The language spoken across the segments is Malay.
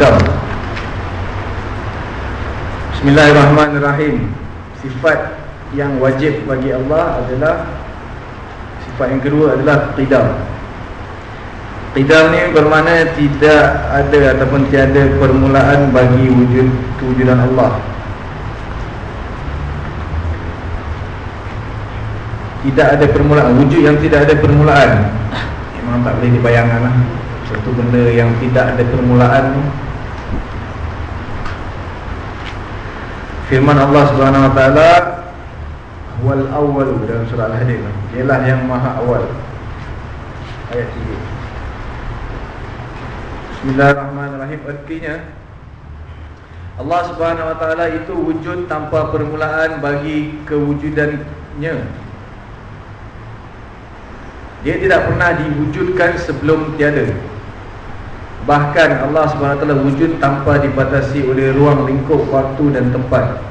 Tidak Bismillahirrahmanirrahim. Sifat yang wajib bagi Allah adalah Sifat yang kedua adalah Qidam. Qidam ni bermakna tidak ada Ataupun tiada permulaan bagi wujud kewujudan Allah. Tidak ada permulaan Wujud yang tidak ada permulaan. Memang tak boleh dibayangkan lah. Satu benda yang tidak ada permulaan Firman Allah Subhanahu Wa Taala wal awwal dalam surah Al-Hadid ialah yang maha awal. Ayat 3. Bismillahirrahmanirrahim artinya Allah Subhanahu Wa Taala itu wujud tanpa permulaan bagi kewujudannya. Dia tidak pernah diwujudkan sebelum tiada. Bahkan Allah SWT wujud tanpa dibatasi oleh ruang lingkup waktu dan tempat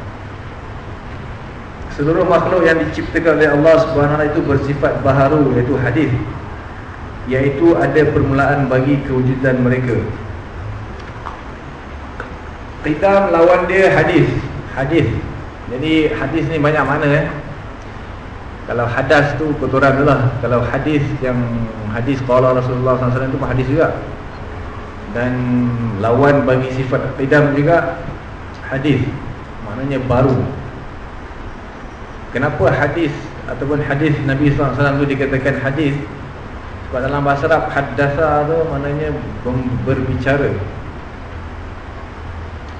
Seluruh makhluk yang diciptakan oleh Allah SWT itu bersifat baharu iaitu hadis. Iaitu ada permulaan bagi kewujudan mereka. Kita lawan dia hadis. Hadis. Jadi hadis ni banyak mana eh. Kalau hadas tu kotoran tu lah. Kalau hadis yang hadis Qala Rasulullah SAW itu pun hadis juga. Dan lawan bagi sifat qidam juga hadis. Maknanya baru kenapa hadis ataupun hadis Nabi SAW itu dikatakan hadis? Sebab dalam bahasa Arab haddasa tu maknanya berbicara.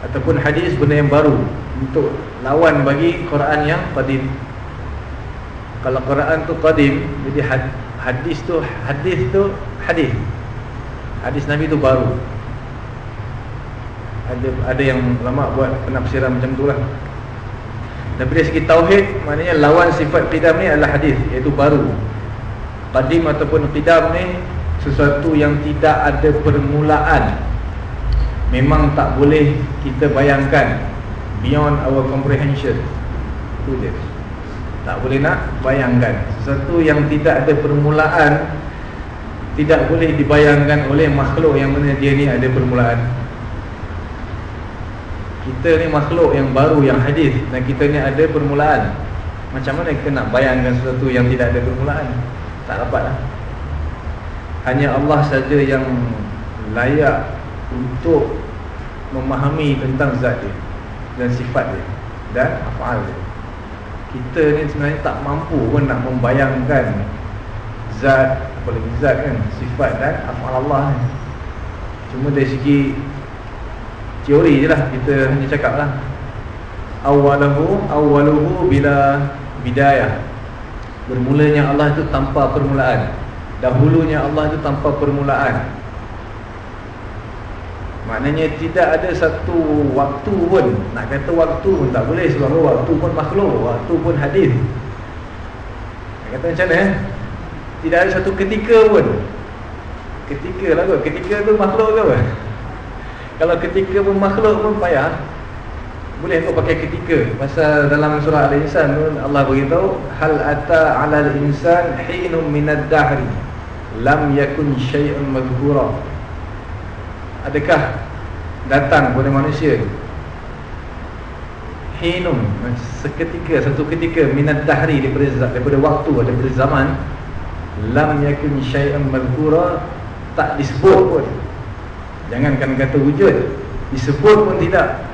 Ataupun hadis benda yang baru untuk lawan bagi Quran yang qadim. Kalau Quran tu qadim jadi hadis tu hadis tu hadis. Hadis Nabi itu baru. Ada ada yang lama buat penafsiran macam tu lah Dan dari segi Tauhid Maknanya lawan sifat qidam ni adalah hadis Iaitu baru. Qadim ataupun qidam ni Sesuatu yang tidak ada permulaan. Memang tak boleh kita bayangkan Beyond our comprehension. Itu dia. Tak boleh nak bayangkan. Sesuatu yang tidak ada permulaan tidak boleh dibayangkan oleh makhluk yang mana dia ni ada permulaan kita ni makhluk yang baru yang hadis dan kita ni ada permulaan. Macam mana kita nak bayangkan sesuatu yang tidak ada permulaan? Tak dapat lah. Hanya Allah saja yang layak untuk memahami tentang zat dia dan sifat dia dan afal dia. Kita ni sebenarnya tak mampu pun nak membayangkan zat apalagi zat kan sifat dan afal Allah ni. Cuma dari segi teori je lah kita hanya cakap lah. Awalahu awaluhu bila bidayah. Bermulanya Allah itu tanpa permulaan. Dahulunya Allah itu tanpa permulaan. Maknanya tidak ada satu waktu pun. Nak kata waktu pun tak boleh sebab waktu pun makhluk waktu pun hadis. Nak kata macam mana eh? Tidak ada satu ketika pun. Ketika lah kot. Ketika tu makhluk ke apa Kalau ketika pun makhluk pun payah Boleh kau pakai ketika. Pasal dalam surah Al-Insan Allah beritahu Hal ata ala al-insan Hinum minad dahri Lam yakun syai'un madhura Adakah Datang kepada manusia? Hinum Seketika Satu ketika Minad dahri Daripada, daripada waktu Daripada zaman lam yakun syai'an madhkura tak disebut pun jangankan kata wujud disebut pun tidak.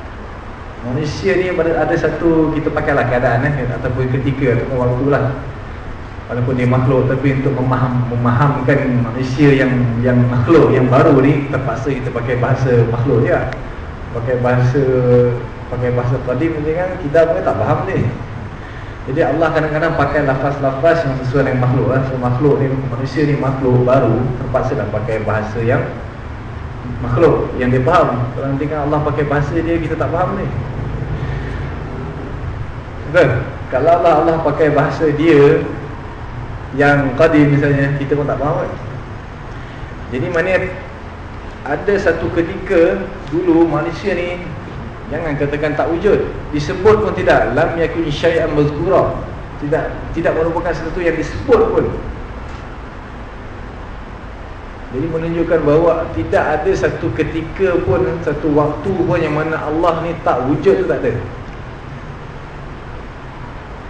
Manusia ni ada satu kita pakailah keadaan eh ataupun ketika ataupun waktu lah. Walaupun dia makhluk tapi untuk memaham memahamkan manusia yang yang makhluk yang baru ni terpaksa kita pakai bahasa makhluk je pakai bahasa pakai bahasa qadim ni kan kita pun tak faham ni. Jadi Allah kadang-kadang pakai lafaz-lafaz yang sesuai dengan makhluk lah. So makhluk ni, manusia ni makhluk baru Terpaksa dah pakai bahasa yang Makhluk yang dia faham. Kalau nanti kan Allah pakai bahasa dia, kita tak faham ni. Betul? Kalau Allah, Allah pakai bahasa dia Yang qadim misalnya, kita pun tak faham kan? Jadi mana Ada satu ketika Dulu manusia ni Jangan katakan tak wujud Disebut pun tidak. Lam yakun syai'an mazkura. Tidak tidak merupakan sesuatu yang disebut pun Jadi menunjukkan bahawa tidak ada satu ketika pun Satu waktu pun yang mana Allah ni tak wujud tu tak ada.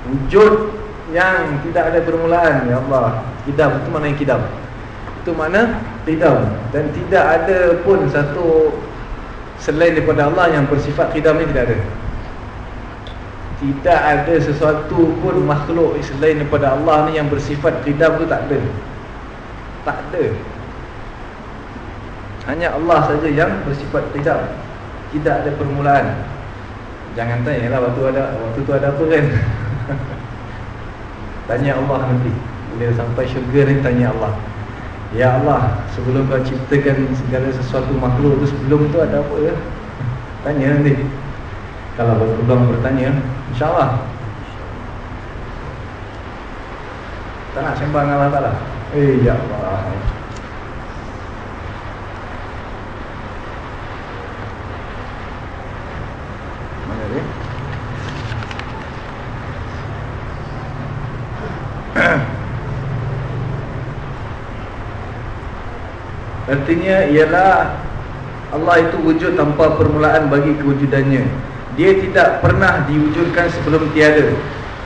Wujud yang tidak ada permulaan Ya Allah. Kidam itu mana yang kidam? Itu mana? Kidam. Dan tidak ada pun satu Selain daripada Allah yang bersifat kidam ni tidak ada. Tidak ada sesuatu pun makhluk Selain daripada Allah ni yang bersifat kidam tu tak ada. Tak ada hanya Allah saja yang bersifat tidak Tidak ada permulaan. Jangan tanya lah waktu, ada, waktu tu ada apa kan. Tanya Allah nanti. Bila sampai syurga ni tanya Allah. Ya Allah Sebelum kau ciptakan segala sesuatu makhluk tu Sebelum tu ada apa ya? Tanya nanti. Kalau berpeluang bertanya InsyaAllah. Tak nak sembang Allah Ta'ala. Eh ya Allah Artinya ialah Allah itu wujud tanpa permulaan bagi kewujudannya. Dia tidak pernah diwujudkan sebelum tiada.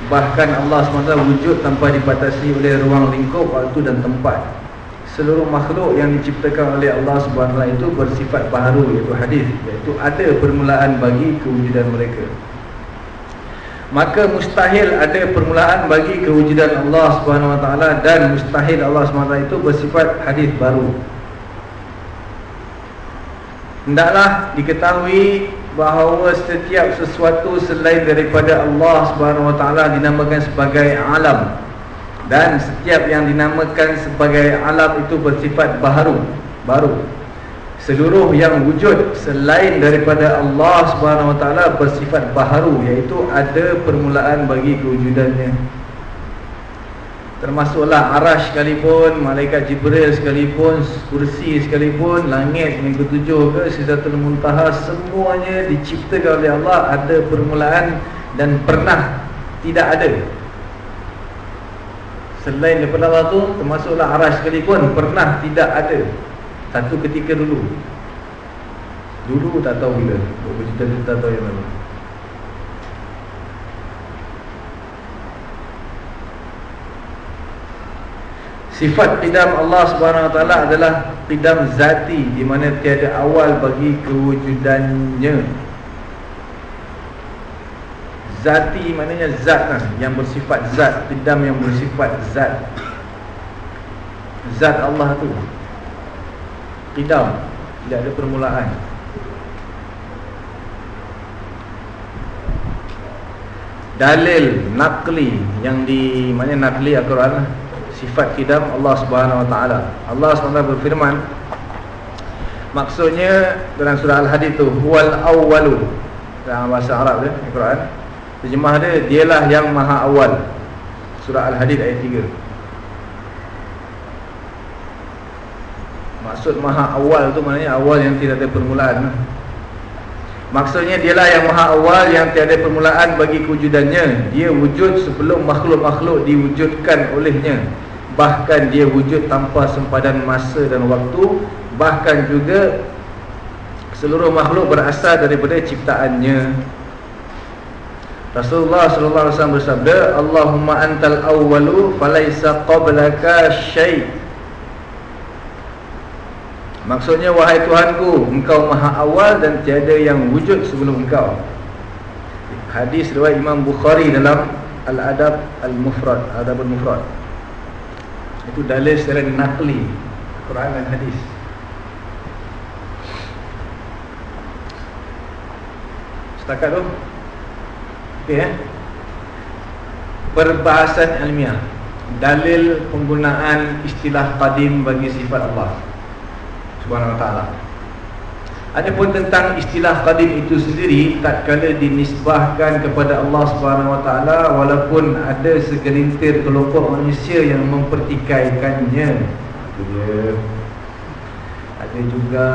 Bahkan Allah SWT wujud tanpa dibatasi oleh ruang lingkup, waktu dan tempat. Seluruh makhluk yang diciptakan oleh Allah SWT itu bersifat baharu iaitu hadis Iaitu ada permulaan bagi kewujudan mereka. Maka mustahil ada permulaan bagi kewujudan Allah SWT Dan mustahil Allah SWT itu bersifat hadis baru Hendaklah diketahui bahawa setiap sesuatu selain daripada Allah Subhanahu Wa Taala dinamakan sebagai alam. Dan setiap yang dinamakan sebagai alam itu bersifat baharu baru. Seluruh yang wujud selain daripada Allah Subhanahu Wa Taala bersifat baharu iaitu ada permulaan bagi kewujudannya Termasuklah arash sekalipun, malaikat Jibril sekalipun, kursi sekalipun, langit yang ketujuh ke, sidatul muntaha Semuanya diciptakan oleh Allah. Ada permulaan dan pernah tidak ada. Selain daripada Allah tu, termasuklah arash sekalipun, pernah tidak ada. Satu ketika dulu. Dulu tak tahu bila, berjuta-juta tahu yang lalu Sifat qidam Allah Subhanahu Wa Taala adalah qidam zati di mana tiada awal bagi kewujudannya. Zati maknanya zat lah, yang bersifat zat, qidam yang bersifat zat. Zat Allah tu. Qidam tidak ada permulaan. Dalil naqli yang di mana naqli Al-Quran sifat kidam Allah Subhanahu Wa Taala. Allah SWT berfirman maksudnya dalam surah Al-Hadid tu huwal awwalu dalam bahasa Arab dia Al-Quran. Terjemah dia dialah yang maha awal. Surah Al-Hadid ayat 3. Maksud maha awal tu maknanya awal yang tidak ada permulaan. Maksudnya dialah yang maha awal yang tiada permulaan bagi kewujudannya Dia wujud sebelum makhluk-makhluk diwujudkan olehnya Bahkan dia wujud tanpa sempadan masa dan waktu. Bahkan juga Seluruh makhluk berasal daripada ciptaannya. Rasulullah sallallahu alaihi wasallam bersabda Allahumma antal awwalu falaisa qablaka syai. Maksudnya wahai Tuhanku engkau maha awal dan tiada yang wujud sebelum engkau. Hadis riwayat Imam Bukhari dalam Al-Adab Al-Mufrad Adab Al-Mufrad itu dalil secara nakli Quran dan hadis. Setakat tu Okey eh? Perbahasan ilmiah. Dalil penggunaan istilah qadim bagi sifat Allah. Subhanahu wa ta'ala Adapun tentang istilah qadim itu sendiri tak kala dinisbahkan kepada Allah Subhanahu Wa Taala walaupun ada segelintir kelompok manusia yang mempertikaikannya. Dia. Ada juga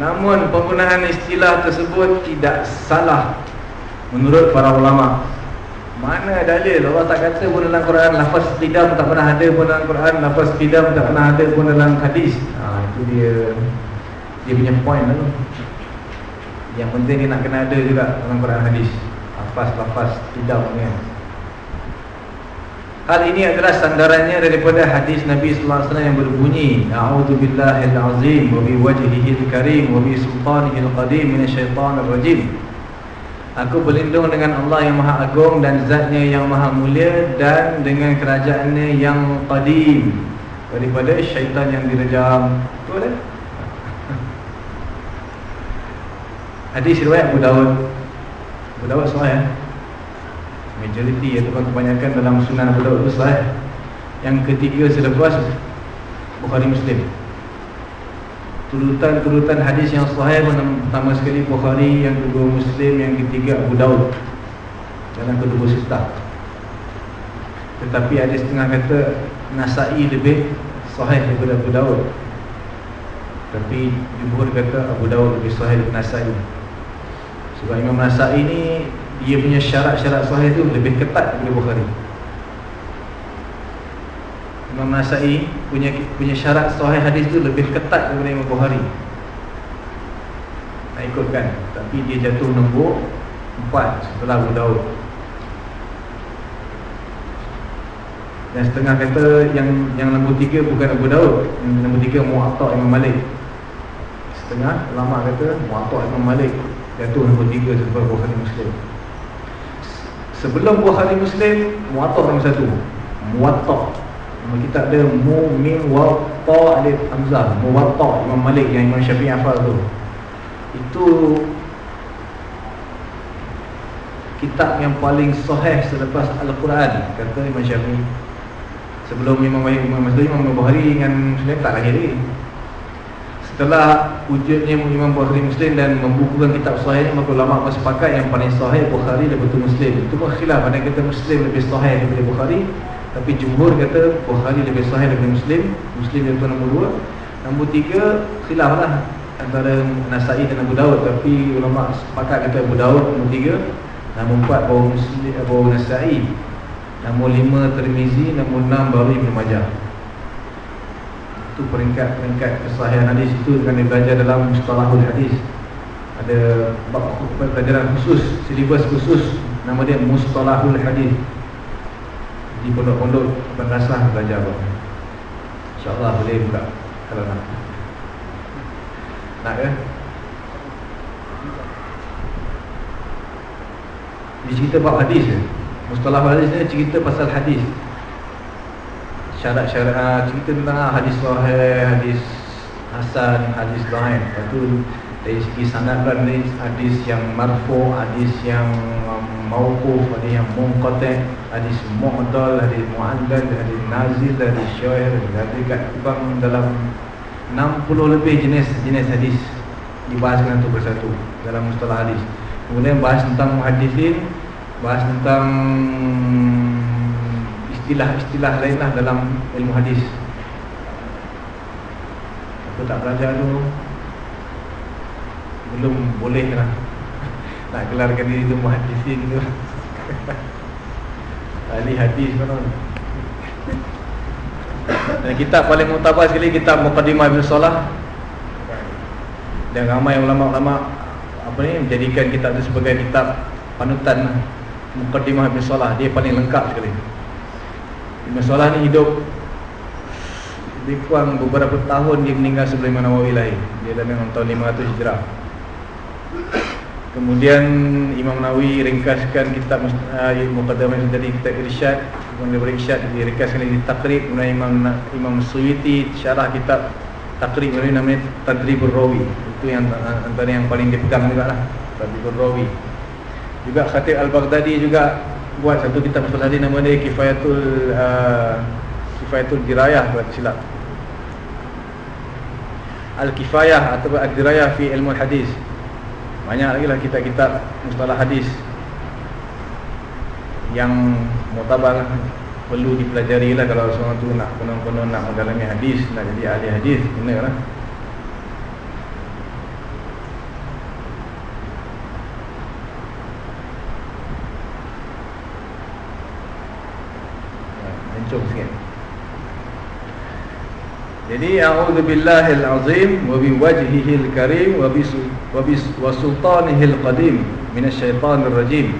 namun penggunaan istilah tersebut tidak salah menurut para ulama. Mana dalil Allah tak kata pun dalam Quran lafaz qidam tak pernah ada pun dalam Quran lafaz qidam tak pernah ada pun dalam hadis. Ha, Itu dia Dia punya point lah tu. Yang penting dia nak kena ada juga Dalam Quran hadis. Lafaz-lafaz tidak kan. Hal ini adalah sandarannya daripada hadis Nabi wasallam yang berbunyi A'udzu billahil azim wa bi wajhihil karim wa bi sultanihil qadim minasyaitonir rajim. Aku berlindung dengan Allah yang maha agung dan zatnya yang maha mulia dan dengan kerajaannya yang qadim. Daripada syaitan yang direjam. Betul tak? Hadis riwayat Abu Dawud. Abu Dawud sahih. Majoriti ataupun kebanyakan dalam sunan Abu Dawud sahih. Yang ketiga selepas Bukhari Muslim. Turutan-turutan hadis yang sahih pertama sekali Bukhari, yang kedua Muslim, yang ketiga Abu Dawud. Dalam kedua sitah. Tetapi ada setengah kata Nasai lebih sahih daripada Abu Dawud. Tapi jumhur kata Abu Dawud lebih sahih daripada Nasai. Sebab Imam Nasai ni dia punya syarat-syarat sahih tu lebih ketat daripada Bukhari. Imam Nasai punya punya syarat sahih hadis tu lebih ketat daripada Imam Bukhari. Nak ikutkan, tapi dia jatuh nombor 4 setelah Abu Daud. Dan setengah kata yang yang nombor 3 bukan Abu Daud, yang nombor 3 Muwatta Imam Malik. Setengah ulama kata Muwatta Imam Malik jatuh nombor 3 setelah Bukhari Muslim. Sebelum Bukhari Muslim Muwatta nombor 1 Muwatta Nama kitab dia Mu Min Watta Alif Hamzah. Muwatta Imam Malik yang Imam Syafi'i hafal tu. Itu Kitab yang paling sahih selepas Al-Quran Kata Imam Syafi'i. Sebelum Imam Wahid Imam Masdud Imam Bukhari dengan Muslim tak lagi lagi Setelah wujudnya Imam Bukhari Muslim dan membukukan kitab sahih Maka ulama bersepakat yang paling sahih Bukhari dan betul Muslim. Itu pun khilaf. Ada kata Muslim lebih sahih daripada Bukhari Tapi jumhur kata Bukhari lebih sahih daripada Muslim. Muslim yang nombor dua. Nombor tiga khilaf lah Antara Nasai dan Abu Dawud Tapi ulama sepakat kata Abu Dawud nombor tiga Nombor empat baru, Muslim, baru Nasai Nombor lima Termizi Nombor enam baru Ibn Majah itu peringkat-peringkat kesahihan hadis itu dengan belajar dalam mustalahul hadis. Ada bab pelajaran khusus silibus khusus nama dia mustalahul hadis. Di pondok-pondok madrasah belajar apa? Insyaallah boleh buka kalau nak. Nak ke Dia cerita bab hadis je Mustalah hadis ni cerita pasal hadis syarat-syarat uh, cerita tentang uh, hadis sahih, hadis hasan, hadis dhaif. Lepas tu dari segi sanad pula hadis, yang marfu, hadis yang um, mauquf, hadis yang munqati, hadis mu'dal, hadis mu'addal, hadis nazil, hadis syair, hadis kat bang dalam 60 lebih jenis jenis hadis dibahaskan satu persatu dalam mustalah hadis. Kemudian bahas tentang muhaddisin, bahas tentang istilah-istilah lain lah dalam ilmu hadis. Aku tak belajar tu Belum boleh lah. Nak gelarkan diri tu muhadisin tu Ahli hadis kan Dan kitab paling mutabar sekali Kitab Muqaddimah Ibn Salah Dan ramai ulama-ulama Apa ni Menjadikan kitab tu sebagai kitab Panutan Muqaddimah Ibn Salah Dia paling lengkap sekali Ibn Salah ni hidup Lebih kurang beberapa tahun dia meninggal sebelum Imam Nawawi lahir. Dia dalam tahun 500 hijrah. Kemudian Imam Nawawi ringkaskan kitab uh, Muqaddamah yang tadi kitab Irsyad. Kemudian daripada Irsyad dia ringkaskan di Takrib Kemudian Imam Imam Suyuti syarah kitab Takrib ini namanya Tadribur Rawi. Itu yang antara yang paling dipegang juga lah Tadribur Rawi. Juga Khatib Al-Baghdadi juga buat satu kitab Mustalah hadis nama dia Kifayatul uh, Kifayatul Dirayah buat silap. Al-Kifayah atau Al-Dirayah fi ilmu hadis. Banyak lagi lah kitab-kitab Mustalah hadis Yang mutabar lah. Perlu dipelajari lah kalau seorang tu nak penuh-penuh nak mendalami hadis Nak jadi ahli hadis Kena lah hancur sikit Jadi a'udzubillahil azim wa biwajhihil karim wa bi wa bi wa sultanihil qadim minasyaitonir rajim.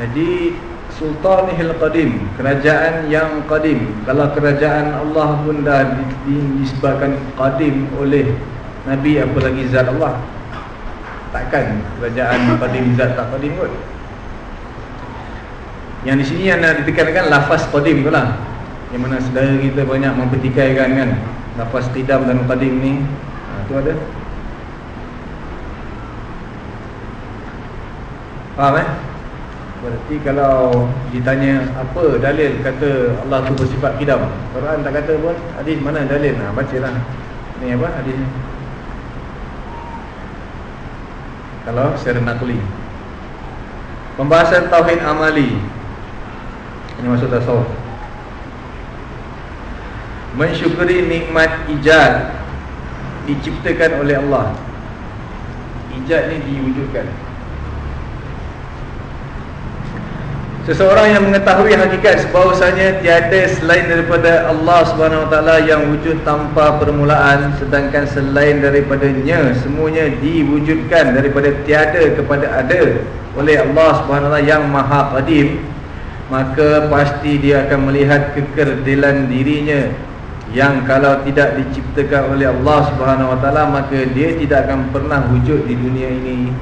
Jadi sultanihil qadim, kerajaan yang qadim. Kalau kerajaan Allah pun dah disebabkan qadim oleh nabi apa lagi zat Allah. Takkan kerajaan qadim zat tak qadim kot. Yang di sini yang ditekankan lafaz qadim tu lah Yang mana saudara kita banyak mempertikaikan kan Lafaz qidam dan qadim ni. Ha, Tu ada. Faham eh? Berarti kalau ditanya apa dalil kata Allah tu bersifat qidam Quran tak kata pun Hadis mana dalil? Ha, baca lah Ni apa hadis? Ni Kalau secara nakli Pembahasan Tauhid Amali. Ini maksud tasawuf mensyukuri nikmat ijad diciptakan oleh Allah. Ijad ni diwujudkan. Seseorang yang mengetahui hakikat bahawasanya tiada selain daripada Allah Taala yang wujud tanpa permulaan sedangkan selain daripadanya semuanya diwujudkan daripada tiada kepada ada oleh Allah Taala yang Maha Qadim maka pasti dia akan melihat kekerdilan dirinya yang kalau tidak diciptakan oleh Allah Subhanahu Wa Taala maka dia tidak akan pernah wujud di dunia ini.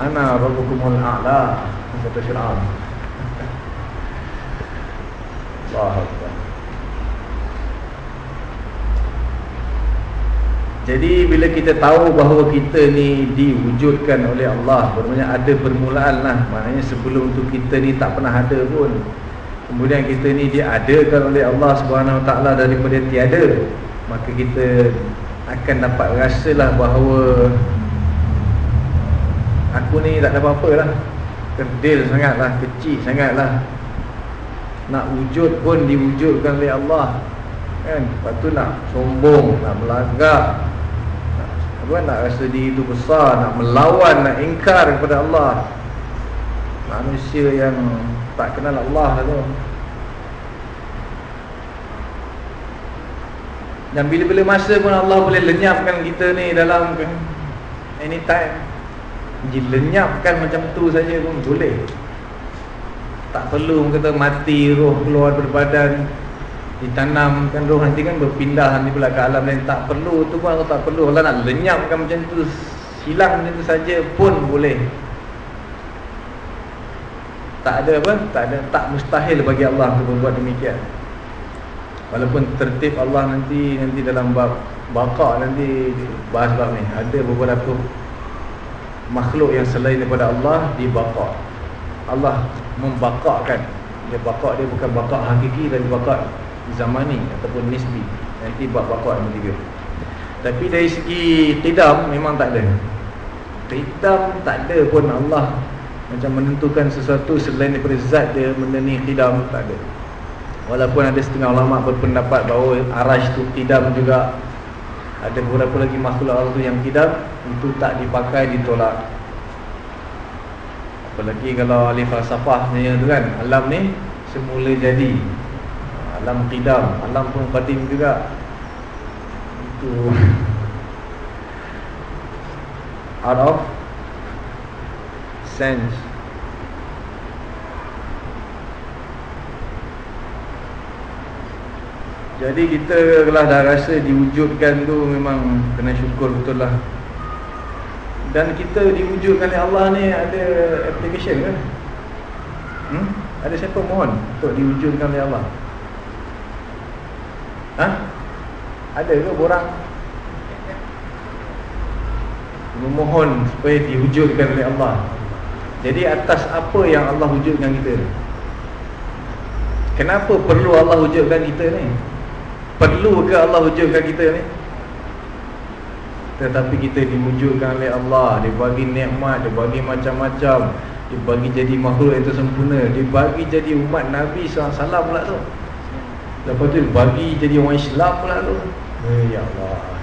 Ana rabbukumul a'la kata Fir'aun. Allah Akbar. Jadi bila kita tahu bahawa kita ni diwujudkan oleh Allah Bermakna ada permulaan lah Maknanya sebelum tu kita ni tak pernah ada pun Kemudian kita ni diadakan oleh Allah Taala daripada tiada Maka kita akan dapat rasalah bahawa Aku ni tak ada apa-apa lah Kerdil sangat lah, kecil sangat lah Nak wujud pun diwujudkan oleh Allah Kan, lepas tu nak sombong, nak melagak apa, nak rasa diri itu besar, nak melawan, nak ingkar kepada Allah. Manusia yang tak kenal Allah lah tu. Dan bila-bila masa pun Allah boleh lenyapkan kita ni dalam anytime. Dilenyapkan macam tu saja pun boleh. Tak perlu kata mati roh keluar berbadan Ditanamkan roh nanti kan berpindah nanti pula ke alam lain. Tak perlu tu pun aku tak perlu. Allah nak lenyapkan macam tu Hilang macam tu saja pun boleh tak ada apa? Tak ada tak mustahil bagi Allah untuk membuat demikian. Walaupun tertib Allah nanti nanti dalam bab baqa nanti bahas bab ni ada beberapa makhluk yang selain daripada Allah di baqa. Allah membaqakan. Dia baqa dia bukan baqa hakiki tapi baqa zamani ataupun nisbi. Nanti bab baqa yang ketiga. Tapi dari segi qidam memang tak ada. Qidam tak ada pun Allah macam menentukan sesuatu selain daripada zat dia benda ni qidam tak ada walaupun ada setengah ulama berpendapat bahawa arash tu qidam juga ada beberapa lagi makhluk Allah tu yang qidam itu tak dipakai ditolak. Apalagi kalau ahli falsafah tu kan alam ni semula jadi. Alam qidam alam pun qadim juga. Itu. Out of sense Jadi kita kalau dah rasa diwujudkan tu memang kena syukur betul lah Dan kita diwujudkan oleh Allah ni ada application ke? Hmm? Ada siapa mohon untuk diwujudkan oleh Allah? Ha? Ada ke borang? Memohon supaya diwujudkan oleh Allah jadi atas apa yang Allah wujudkan kita Kenapa perlu Allah wujudkan kita ni? Perlu ke Allah wujudkan kita ni? Tetapi kita diwujudkan oleh Allah. Dia bagi nikmat Dia bagi macam-macam. Dia bagi jadi makhluk yang tersempurna. Dia bagi jadi umat Nabi SAW pula tu. Lepas tu bagi jadi orang Islam pula tu. Eh, Ya Allah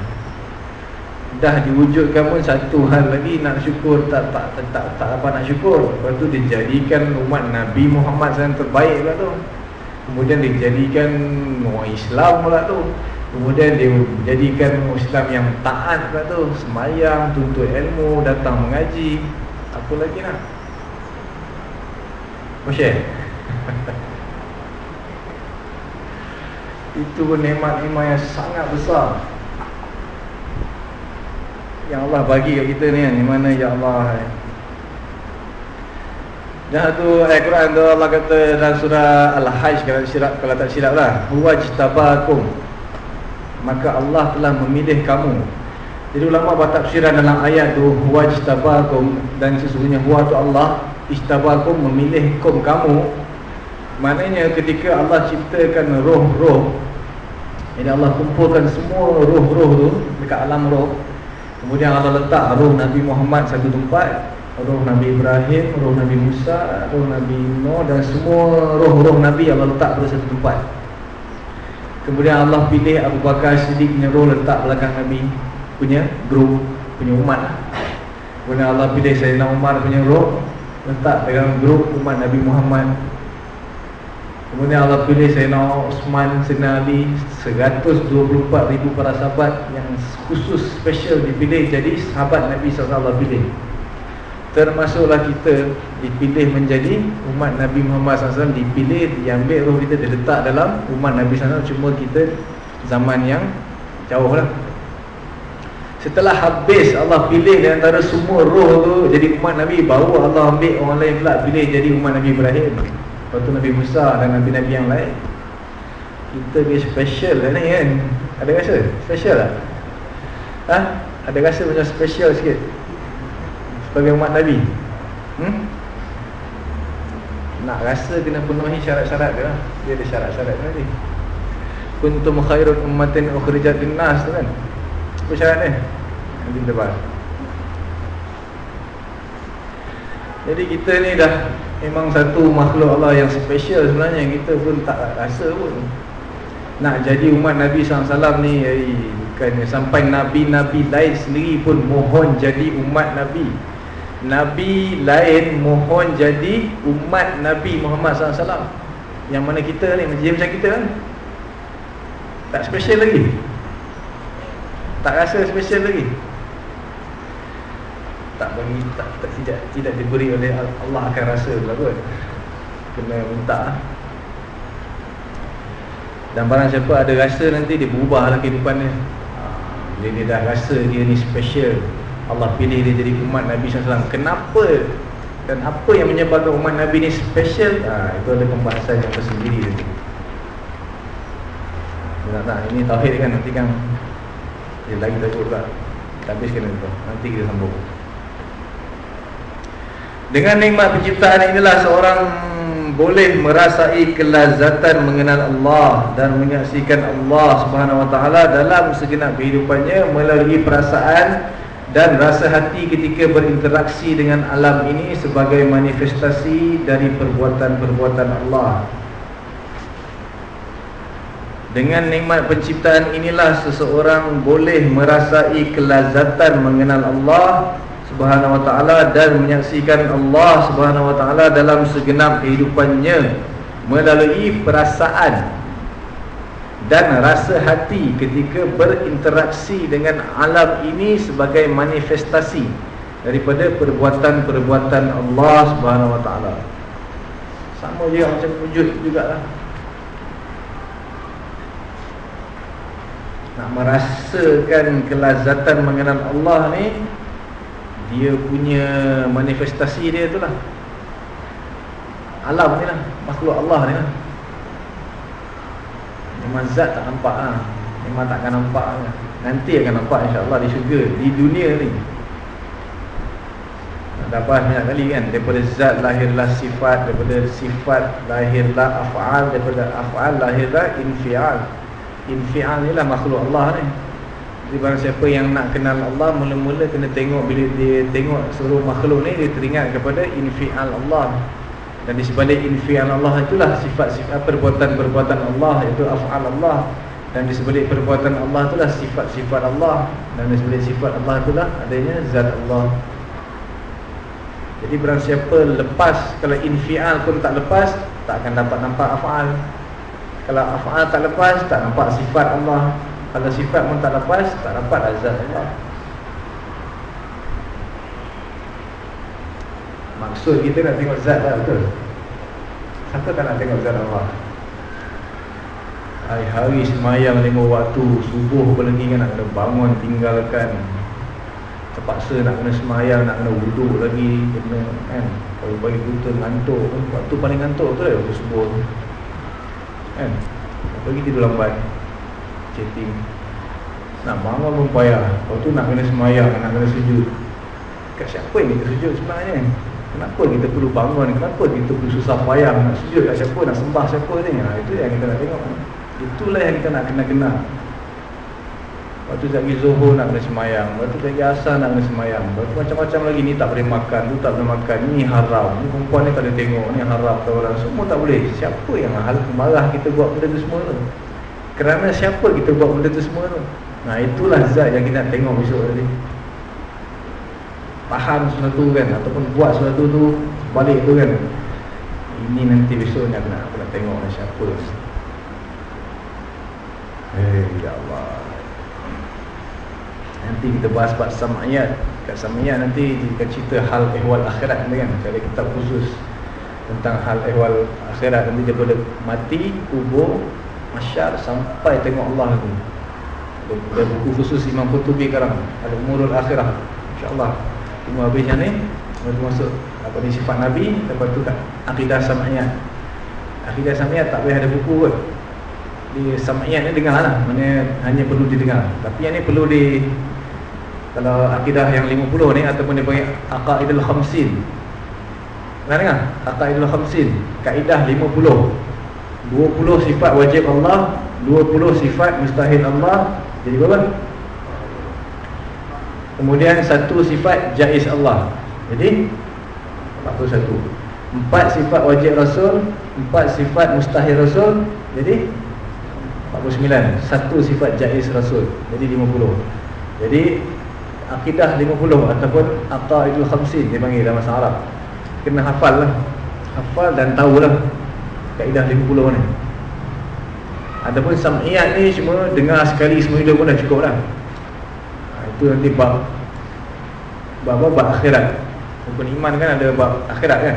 dah diwujudkan pun satu hal lagi nak syukur tak tak tak tak, tak apa nak syukur. Lepas tu dijadikan umat Nabi Muhammad yang terbaik lah tu. Kemudian dijadikan orang Islam pula tu. Kemudian dia menjadikan Islam yang taat pula tu. Semayang, tuntut ilmu, datang mengaji. Apa lagi nak? Mau share? Itu nikmat-nikmat yang sangat besar Yang Allah bagi kat kita ni kan Di mana Ya Allah dan tu ayat Quran tu Allah kata dalam surah Al-Hajj kalau, silap, kalau tak silap lah. Huwajtabakum Maka Allah telah memilih kamu. Jadi ulama buat tafsiran dalam ayat tu Huwajtabakum Dan sesungguhnya huwa tu Allah Istabakum memilih kum kamu. Maknanya ketika Allah ciptakan roh-roh Ini Allah kumpulkan semua roh-roh tu Dekat alam roh Kemudian Allah letak roh Nabi Muhammad satu tempat roh Nabi Ibrahim, roh Nabi Musa, roh Nabi Nuh dan semua roh-roh Nabi Allah letak pada satu tempat. Kemudian Allah pilih Abu Bakar Siddiq punya roh letak belakang Nabi punya grup, punya umat. Kemudian Allah pilih Sayyidina Umar punya roh letak dalam grup umat Nabi Muhammad. Kemudian Allah pilih Sayyidina Osman, Sayyidina Ali 124 ribu para sahabat yang khusus special dipilih jadi sahabat Nabi SAW pilih. Termasuklah kita dipilih menjadi umat Nabi Muhammad SAW Dipilih, diambil roh kita, diletak dalam umat Nabi SAW Cuma kita zaman yang jauh lah. Setelah habis Allah pilih di antara semua roh tu Jadi umat Nabi Baru Allah ambil orang lain pula Pilih jadi umat Nabi Ibrahim Lepas tu Nabi Musa dan Nabi-Nabi yang lain Kita dia special lah ni kan Ada rasa? Special lah Ha? Ada rasa macam special sikit sebagai umat Nabi hmm? Nak rasa kena penuhi syarat-syarat dia lah. Dia ada syarat-syarat nanti Kuntum khairun ummatin ukhrijat linnas tu kan Apa syarat dia? Nanti kita bahas Jadi kita ni dah Memang satu makhluk Allah yang special sebenarnya. Kita pun tak rasa pun. Nak jadi umat Nabi SAW ni Bukan sampai Nabi-Nabi lain sendiri pun Mohon jadi umat Nabi. Nabi lain mohon jadi umat Nabi Muhammad SAW Yang mana kita ni Dia macam kita kan? Tak special lagi. Tak rasa special lagi Tak bagi tak, tak, tidak, tidak diberi oleh Allah akan rasa pula kot. Kena minta. Dan barang siapa ada rasa nanti Dia berubah lah kehidupan dia Bila dia dah rasa dia ni special Allah pilih dia jadi umat Nabi SAW Kenapa dan apa yang menyebabkan umat Nabi ni special? Ha, Itu ada pembahasan yang tersendiri tak, tak, Ini tauhid kan nanti kan Dia lagi tak cukup tak Habiskan itu. Nanti kita sambung Dengan nikmat penciptaan inilah seorang boleh merasai kelazatan mengenal Allah dan menyaksikan Allah Subhanahu Wa Taala dalam segenap kehidupannya melalui perasaan dan rasa hati ketika berinteraksi dengan alam ini sebagai manifestasi dari perbuatan-perbuatan Allah. Dengan nikmat penciptaan inilah seseorang boleh merasai kelazatan mengenal Allah Subhanahu wa taala dan menyaksikan Allah Subhanahu wa taala dalam segenap kehidupannya melalui perasaan dan rasa hati ketika berinteraksi dengan alam ini sebagai manifestasi daripada perbuatan-perbuatan Allah Subhanahu Wa Taala. Sama je macam wujud jugalah. Nak merasakan kelazatan mengenal Allah ni dia punya manifestasi dia itulah. Alam ni lah, makhluk Allah ni lah. Memang zat tak nampak lah. Memang takkan nampak lah. Nanti akan nampak insyaAllah di syurga Di dunia ni. Dah bahas banyak kali kan? Daripada zat lahirlah sifat Daripada sifat lahirlah af'al Daripada af'al lahirlah infial. Infial ni lah makhluk Allah ni Jadi barang siapa yang nak kenal Allah Mula-mula kena tengok Bila dia tengok seluruh makhluk ni Dia teringat kepada infial Allah. Dan di sebalik infial Allah itulah sifat-sifat perbuatan-perbuatan Allah Itu af'al Allah. Dan di sebalik perbuatan Allah itulah sifat-sifat Allah. Dan di sebalik sifat Allah itulah adanya zat Allah. Jadi berang siapa lepas Kalau infial pun tak lepas Tak akan dapat nampak af'al. Kalau af'al tak lepas Tak nampak sifat Allah Kalau sifat pun tak lepas Tak nampak azab Allah. Maksud kita nak tengok zat lah betul? Siapa tak nak tengok zat Allah? Hari-hari semayang lima waktu Subuh lagi kan nak kena bangun Tinggalkan. Terpaksa nak kena semayang Nak kena wuduk lagi Kena kan? Kalau bagi buta ngantuk Waktu paling ngantuk tu lah Waktu subuh Kan? Pergi tidur lambat Chatting Nak bangun pun payah. Waktu nak kena semayang Nak kena sujud. Kat siapa yang kita sujud sebenarnya? Kenapa kita perlu bangun? Kenapa kita perlu susah payah Nak sujud kat siapa Nak sembah siapa ni? Ha, Itu yang kita nak tengok. Itulah yang kita nak kena-kena Waktu lagi Zuhur nak kena semayang. Waktu lagi Asar nak kena semayang. Waktu macam-macam lagi Ni tak boleh makan Tu tak boleh makan. Ni haram. Ni perempuan ni tak boleh tengok. Ni haram. Orang Semua tak boleh. Siapa yang hal marah kita buat benda tu semua? tu Kerana siapa kita buat benda tu semua tu? Nah itulah zat yang kita tengok besok tadi faham sesuatu kan? Ataupun buat sesuatu tu balik tu kan? Ini nanti besok ni aku nak, aku nak tengok lah siapa. Eh ya Allah. Nanti kita bahas bab sam'iyat kat sam'iyat nanti kita cerita hal ehwal akhirat ni kan? Ada kitab khusus tentang hal ehwal akhirat. Nanti daripada mati kubur masyar sampai tengok Allah tu. Ada buku khusus Imam Qutubi sekarang Al-Umurul Akhirah. InsyaAllah Tunggu habis yang ni tu masuk Apa ni sifat Nabi Lepas tu tak Akidah Sam'iyat Akidah Sam'iyat tak boleh ada buku kot Di Sam'iyat ni dengar lah Mana hanya perlu didengar. Tapi yang ni perlu di Kalau akidah yang 50 ni Ataupun dia panggil Aqaidul Khamsin. Pernah dengar? Aqaidul Khamsin Kaedah 50 20 sifat wajib Allah 20 sifat mustahil Allah. Jadi berapa? Kemudian satu sifat jais Allah. Jadi 41 Empat sifat wajib Rasul Empat sifat mustahil Rasul. Jadi 49 Satu sifat jais Rasul. Jadi 50 Jadi Akidah 50 Ataupun Aqaidul Khamsin Dia panggil dalam bahasa Arab. Kena hafal lah. Hafal dan tahulah Kaedah 50 ni. Ataupun sam'iyat ni Cuma dengar sekali semua hidup pun dah cukup lah itu nanti bab bab apa? Bab akhirat. Rukun iman kan ada bab akhirat kan?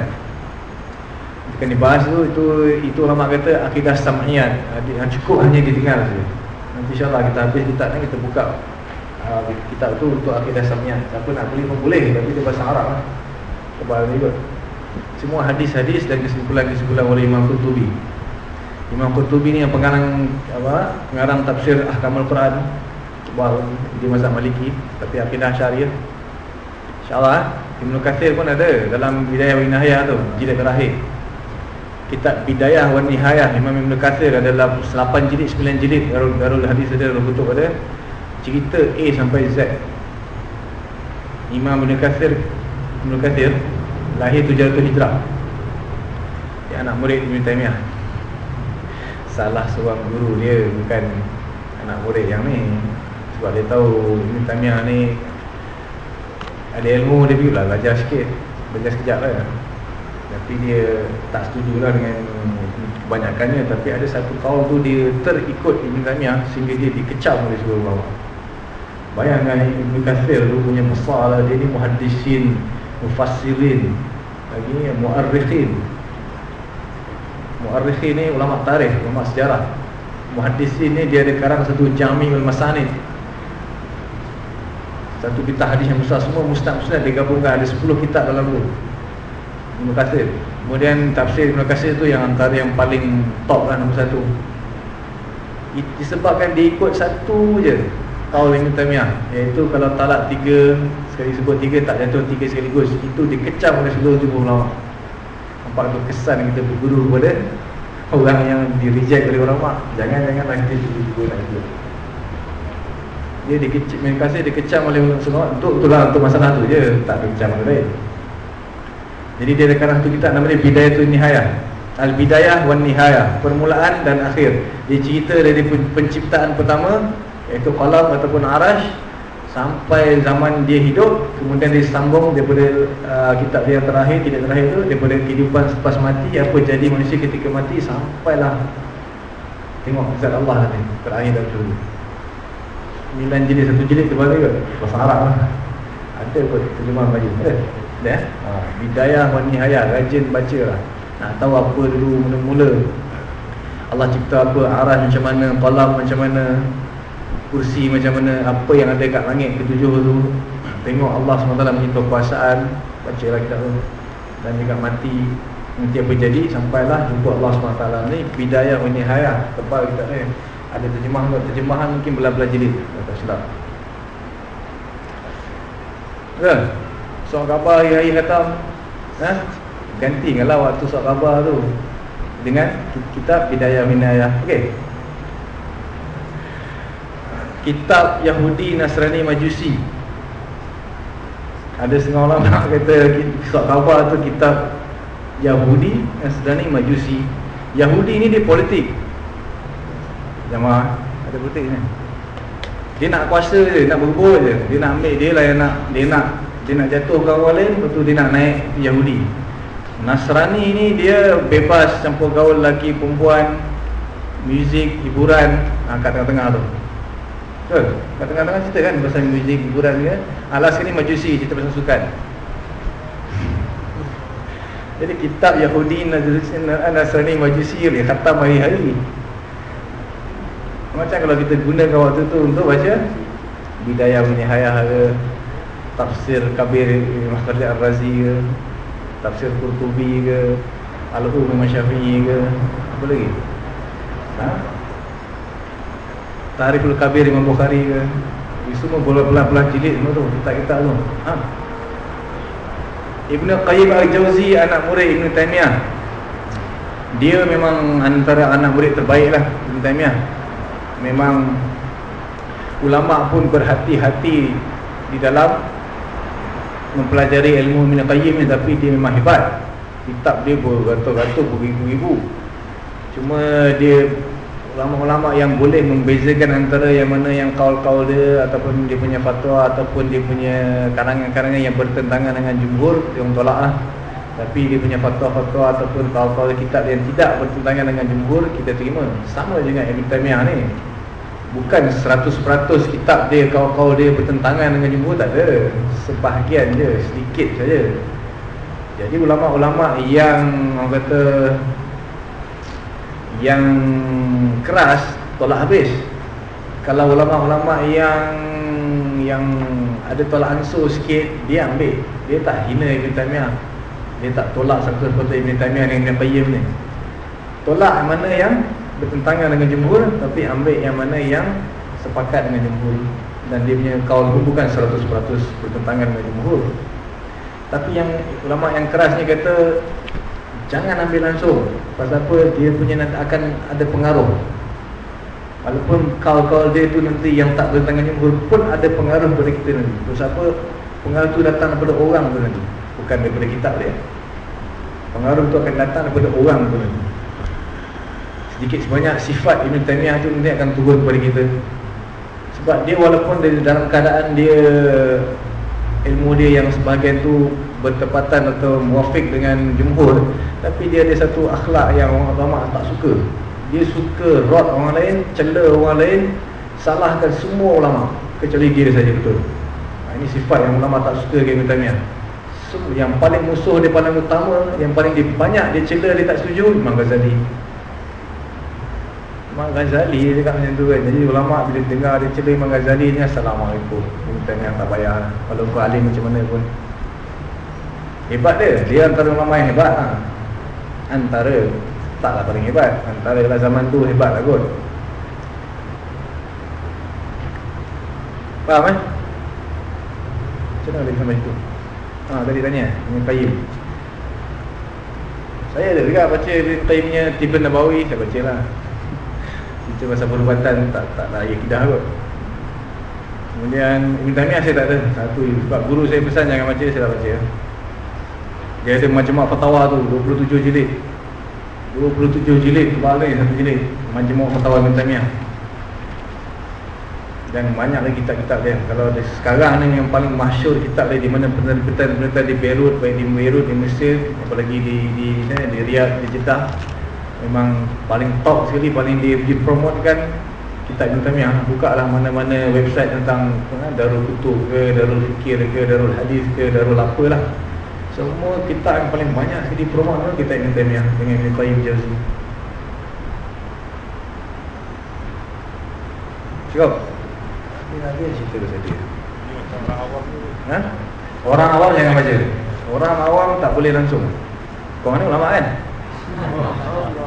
Ketika dibahas tu itu itu ulama kata akidah sam'iyat. Yang cukup hanya didengar saja. Nanti insyaallah kita habis kita ni kita buka uh, kitab tu untuk akidah sam'iyat. Siapa nak beli pun boleh tapi dia bahasa Arab lah. Kebal juga semua hadis-hadis dan kesimpulan-kesimpulan oleh Imam Qurtubi Imam Qurtubi ni yang pengarang apa pengarang tafsir Ahkamul Quran Wah, di mazhab Maliki tapi akidah Syariah. Insya-Allah Ibnu Katsir pun ada dalam Bidayah wa Nihayah tu, jilid terakhir. Kitab Bidayah wa Nihayah Imam Ibnu Katsir adalah 8 jilid 9 jilid Darul, Darul Hadis ada dalam kutub ada cerita A sampai Z. Imam Ibnu Katsir Ibnu Katsir lahir 700 Hijrah. Dia anak murid Ibnu Taimiyah. Salah seorang guru dia bukan anak murid yang ni. Sebab dia tahu Ibn Tamiyah ni Ada ilmu dia pergi lah belajar sikit. Belajar sekejap lah. Tapi dia tak setuju lah dengan Kebanyakannya. Tapi ada satu kaum tu dia terikut Ibn Tamiyah Sehingga dia dikecam oleh seluruh bawah. Bayangkan Ibn Kathir tu punya besar lah. Dia ni muhadisin Mufassirin Lagi mu'arrikhin Mu'arrikhin ni ulama tarikh Ulama sejarah Muhadisin ni dia ada karang satu jami al-masanid satu kitab hadis yang besar semua mustaq-mustaq digabungkan ada 10 kitab dalam tu. Ibn Katsir. Kemudian tafsir Ibn Katsir tu yang antara yang paling top lah nombor satu. Disebabkan dia ikut satu je Qaul Ibn Tamiyah Iaitu kalau talak tiga Sekali sebut tiga tak jatuh tiga sekaligus. Itu dikecam oleh seluruh jumlah ulama. Nampak tu kesan kita berguru kepada Orang yang di reject oleh ulama. Jangan-jangan lah kita juga nak ikut dia dikecam main kasih dikecam oleh ulama semua untuk itulah untuk masalah tu je. Tak dikecam oleh lain. Jadi dia ada kerana tu kita nama dia bidayatul nihayah. Al bidayah wan nihayah permulaan dan akhir. Dia cerita dari penciptaan pertama iaitu qalam ataupun arash sampai zaman dia hidup kemudian dia sambung daripada uh, kitab dia terakhir tidak terakhir tu daripada kehidupan selepas mati apa jadi manusia ketika mati sampailah Tengok zat Allah nanti Terakhir dalam surga. Sembilan jilid satu jilid tu balik ke? Bahasa Arab lah. Ada pun terjemah baju eh? Ha, bidayah wa nihayah Rajin baca lah. Nak tahu apa dulu mula-mula? Allah cipta apa Arah macam mana Kolam macam mana Kursi macam mana Apa yang ada kat langit ketujuh tu. Tengok Allah SWT punya kekuasaan Baca lah kita tu Dan juga mati. Nanti apa jadi? Sampailah jumpa Allah SWT ni Bidayah wa nihayah Tebal kita ni. Ada terjemahan Terjemahan mungkin belah-belah jilid Tak silap Ya. Soal khabar hari-hari khatam ha? Ganti lah waktu soal khabar tu. Dengan kitab Bidayah Minayah Okey Kitab Yahudi Nasrani Majusi. Ada setengah ulama kata Soal khabar tu kitab Yahudi Nasrani Majusi. Yahudi ni dia politik. Jamaah Ada politik ni. Dia nak kuasa je Nak berbol je. Dia nak ambil dia lah yang nak Dia nak dia nak jatuhkan orang lain Lepas tu dia nak naik Yahudi. Nasrani ni dia bebas Campur gaul lelaki perempuan Muzik, hiburan. Ha, Kat tengah-tengah tu Betul? Kat tengah-tengah cerita kan Pasal muzik, hiburan dia Alas ni majusi Cerita pasal sukan jadi kitab Yahudi Nasrani Majusi ni khatam hari-hari. Macam kalau kita gunakan waktu tu untuk baca Bidayah Nihayah ke Tafsir Kabir Mahfadli Ar-Razi ke Tafsir Qurtubi ke Imam Syafi'i ke Apa lagi? Ha? Tariful Kabir Imam Bukhari ke? Ini semua belah-belah jilid semua tu Kitab-kitab tu. Ha? Ibn Qayyim Al-Jawzi anak murid Ibn Taymiyah. Dia memang antara anak murid terbaik lah Ibn Taymiyah. Memang Ulama' pun berhati-hati Di dalam Mempelajari ilmu Ibn Qayyim ni Tapi dia memang hebat. Kitab dia beratus-ratus beribu-ribu. Cuma dia ulama-ulama yang boleh membezakan antara yang mana yang kaul-kaul dia ataupun dia punya fatwa ataupun dia punya karangan-karangan yang bertentangan dengan jumhur yang tolak lah. Tapi dia punya fatwa-fatwa ataupun kaul-kaul kitab yang tidak bertentangan dengan jumhur kita terima. Sama dengan Ibn Taymiyah ni. Bukan 100% kitab dia kaul-kaul dia bertentangan dengan jumhur tak ada. Sebahagian je, sedikit saja. Jadi ulama-ulama yang orang kata yang keras tolak habis. Kalau ulama-ulama yang yang ada tolak ansur sikit dia ambil. Dia tak hina Ibn Taymiyah. Dia tak tolak satu seperti Ibn Taymiyah dengan Ibn ni. Tolak mana yang bertentangan dengan jumhur tapi ambil yang mana yang sepakat dengan jumhur. Dan dia punya kaul bukan 100% bertentangan dengan jumhur. Tapi yang ulama yang keras ni kata Jangan ambil langsung. Pasal apa? Dia punya nanti akan ada pengaruh. Walaupun kaul-kaul dia tu nanti yang tak bertangan jumhur pun ada pengaruh pada kita nanti. Pasal apa? Pengaruh tu datang daripada orang tu nanti Bukan daripada kitab dia Pengaruh tu akan datang daripada orang tu nanti. Sedikit sebanyak sifat Ibn Taymiyah tu nanti akan turun kepada kita. Sebab dia walaupun dia dalam keadaan dia Ilmu dia yang sebahagian tu bertepatan atau muafik dengan jumhur tapi dia ada satu akhlak yang orang ulama tak suka. Dia suka rot orang lain cela orang lain salahkan semua ulama kecuali dia saja betul. Ha, ini sifat yang ulama tak suka Ibn Taymiyah so, yang paling musuh dia paling utama yang paling dia banyak dia cela dia tak setuju Imam Ghazali Imam Ghazali dia cakap macam tu kan. Jadi ulama' bila dengar dia cela Imam Ghazali ni Assalamualaikum. Minta yang tak payah. Kalau kau alim macam mana pun. Hebat dia, dia antara ulama' yang hebat ha? Antara Taklah paling hebat. Antara lah zaman tu hebat lah kot. Faham eh? Macam mana boleh sampai situ? Ha, tadi tanya Ini Qayyim Saya ada juga baca Qayyimnya Tibun Nabawi Saya baca lah Cerita pasal perubatan Tak tak lah Yakidah kot. Kemudian Ibn Tamiyah saya tak ada. Satu Sebab guru saya pesan Jangan baca Saya tak baca. Dia ada macam-macam fatwa tu 27 jilid. 27 jilid Kebalik satu jilid. Macam-macam fatwa Ibn Tamiyah dan banyak lagi kitab-kitab dia. Kalau dia sekarang ni yang paling masyur kitab dia Di mana penelitian-penelitian di Beirut Baik di Beirut, di Mesir Apalagi di di, di, di Riyadh, di Jeddah memang paling top sekali paling dia dipromotkan kita Ibn Tamiyah buka lah mana-mana website tentang uh, Darul Kutub ke Darul Fikir ke Darul Hadis ke Darul apa lah semua kita yang paling banyak sekali promote lah kita Ibn Tamiyah dengan Ibn Qayyim Jauzi. Cakap Ini nanti cerita ke saya Ha? Orang awam jangan baca. Orang awam tak boleh langsung. Kau ni ulama kan?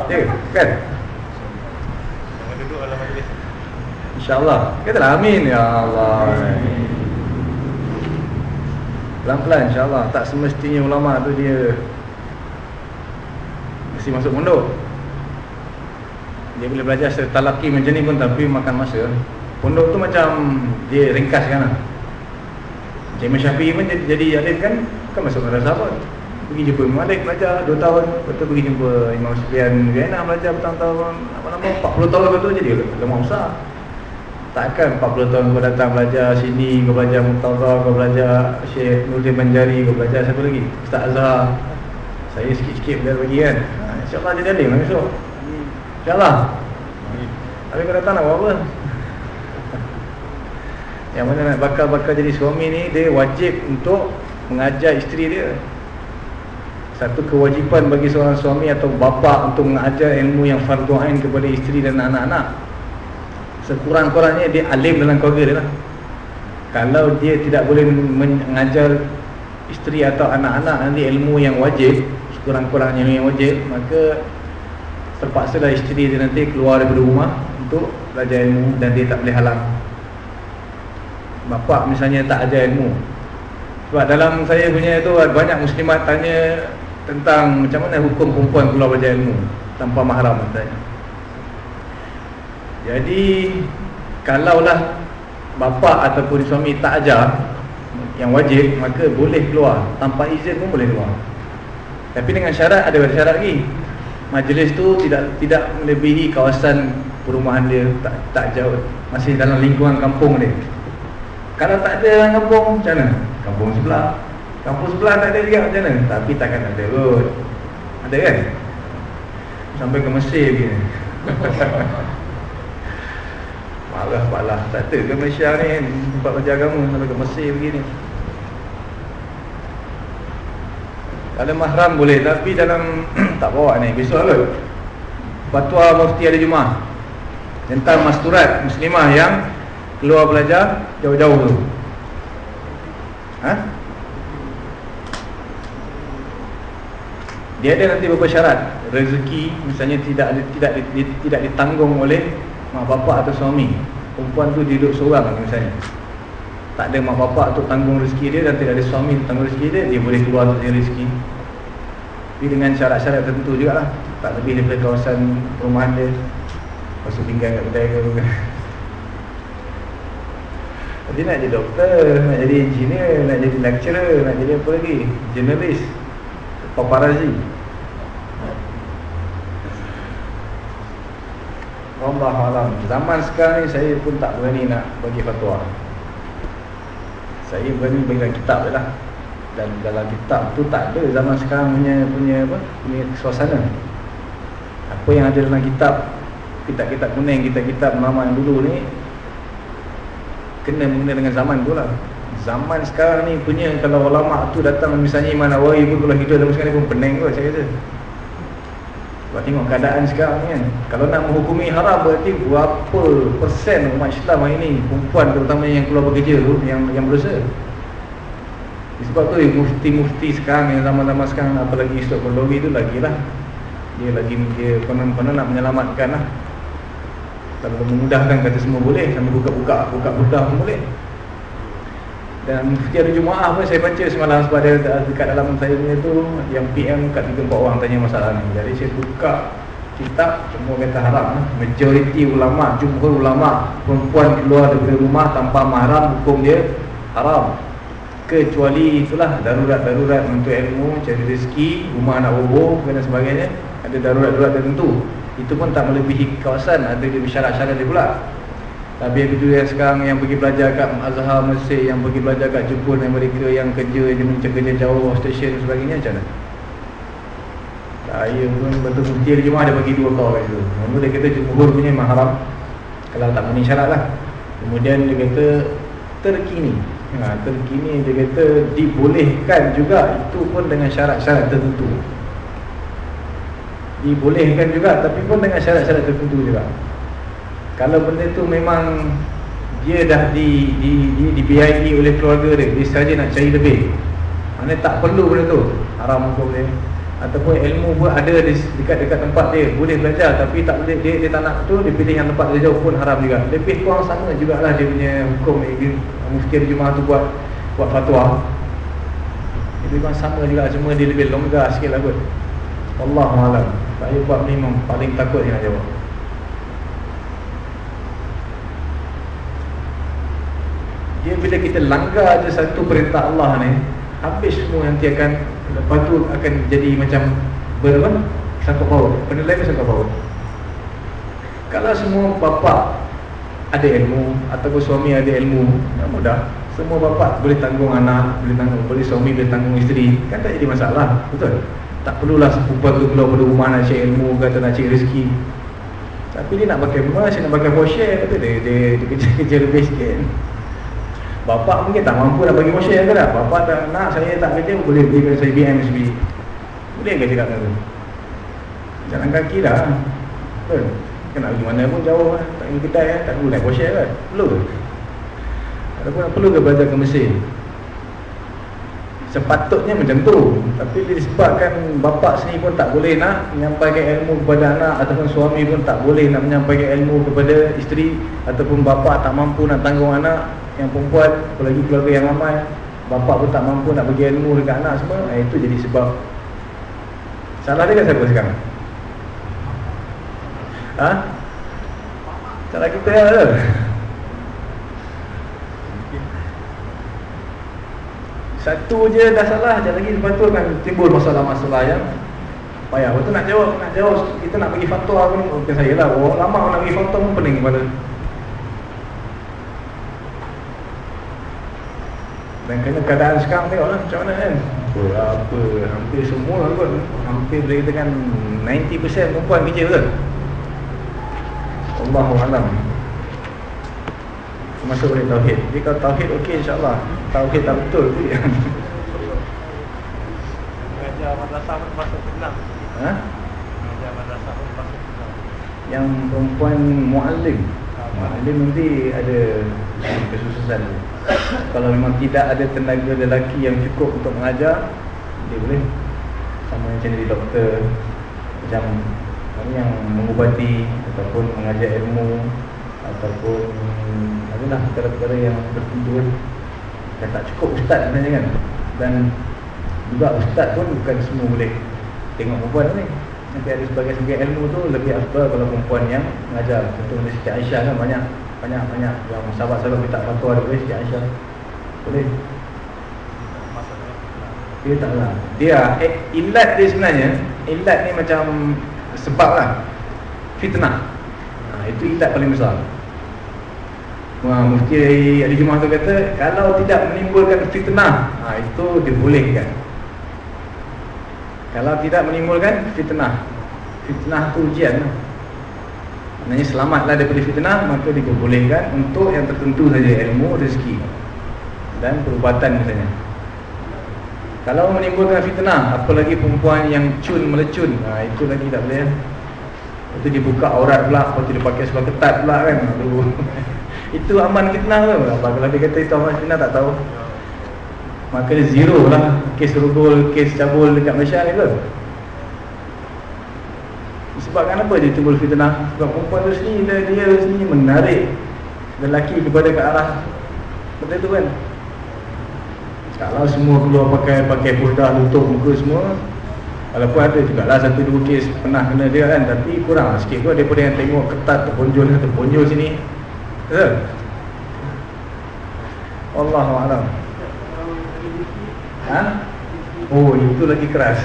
Ya, kan? InsyaAllah. Katalah amin Ya Allah. Pelan-pelan insyaAllah. Tak semestinya ulama tu dia Mesti masuk pondok. Dia boleh belajar secara talaki macam ni pun Tapi makan masa. Pondok tu macam Dia ringkaskan lah. Macam Imam Syafi'i pun jadi, jadi alim kan? Kan masuk madrasah pun Pergi jumpa Imam Malik belajar 2 tahun Lepas tu pergi jumpa Imam Sufyan Vienna belajar bertahun-tahun Apa-apa 40 tahun lepas tu jadi lemah besar. Takkan 40 tahun kau datang belajar sini Kau belajar Muqtadha Kau belajar Syekh Nurdin Manjari Kau belajar siapa lagi? Ustaz Azhar. Saya sikit-sikit belajar bagi kan? Ha, InsyaAllah jadi alim lah besok. InsyaAllah. Tapi kau datang nak buat apa? Yang mana nak bakal-bakal jadi suami ni Dia wajib untuk Mengajar isteri dia Satu kewajipan bagi seorang suami Atau bapa untuk mengajar ilmu yang fardu ain Kepada isteri dan anak-anak. Sekurang-kurangnya dia alim dalam keluarga dia lah. Kalau dia tidak boleh mengajar Isteri atau anak-anak nanti ilmu yang wajib Sekurang-kurangnya yang wajib Maka terpaksalah isteri dia nanti keluar daripada rumah Untuk belajar ilmu dan dia tak boleh halang. Bapak misalnya tak ajar ilmu. Sebab dalam saya punya tu Banyak muslimat tanya Tentang macam mana hukum perempuan keluar belajar ilmu Tanpa mahram katanya jadi Kalaulah Bapa ataupun suami tak ajar Yang wajib Maka boleh keluar Tanpa izin pun boleh keluar Tapi dengan syarat Ada syarat lagi Majlis tu tidak tidak melebihi kawasan perumahan dia tak tak jauh masih dalam lingkungan kampung dia. Kalau tak ada dalam kampung macam mana? Kampung sebelah. Kampung sebelah tak ada juga macam mana? Tapi takkan ada kot. Ada kan? Sampai ke Mesir dia. Malah malah tak ada ke Malaysia ni kan Tempat kerja agama sampai ke Mesir begini Kalau mahram boleh Tapi dalam Tak bawa ni Besok kot Fatwa Mufti ada Jumaah Tentang masturat Muslimah yang Keluar belajar Jauh-jauh tu Ha? Dia ada nanti beberapa syarat. Rezeki Misalnya tidak tidak tidak ditanggung oleh mak bapak atau suami. Perempuan tu duduk seorang misalnya Tak ada mak bapak untuk tanggung rezeki dia Dan tidak ada suami untuk tanggung rezeki dia Dia boleh keluar untuk rezeki. Tapi dengan syarat-syarat tertentu juga lah Tak lebih daripada kawasan perumahan dia. Masuk pinggan kat kedai ke Dia nak jadi doktor, nak jadi engineer, nak jadi lecturer, nak jadi apa lagi? Journalist Paparazzi. Allah alam. Zaman sekarang ni saya pun tak berani nak bagi fatwa. Saya berani bagi kitab je lah. Dan dalam kitab tu tak ada zaman sekarang punya punya apa punya suasana. Apa yang ada dalam kitab Kitab-kitab kuning, kitab-kitab lama yang dulu ni Kena mengena dengan zaman tu lah Zaman sekarang ni punya Kalau ulama tu datang misalnya Iman Nawawi pun Kalau hidup dalam sekarang pun pening kot saya kata sebab tengok keadaan sekarang ni kan Kalau nak menghukumi haram berarti Berapa persen umat Islam hari ni Perempuan terutama yang keluar bekerja tu Yang yang berusaha Sebab tu mufti-mufti sekarang Yang zaman-zaman sekarang Apalagi Istok Kondowi tu lagi lah Dia lagi dia konon-konon nak menyelamatkan lah. Kalau memudahkan kata semua boleh Sambil buka-buka Buka-buka pun boleh dan mufti ada Jumaah pun saya baca semalam sebab dia dekat dalam saya punya tu yang PM kat 3 4 orang tanya masalah ni. Jadi saya buka kitab semua kata haram. Majoriti ulama, jumhur ulama perempuan keluar dari rumah tanpa mahram hukum dia haram. Kecuali itulah darurat-darurat untuk ilmu, cari rezeki, rumah nak roboh dan sebagainya. Ada darurat-darurat tertentu. Itu pun tak melebihi kawasan, ada dia syarat-syarat dia pula. Tapi itu yang sekarang yang pergi belajar kat Azhar Mesir Yang pergi belajar kat Jepun Amerika Yang kerja, yang kerja jauh Station dan sebagainya Macam mana? Saya pun betul mufti ada jemaah dia bagi dua kau kat situ. Mula dia kata jumhur punya mahram. Kalau tak memenuhi syarat lah. Kemudian dia kata terkini. Ha, Terkini dia kata dibolehkan juga Itu pun dengan syarat-syarat tertentu. Dibolehkan juga tapi pun dengan syarat-syarat tertentu juga Kalau benda tu memang Dia dah di, di, di, dibiayai oleh keluarga dia Dia saja nak cari lebih. Mana tak perlu benda tu. Haram hukum dia Ataupun ilmu pun ada di dekat-dekat tempat dia. Boleh belajar tapi tak boleh. Dia, dia tak nak tu Dia pilih yang tempat dia jauh pun haram juga. Lebih kurang sama jugalah dia punya hukum dia, Mufti Jumaah tu buat buat fatwa. Lebih kurang sama juga Cuma dia lebih longgar sikit lah kot. Allah Alam. Saya buat memang paling takut yang jawab Dia bila kita langgar je satu perintah Allah ni Habis semua nanti akan Lepas tu akan jadi macam Berapa? Sangkut paut. Benda lain pun sangkut paut. Kalau semua bapa Ada ilmu Ataupun suami ada ilmu Tak mudah. Semua bapa boleh tanggung anak Boleh tanggung Boleh suami boleh tanggung isteri. Kan tak jadi masalah Betul? Tak perlulah perempuan tu keluar pada rumah Nak cari ilmu Kata nak cari rezeki. Tapi dia nak pakai emas Dia nak pakai share Kata dia Dia, dia kerja-kerja lebih sikit Bapak mungkin tak mampu nak bagi motion ke tak? Bapak tak nak saya tak kerja boleh belikan saya BM sendiri. Boleh ke cakap tu? Jalan kaki dah. Kan nak pergi mana pun jauh lah. Tak pergi kedai lah. Tak perlu naik motion kan? Perlu ke? Ataupun perlu ke belajar ke mesin? Sepatutnya macam tu Tapi disebabkan bapak sendiri pun tak boleh nak Menyampaikan ilmu kepada anak Ataupun suami pun tak boleh nak menyampaikan ilmu kepada isteri Ataupun bapak tak mampu nak tanggung anak Yang perempuan Apalagi keluarga yang ramai Bapak pun tak mampu nak bagi ilmu dekat anak semua eh, Itu jadi sebab. Salah dia kan siapa sekarang? Ha? Salah kita ya Satu je dah salah Sekejap lagi lepas tu akan timbul masalah-masalah yang Payah tu nak jawab Nak jawab Kita nak bagi fatwa pun Bukan saya lah. Orang lama nak bagi fatwa pun pening kepala Dan kena keadaan sekarang tengok lah Macam mana kan. Berapa Hampir semua kot. Hampir boleh katakan 90% perempuan kerja betul? Allahu'alam. Masuk boleh Tauhid. Jadi kalau Tauhid okey insyaAllah. Tauhid tak betul Mengajar madrasah pun masuk senang Ha? Mengajar madrasah pun masuk senang Yang perempuan mu'alim Mu'alim nanti ada kesusahan Kalau memang tidak ada tenaga lelaki yang cukup untuk mengajar Dia boleh. Sama macam jadi doktor Macam yang mengubati Ataupun mengajar ilmu Ataupun Adalah perkara-perkara yang tertentu Dan tak cukup ustaz sebenarnya kan? Dan juga ustaz pun bukan semua boleh Tengok perempuan ni. Nanti ada sebagai segi ilmu tu Lebih afdal kalau perempuan yang mengajar. Contoh Siti Aisyah kan banyak Banyak-banyak Yang sahabat-sahabat minta fatwa dia boleh Siti Aisyah. Boleh? Dia taklah Dia eh, Ilat dia sebenarnya Ilat ni macam Sebab lah. Fitnah. Ha, Itu ilat paling besar. Wah, Mufti Ali Jumaah tu kata Kalau tidak menimbulkan fitnah ha, Itu dibolehkan. Kalau tidak menimbulkan fitnah. Fitnah tu ujian Maksudnya selamatlah daripada fitnah Maka dibolehkan untuk yang tertentu saja Ilmu, rezeki Dan perubatan misalnya. Kalau menimbulkan fitnah Apalagi perempuan yang cun melecun ha, Itu lagi tak boleh Itu dibuka aurat pula Lepas tu dia pakai sebuah ketat pula kan itu aman fitnah ke apa kalau dia kata itu aman fitnah tak tahu. Maka zero lah kes rugul kes cabul dekat Malaysia ni ke sebabkan apa dia timbul fitnah sebab perempuan tu sendiri dia, dia sendiri menarik lelaki kepada ke arah benda tu kan kalau semua keluar pakai pakai burdah tutup muka semua Walaupun ada juga lah satu dua kes pernah kena dia kan Tapi kurang lah sikit kot daripada yang tengok ketat terponjol terponjol sini Ya. Allahu a'lam. Ha? Oh, itu lagi keras.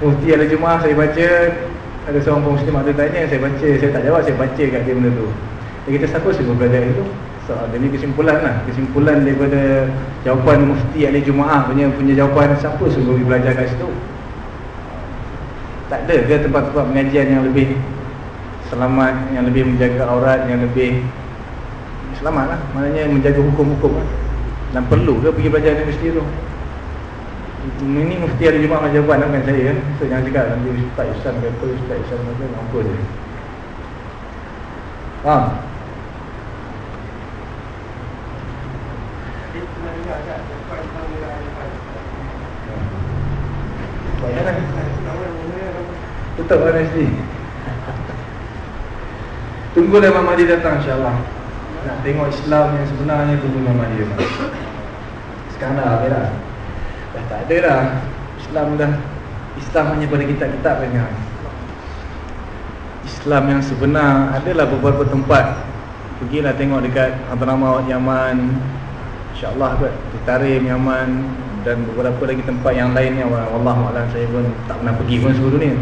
Mufti ada jemaah saya baca ada seorang kaum muslim ada tanya saya baca saya tak jawab saya baca kat dia benda tu. Dia kata siapa sih belajar itu? So, jadi kesimpulan lah. Kesimpulan daripada jawapan mufti ahli Jumaah punya punya jawapan Siapa suruh belajar kat situ? Tak ada ke tempat-tempat pengajian yang lebih Selamat Yang lebih menjaga aurat Yang lebih Selamat lah? Maknanya menjaga hukum-hukum lah. Dan perlu ke pergi belajar universiti tu Ini mufti hari Jumat Majabat kan saya So jangan cakap nanti Ustaz Isan kata Ustaz Isan kata Mampu je. Faham? Tutup kan SD Tunggulah Imam Mahdi datang insyaAllah. Nak tengok Islam yang sebenarnya Tunggu Mahdi Sekarang dah habis dah tak ada dah Islam dah Islam hanya pada kitab-kitab saja. Islam yang sebenar Adalah beberapa tempat. Pergilah tengok dekat Hadramaut Yaman InsyaAllah kot Tarim Yaman Dan beberapa lagi tempat yang lainnya. Wallahualam saya pun tak pernah pergi pun seluruh dunia.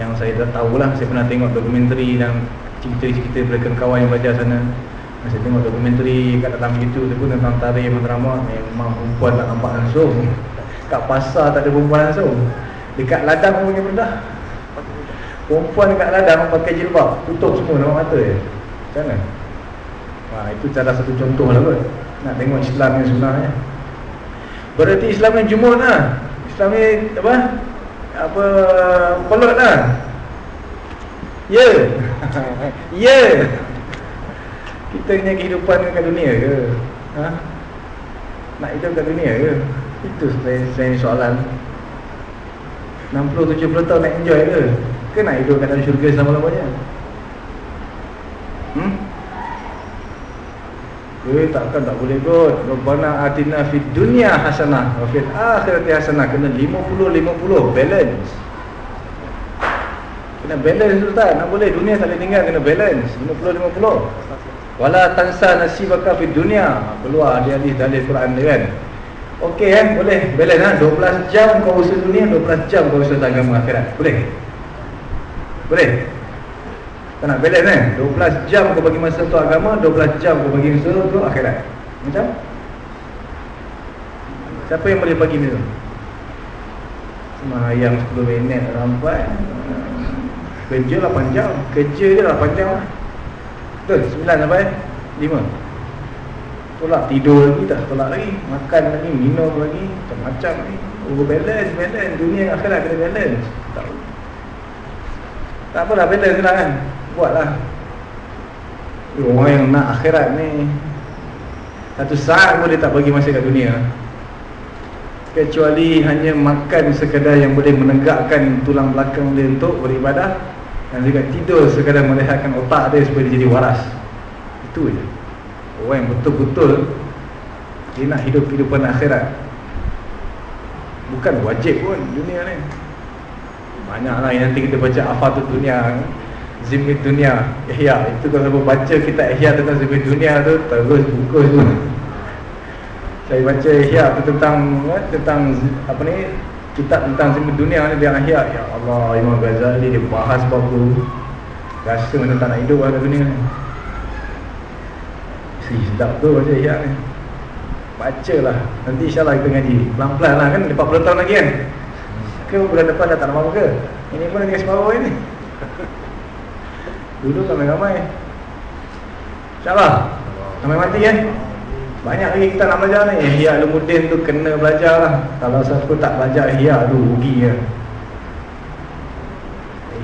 Yang saya dah tahulah Saya pernah tengok dokumentari dan cerita-cerita daripada kawan yang belajar sana. Saya tengok dokumentari kat dalam YouTube tu pun tentang Tarim Hadramaut. Memang perempuan tak nampak langsung Kat pasar tak ada perempuan langsung Dekat ladang pun punya benda Perempuan dekat ladang pakai jilbab Tutup semua nampak mata je Macam mana? Wah, itu cara satu contoh lah kot Nak tengok Islam yang sebenarnya Berarti Islam yang jumur lah Islam ni apa? Apa Pelot lah Ya yeah. Ya yeah. Kita punya kehidupan kat dunia ke? Ha? Nak hidup kat dunia ke? Itu saya soalan. 60-70 tahun nak enjoy ke? Ke nak hidup dalam syurga selama-lamanya? Hmm? Eh takkan tak boleh kot. Rabbana atina fid dunia hasanah Wa fil akhirati hasanah. Kena 50-50 Balance. Kena balance tu tak? Nak boleh dunia tak boleh tinggal Kena balance. 50-50 Wala tansa nasibaka fid dunia Keluar di hadis dalil Quran dia kan Okey kan boleh. Balance ha? 12 jam kau usaha dunia 12 jam kau usaha agama akhirat. Boleh? Boleh? Kau nak balance kan 12 jam kau bagi masa untuk agama 12 jam kau bagi masa untuk akhirat. Macam? Siapa yang boleh bagi macam Semayang 10 minit rampai Kerja 8 jam. Kerja je 8 jam Betul? 9 sampai 5 Tolak tidur lagi tak tolak lagi. Makan lagi, minum lagi Macam-macam lagi Oh balance, balance Dunia akhirat kena balance. Tak tak apalah balance lah kan. Buatlah. Orang yang nak akhirat ni Satu saat pun dia tak bagi masa kat dunia. Kecuali hanya makan sekadar yang boleh menegakkan tulang belakang dia untuk beribadah Dan juga tidur sekadar merehatkan otak dia supaya dia jadi waras. Itu je Orang yang betul-betul Dia nak hidup kehidupan akhirat. Bukan wajib pun dunia ni. Banyaklah yang nanti kita baca Afatul Dunia Zimit Dunia Ihya. Itu kalau baca kita Ihya tentang Zimit Dunia tu Terus buku tu. Saya baca Ihya tu tentang eh, Tentang apa ni Kitab tentang Zimit Dunia ni Dia Ihya. Ya Allah Imam Ghazali dia bahas babu Rasa mana tak nak hidup lah dunia ni Sedap tu baca Ihya ni Baca lah Nanti insyaAllah kita ngaji. Pelan-pelan lah kan? 40 tahun lagi kan? Ke bulan depan dah tak nak ke? Ini pun lagi separuh ini Dulu ramai-ramai. InsyaAllah. Sampai mati kan? Banyak lagi kita nak belajar ni. Ihya Lumuddin tu kena belajar lah. Kalau siapa tak belajar Ihya tu rugi ya.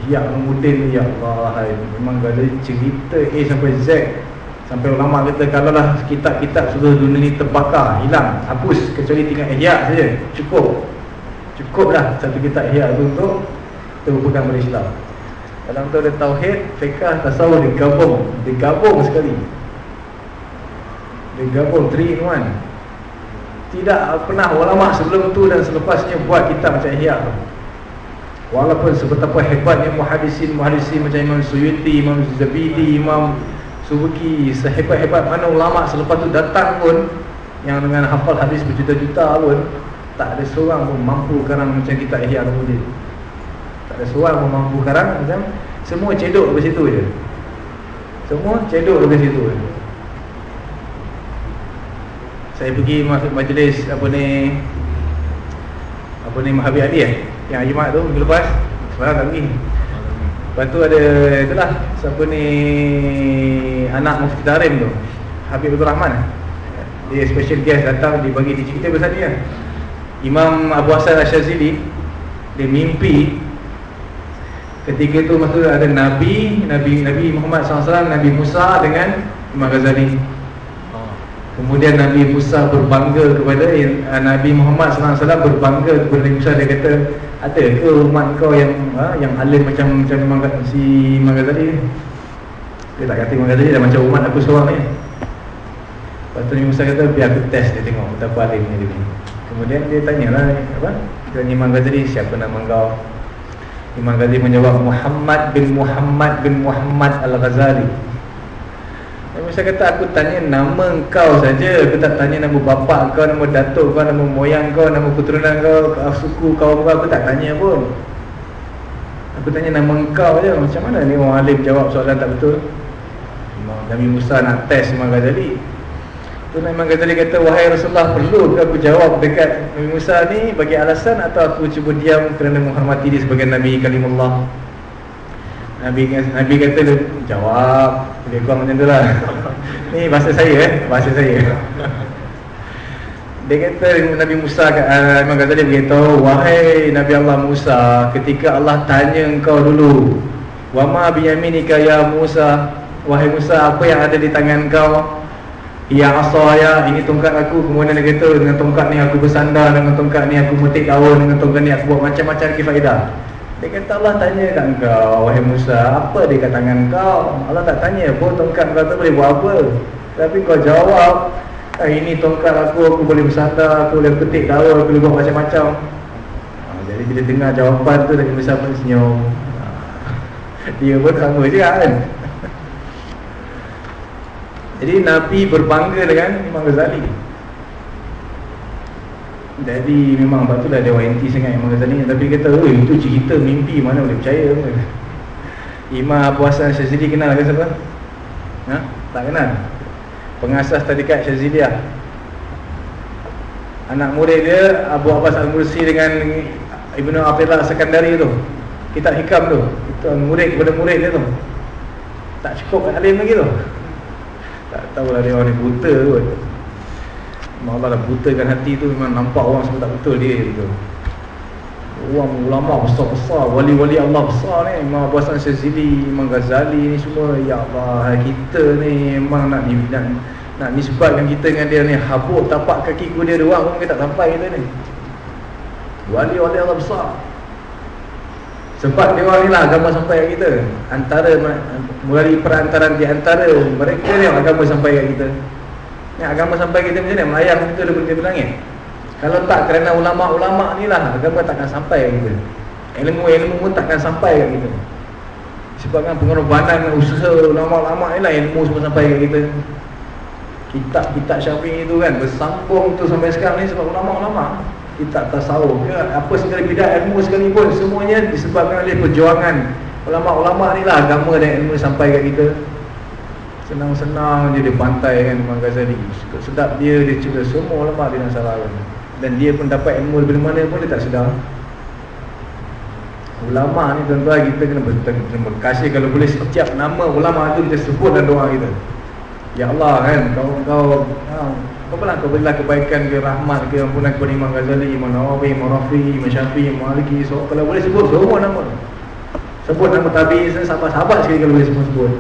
Ihya Lumuddin tu Ya Allah Memang ada cerita A sampai Z Sampai ulama kata Kalau lah kitab-kitab seluruh dunia ni terbakar Hilang Hapus Kecuali tinggal Ihya saja Cukup Cukup lah Satu kitab Ihya tu untuk Terbukakan oleh Islam dalam tu ada tauhid, fiqah, tasawuf digabung, digabung sekali. Digabung 3 in 1. Tidak pernah ulama sebelum tu dan selepasnya buat kitab macam Ihya tu. Walaupun sebetapa hebatnya muhadisin muhadisin macam Imam Suyuti, Imam Zabidi, Imam Subuki, sehebat-hebat mana ulama selepas tu datang pun yang dengan hafal hadis berjuta-juta pun tak ada seorang pun mampu karang macam kita Ihya Ulumuddin. Tak ada seorang pun mampu karang macam Semua cedok ke situ je. Semua cedok ke situ je. Saya pergi masuk majlis Apa ni Apa ni Mahabir Ali eh Yang Jumat tu minggu lepas Semalam tak pergi Lepas tu ada itulah Siapa ni Anak Mufti Tarim tu. Habib Abdul Rahman Dia special guest datang Dia bagi dia cerita pasal dia. Imam Abu Hasan Asyazili Dia mimpi Ketika tu masa tu ada Nabi Nabi Nabi Muhammad SAW Nabi Musa dengan Imam Ghazali. Kemudian Nabi Musa berbangga kepada uh, Nabi Muhammad SAW berbangga kepada Nabi Musa. Dia kata Ada ke umat kau yang ha, yang alim macam macam Imam, Gha- si Imam ni? Dia tak kata Imam Ghazali dah macam umat aku seorang ni. Lepas tu Musa kata biar aku test dia tengok betapa alimnya dia ni. Kemudian dia tanyalah apa? Dia tanya Imam Ghazali siapa nama kau? Imam Ghazali menjawab Muhammad bin Muhammad bin Muhammad Al-Ghazali Musa kata aku tanya nama kau saja. Aku tak tanya nama bapa kau, nama datuk kau, nama moyang kau, nama keturunan kau, suku kau kau Aku tak tanya pun. Aku tanya nama kau je. Macam mana ni orang alim jawab soalan tak betul? Nabi Musa nak test Imam Ghazali. Tu Imam Ghazali kata Wahai Rasulullah perlu ke aku jawab dekat Nabi Musa ni? Bagi alasan atau aku cuba diam Kerana menghormati dia sebagai Nabi Kalimullah? Nabi Nabi kata dia jawab. Lebih kurang macam tu lah Ni bahasa saya eh. Bahasa saya. Dia kata Nabi Musa uh, Imam Ghazali beritahu Wahai Nabi Allah Musa Ketika Allah tanya engkau dulu Wama biyaminika ya Musa? Wahai Musa apa yang ada di tangan kau Ya asaya ini tongkat aku. Kemudian dia kata dengan tongkat ni aku bersandar Dengan tongkat ni aku metik daun Dengan tongkat ni aku buat macam-macam kifaedah Dia kata Allah tanya kat kau Wahai Musa apa di kat tangan kau? Allah tak tanya pun tongkat kau tu boleh buat apa. Tapi kau jawab ah, Ini tongkat aku aku boleh bersandar Aku boleh petik daun Aku boleh buat macam-macam. Ah, Jadi bila dengar jawapan tu Nabi Musa pun senyum. Dia pun sama je kan? Jadi Nabi berbangga dengan Imam Ghazali Jadi memang sebab tu dah ada orang sangat Imam Ghazali Tapi dia kata, oh itu cerita mimpi mana boleh percaya? Imam Abu Hassan Syazili kenal ke siapa? Ha? Tak kenal? Pengasas tarikat Syaziliyah Anak murid dia Abu Abbas Al-Mursi dengan Ibnu Abdullah Sekandari tu. Kitab Hikam tu. Itu murid kepada murid dia tu. Tak cukup alim lagi tu. Tak tahulah dia orang ni buta Memang Allah dah butakan hati tu Memang nampak orang semua tak betul dia tu Orang ulama besar-besar Wali-wali Allah besar ni Imam Abu Hassan Syazili Imam Ghazali ni semua Ya Allah Kita ni memang nak nak, nak nisbatkan kita dengan dia ni. Habuk tapak kaki ku dia doang pun kita tak sampai kita ni. Wali-wali Allah besar. Sebab dia orang ni lah agama sampai kita. Antara Melalui perantaran di antara Mereka ni agama sampai kita Ni agama sampai kita macam ni Melayang kita dah berhenti berlangit Kalau tak kerana ulama'-ulama' ni lah Agama takkan sampai kat kita. Ilmu-ilmu pun takkan sampai kat kita. Sebabkan pengorbanan Usaha ulama'-ulama' ni lah Ilmu semua sampai kat kita. Kitab-kitab syafi'i tu kan Bersambung tu sampai sekarang ni Sebab ulama'-ulama' kitab tasawuf ke apa segala bidang ilmu sekalipun semuanya disebabkan oleh perjuangan ulama-ulama ni lah agama dan ilmu sampai kat kita senang-senang je dia pantai kan Imam Ghazali. Sedap dia dia cuba semua nak salah kan dan dia pun dapat ilmu dari mana pun dia tak sedar. Ulama ni tuan-tuan kita kena berterima kasih kalau boleh setiap nama ulama tu kita sebut dalam doa kita. Ya Allah kan kau kau kau pernah kau berilah kebaikan ke rahmat ke ampunan kepada Imam Ghazali, Imam Nawawi, Imam Rafi, Imam Syafi'i, Imam Maliki so, Kalau boleh sebut semua nama Sebut nama tabi, sahabat-sahabat sekali kalau boleh semua sebut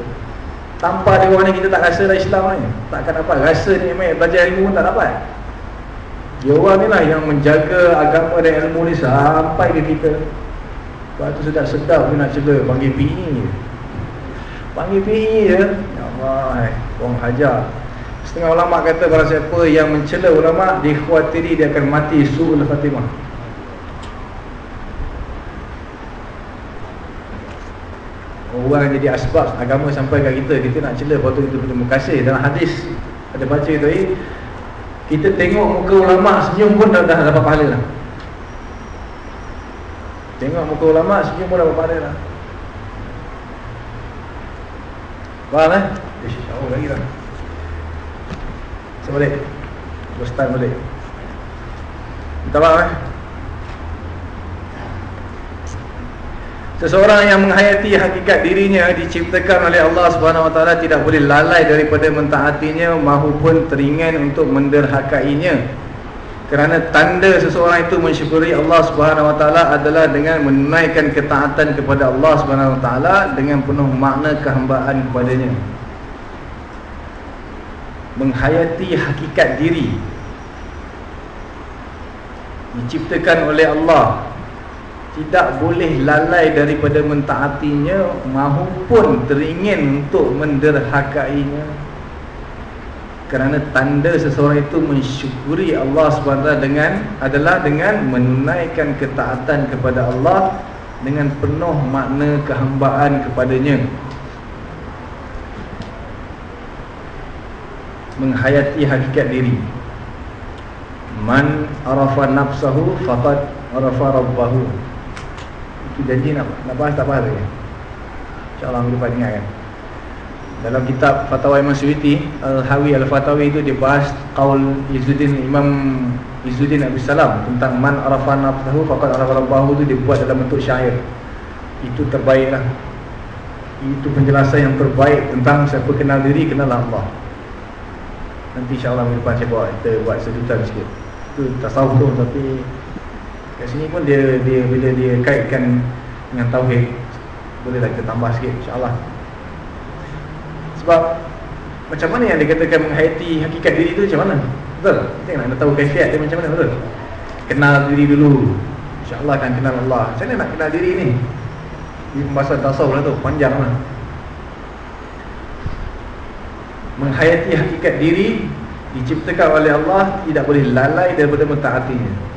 Tanpa dia ni kita tak rasa dah Islam ni. Takkan dapat rasa ni mai belajar ilmu pun tak dapat. Dia orang ni lah yang menjaga agama dan ilmu ni sampai ke kita Lepas tu sedap-sedap dia nak cela panggil PE je Panggil PE je. Ya Allah, orang hajar. Setengah ulama kata barang siapa yang mencela ulama dikhawatiri dia akan mati su'ul khatimah. Orang jadi asbab agama sampai kat kita Kita nak cela tu kita berterima kasih. Dalam hadis Ada baca itu eh, Kita tengok muka ulama' senyum pun dah, dah dapat pahala lah. Tengok muka ulama' senyum pun dapat pahala lah. Faham eh? Ish, jauh lagi lah. Saya balik Terus time balik. Minta maaf eh Seseorang yang menghayati hakikat dirinya diciptakan oleh Allah Subhanahu Wa Taala tidak boleh lalai daripada mentaatinya maupun teringan untuk menderhakainya. Kerana tanda seseorang itu mensyukuri Allah Subhanahu Wa Taala adalah dengan menunaikan ketaatan kepada Allah Subhanahu Wa Taala dengan penuh makna kehambaan kepadanya. Menghayati hakikat diri diciptakan oleh Allah tidak boleh lalai daripada mentaatinya mahupun teringin untuk menderhakainya. Kerana tanda seseorang itu mensyukuri Allah SWT dengan adalah dengan menunaikan ketaatan kepada Allah dengan penuh makna kehambaan kepadanya. Menghayati hakikat diri. Man arafa nafsahu faqad arafa rabbahu janji nak nak bahas tak bahas lagi. Insya-Allah minggu depan ingat kan. Dalam kitab Fatwa Imam Al-Hawi Al-Fatawi itu dia bahas qaul Izzuddin Imam Izzuddin Abi Salam tentang man arafa nafsahu faqad arafa rabbahu itu dia buat dalam bentuk syair. Itu terbaiklah. Itu penjelasan yang terbaik tentang siapa kenal diri kenal Allah. Nanti insya-Allah minggu depan saya buat kita buat sedutan sikit. Itu tasawuf tu tapi Kat sini pun dia dia bila dia kaitkan dengan tauhid bolehlah kita tambah sikit insya-Allah. Sebab macam mana yang dikatakan menghayati hakikat diri itu macam mana? Betul? Kita nak tahu kaifiat dia macam mana betul? Kenal diri dulu. Insya-Allah akan kenal Allah. Macam mana nak kenal diri ni? Ini pembahasan tasawuf lah tu, panjang lah. Menghayati hakikat diri diciptakan oleh Allah tidak boleh lalai daripada mentaatinya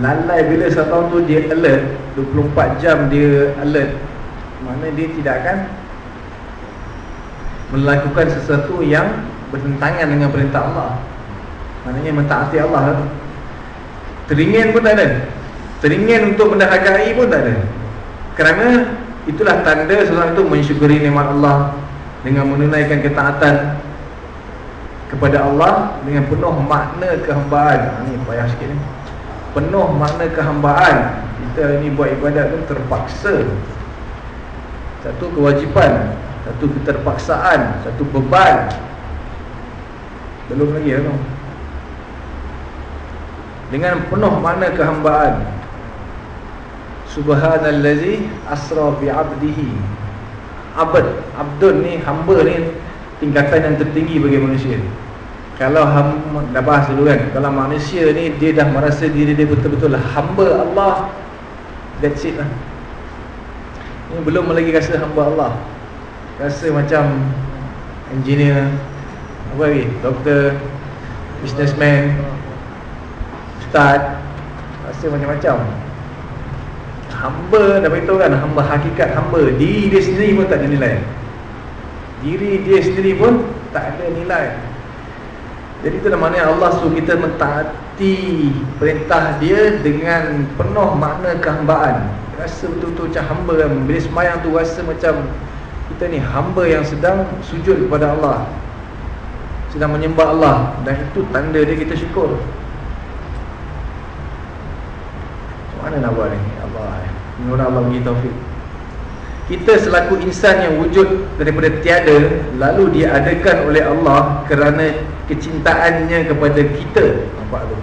lalai bila satu tu dia alert. 24 jam dia alert. Mana dia tidak akan melakukan sesuatu yang bertentangan dengan perintah Allah. Maknanya mentaati Allah teringin pun tak ada. Teringin untuk mendahagai pun tak ada. Kerana itulah tanda seseorang itu mensyukuri nikmat Allah dengan menunaikan ketaatan kepada Allah dengan penuh makna kehambaan. Ha, ni payah sikit ni penuh makna kehambaan. Kita ini buat ibadat tu terpaksa. Satu kewajipan satu keterpaksaan satu beban. Belum lagi ya tu dengan penuh makna kehambaan. Subhanallazi asra bi 'abdihi abd abdun ni hamba ni tingkatan yang tertinggi bagi manusia kalau hamba, dah bahas dulu kan Kalau manusia ni dia dah merasa diri dia betul-betul hamba Allah That's it lah. Ini belum lagi rasa hamba Allah. Rasa macam Engineer Apa lagi? Doktor Businessman Ustaz Rasa macam-macam. Hamba dah beritahu kan Hamba hakikat hamba Diri dia sendiri pun tak ada nilai. Diri dia sendiri pun Tak ada nilai jadi itulah maknanya Allah suruh kita mentaati perintah dia dengan penuh makna kehambaan. Rasa betul-betul macam hamba kan. Bila semayang tu rasa macam kita ni hamba yang sedang sujud kepada Allah. Sedang menyembah Allah. Dan itu tanda dia kita syukur. Macam mana nak buat ni? Allah. Ini orang Allah bagi taufik. Kita selaku insan yang wujud daripada tiada Lalu diadakan oleh Allah kerana kecintaannya kepada kita. Nampak tu?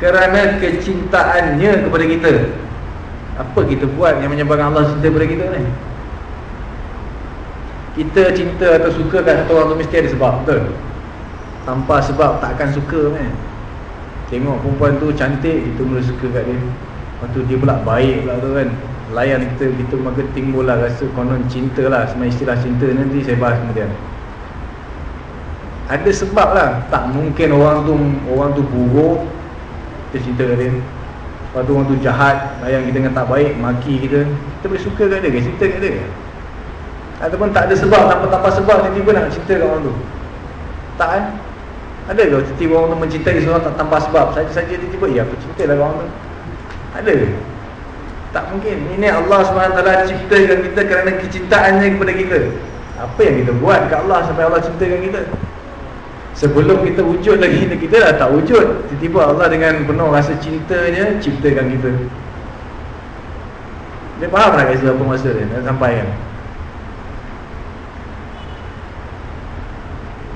Kerana kecintaannya kepada kita. Apa kita buat yang menyebabkan Allah cinta kepada kita ni? Kita cinta atau suka kat satu orang tu mesti ada sebab betul? Tanpa sebab takkan suka kan tengok perempuan tu cantik kita mula suka kat dia. Lepas tu dia pula baik pula tu kan. Layan kita kita timbul lah rasa konon cinta lah. Semua istilah cinta nanti saya bahas kemudian ada sebab lah. Tak mungkin orang tu Orang tu buruk Kita cinta dia. Lepas tu orang tu jahat Layan kita dengan tak baik Maki kita. Kita boleh suka kat dia ke? Cinta kat dia. Ataupun tak ada sebab Tanpa-tanpa sebab Tiba-tiba nak cinta kat orang tu. Tak kan Ada ke tiba-tiba orang tu mencintai seorang tak tanpa sebab? Saja-saja tiba-tiba Ya aku cinta lah orang tu. Ada ke? Tak mungkin. Ini Allah SWT ciptakan kita kerana kecintaannya kepada kita. Apa yang kita buat kat Allah sampai Allah ciptakan kita Sebelum kita wujud lagi Kita dah tak wujud. Tiba-tiba Allah dengan penuh rasa cintanya Ciptakan kita. Dia faham tak isu apa maksud dia Nak sampaikan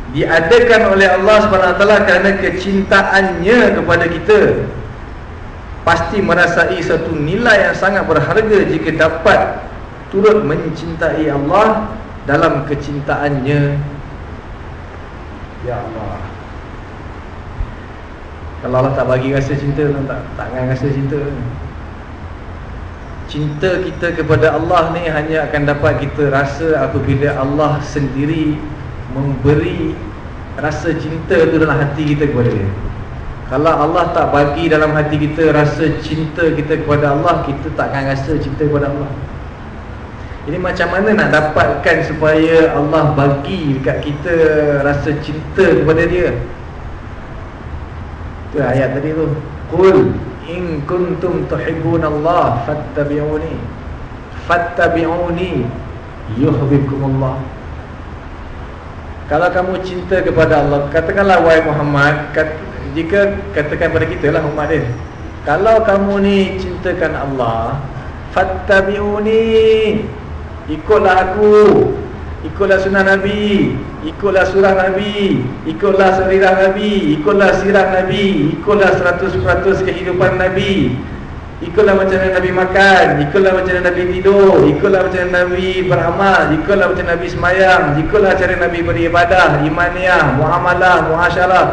Diadakan oleh Allah SWT Kerana kecintaannya kepada kita. Pasti merasai satu nilai yang sangat berharga Jika dapat turut mencintai Allah Dalam kecintaannya Ya Allah Kalau Allah tak bagi rasa cinta Tak takkan rasa cinta Cinta kita kepada Allah ni hanya akan dapat kita rasa apabila Allah sendiri memberi rasa cinta tu dalam hati kita kepada dia. Kalau Allah tak bagi dalam hati kita rasa cinta kita kepada Allah, kita takkan rasa cinta kepada Allah. Ini macam mana nak dapatkan supaya Allah bagi dekat kita rasa cinta kepada dia? Itu ayat tadi tu. Qul in kuntum Allah fattabi'uni fattabi'uni yuhibbukumullah kalau kamu cinta kepada Allah katakanlah wahai Muhammad kat, jika katakan pada kita lah umat dia kalau kamu ni cintakan Allah fattabi'uni ikutlah aku. Ikutlah sunnah Nabi. Ikutlah surah Nabi. Ikutlah serirah Nabi. Ikutlah sirah Nabi. Ikutlah seratus peratus kehidupan Nabi. Ikutlah macam mana Nabi makan. Ikutlah macam mana Nabi tidur. Ikutlah macam mana Nabi beramal. Ikutlah macam Nabi semayang. Ikutlah cara Nabi beribadah Imaniyah, muamalah, muasyarah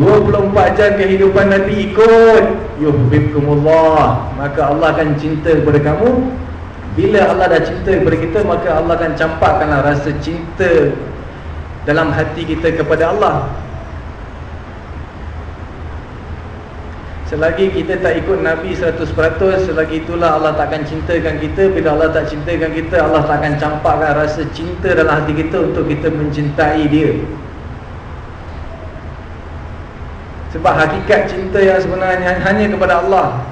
24 jam kehidupan Nabi ikut. Yuhbibkumullah Maka Allah akan cinta kepada kamu bila Allah dah cinta kepada kita Maka Allah akan campakkanlah rasa cinta Dalam hati kita kepada Allah. Selagi kita tak ikut Nabi 100% Selagi itulah Allah takkan cintakan kita. Bila Allah tak cintakan kita Allah takkan campakkan rasa cinta dalam hati kita Untuk kita mencintai dia. Sebab hakikat cinta yang sebenarnya Hanya kepada Allah.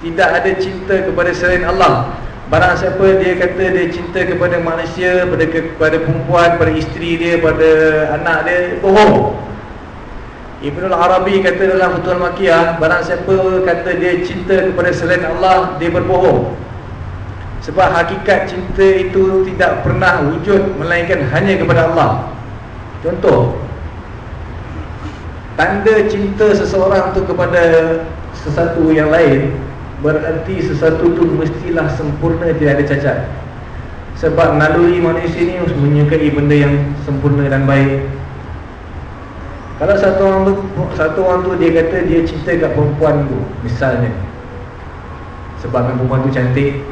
Tidak ada cinta kepada selain Allah Barang siapa dia kata dia cinta kepada manusia Kepada, kepada perempuan, pada isteri dia, pada anak dia Bohong. Ibn al-Arabi kata dalam Futuhul Makiyah Barang siapa kata dia cinta kepada selain Allah Dia berbohong. Sebab hakikat cinta itu tidak pernah wujud Melainkan hanya kepada Allah. Contoh Tanda cinta seseorang itu kepada sesuatu yang lain Berarti sesuatu tu mestilah sempurna Tidak ada cacat. Sebab naluri manusia ni Menyukai benda yang sempurna dan baik. Kalau satu orang tu Satu orang tu dia kata Dia cinta kat perempuan tu Misalnya. Sebab perempuan tu cantik.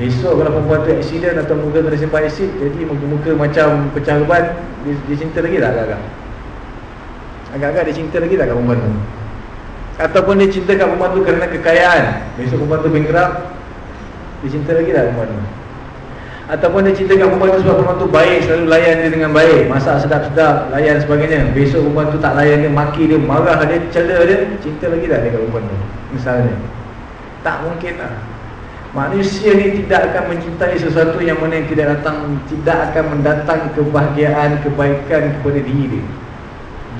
Besok kalau perempuan tu accident Atau muka kena simpan acid Jadi muka-muka macam pecah leban dia, dia cinta lagi tak agak-agak? Agak-agak dia cinta lagi tak kat perempuan tu Ataupun dia cinta kat perempuan tu kerana kekayaan. Besok perempuan tu bankrupt Dia cinta lagi tak perempuan tu. Ataupun dia cinta kat perempuan tu sebab perempuan tu baik Selalu layan dia dengan baik. Masak sedap-sedap, layan sebagainya. Besok perempuan tu tak layan dia, maki dia, marah dia, cela dia Cinta lagi tak dia kat perempuan tu. Misalnya. Tak mungkin lah. Manusia ni tidak akan mencintai sesuatu yang mana yang tidak datang Tidak akan mendatang kebahagiaan, kebaikan kepada diri dia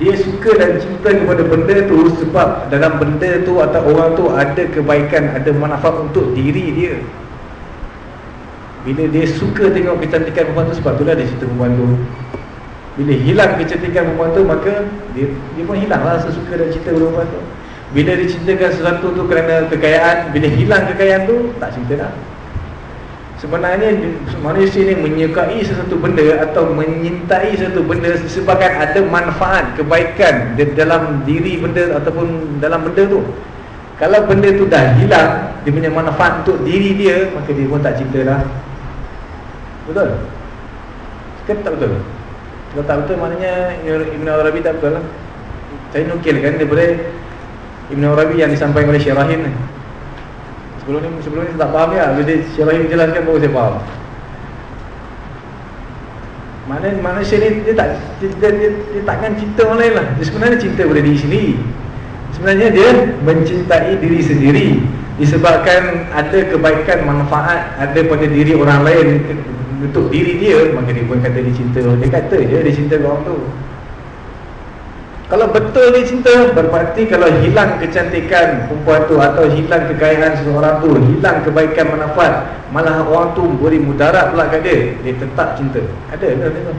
dia suka dan cinta kepada benda tu sebab dalam benda tu atau orang tu ada kebaikan, ada manfaat untuk diri dia. Bila dia suka tengok kecantikan perempuan tu sebab itulah dia cinta perempuan tu. Bila hilang kecantikan perempuan tu maka dia dia pun hilanglah rasa suka dan cinta perempuan tu. Bila dia cintakan sesuatu tu kerana kekayaan, bila hilang kekayaan tu tak cinta dah. Sebenarnya manusia ini menyukai sesuatu benda atau menyintai sesuatu benda disebabkan ada manfaat, kebaikan di dalam diri benda ataupun dalam benda tu. Kalau benda tu dah hilang, dia punya manfaat untuk diri dia, maka dia pun tak cinta dah. Betul? Kan tak betul? Kalau tak betul maknanya Ibn Arabi tak betul lah. Saya nukilkan daripada Ibn Arabi yang disampaikan oleh Syarahin ni. Sebelum ni sebelum ni tak faham ya. Bila Syarahim jelaskan baru saya faham. Mana manusia ni dia tak dia, dia, dia, dia takkan cinta orang lain lah. Dia sebenarnya cinta pada diri sendiri. Sebenarnya dia mencintai diri sendiri disebabkan ada kebaikan manfaat ada pada diri orang lain untuk diri dia maka dia pun kata dia cinta dia kata je dia cinta orang tu Kalau betul dia cinta Berarti kalau hilang kecantikan perempuan tu Atau hilang kekayaan seseorang tu Hilang kebaikan manfaat Malah orang tu beri mudarat pula kat dia. Dia tetap cinta. Ada ada ada.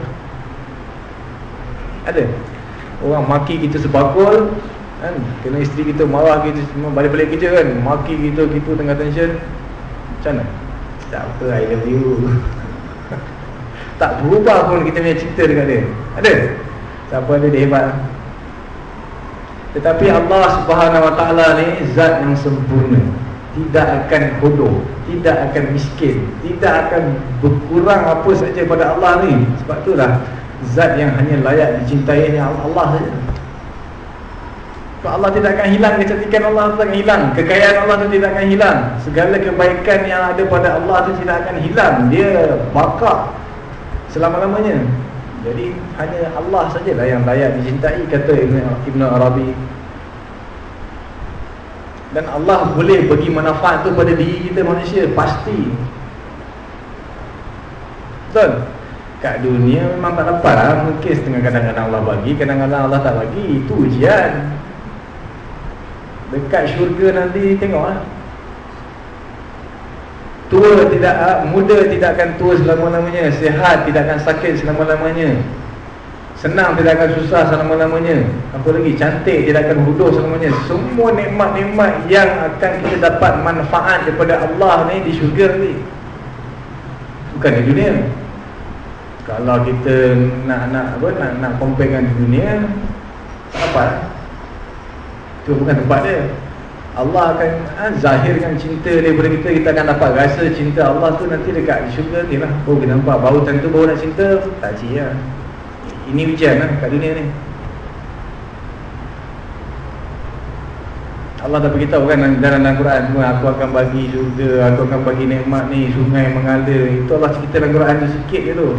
Ada. Orang maki kita sebakul kan? Kena isteri kita marah kita semua Balik-balik kerja kan? Maki kita, kita tengah tension. Macam mana? Tak apa, I love you. Tak berubah pun kita punya cinta dekat dia. Ada? Siapa ada dia hebat tetapi Allah Subhanahu Wa Taala ni zat yang sempurna. Tidak akan bodoh, tidak akan miskin, tidak akan berkurang apa saja pada Allah ni. Sebab itulah zat yang hanya layak dicintai hanya Allah saja. Sebab Allah tidak akan hilang kecantikan Allah tidak akan hilang, kekayaan Allah itu tidak akan hilang. Segala kebaikan yang ada pada Allah itu tidak akan hilang. Dia bakar selama-lamanya. Jadi hanya Allah sajalah yang layak dicintai kata Ibn, Arabi. Dan Allah boleh bagi manfaat tu pada diri kita manusia Pasti. Betul? Kat dunia memang tak dapat lah Mungkin setengah kadang-kadang Allah bagi Kadang-kadang Allah tak bagi Itu ujian. Dekat syurga nanti tengok lah Tua tidak ah, muda tidak akan tua selama-lamanya, sihat tidak akan sakit selama-lamanya. Senang tidak akan susah selama-lamanya. Apa lagi? Cantik tidak akan bodoh selama-lamanya. Semua nikmat-nikmat yang akan kita dapat manfaat daripada Allah ni di syurga ni. Bukan di dunia. Kalau kita nak nak apa nak nak compare dengan dunia, apa. Itu bukan tempat dia. Allah akan ha, zahirkan cinta daripada kita Kita akan dapat rasa cinta Allah tu nanti dekat syurga ni lah Oh kita nampak baru tentu baru nak cinta. Tak cik lah Ini ujian lah kat dunia ni. Allah dah beritahu kan dalam Al-Quran Aku akan bagi syurga, aku akan bagi nikmat ni Sungai mengalir. Itu Allah cerita dalam Al-Quran tu sikit je tu.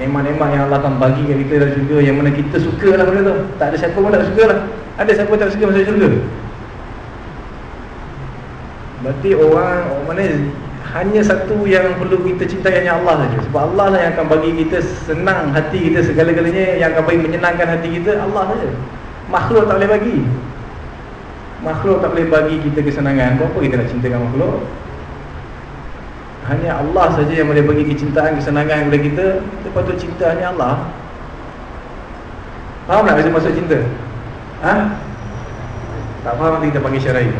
Nikmat-nikmat yang Allah akan bagi kat kita dalam syurga Yang mana kita suka lah benda tu. Tak ada siapa pun tak suka lah. Ada siapa tak suka masuk syurga Berarti orang, orang mana hanya satu yang perlu kita cintai hanya Allah saja. Sebab Allah lah yang akan bagi kita senang hati kita segala-galanya yang akan bagi menyenangkan hati kita Allah saja. Makhluk tak boleh bagi. Makhluk tak boleh bagi kita kesenangan. Kenapa kita nak cintakan makhluk? Hanya Allah saja yang boleh bagi kecintaan, kesenangan kepada kita. Kita patut cinta hanya Allah. Faham tak maksud cinta? Ha? Tak faham nanti kita panggil syara'in.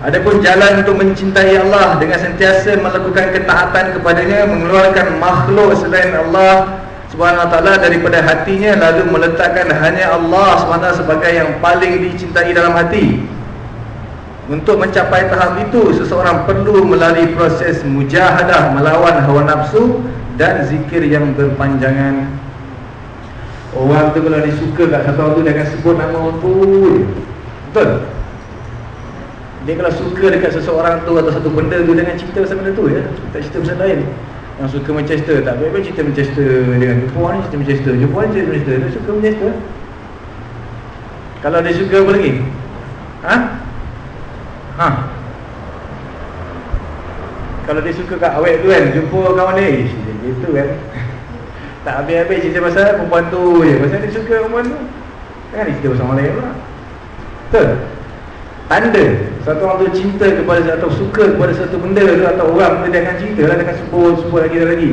Adapun jalan untuk mencintai Allah dengan sentiasa melakukan ketaatan kepadanya mengeluarkan makhluk selain Allah Subhanahu taala daripada hatinya lalu meletakkan hanya Allah Subhanahu sebagai yang paling dicintai dalam hati. Untuk mencapai tahap itu seseorang perlu melalui proses mujahadah melawan hawa nafsu dan zikir yang berpanjangan. Orang tu kalau disuka kat satu orang tu dia akan sebut nama orang tu. Betul? Dia kalau suka dekat seseorang tu atau satu benda tu dengan cerita pasal benda tu ya. Tak cerita pasal lain. Yang suka Manchester tak baik-baik cerita Manchester dengan ni cerita Manchester. Ni cerita Manchester. Dia suka Manchester. Kalau dia suka apa lagi? Ha? Ha? Kalau dia suka kat awet tu kan Jumpa kawan dia Ish, dia gitu kan Tak habis-habis cerita pasal perempuan tu je Pasal dia suka perempuan tu Kan dia cerita pasal orang lain pula Betul? Tanda. Satu orang tu cinta kepada Atau suka kepada satu benda tu Atau orang tu dia akan cerita lah Dia akan sebut, sebut lagi dan lagi.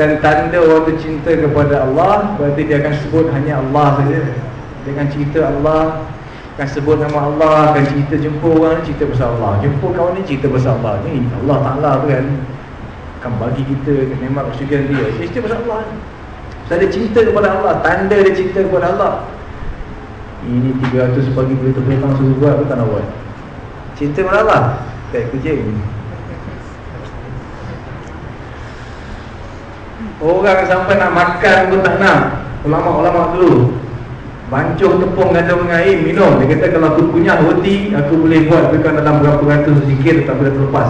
Dan tanda orang tu cinta kepada Allah Berarti dia akan sebut hanya Allah saja. Dia akan cerita Allah Akan sebut nama Allah Akan cerita jumpa orang cerita pasal Allah. Jumpa kawan ni cerita pasal Allah. Ni Allah Ta'ala tu kan. Akan bagi kita Memang syurga dia. Cerita pasal Allah. Dia cinta kepada Allah. Tanda dia cinta kepada Allah ini 300 pagi boleh terpetang suruh buat Aku tak nak buat? Cinta Allah? Tak kucing. Orang sampai nak makan pun tak nak. Ulama-ulama dulu. Bancuh tepung gandum dengan air Minum. Dia kata kalau aku punya roti Aku boleh buat Bukan dalam berapa ratus sikit Tak boleh terlepas.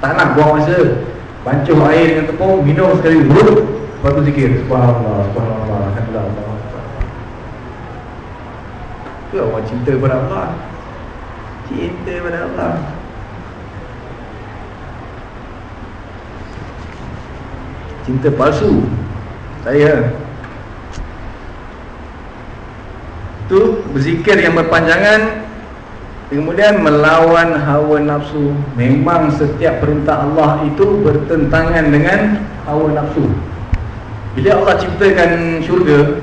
Tak nak buang masa. Bancuh air dengan tepung Minum sekali Lepas tu sikit. Subhanallah Subhanallah ke orang cinta kepada Allah. Cinta kepada Allah. Cinta palsu. Saya Itu berzikir yang berpanjangan Kemudian melawan hawa nafsu. Memang setiap perintah Allah itu Bertentangan dengan hawa nafsu. Bila Allah ciptakan syurga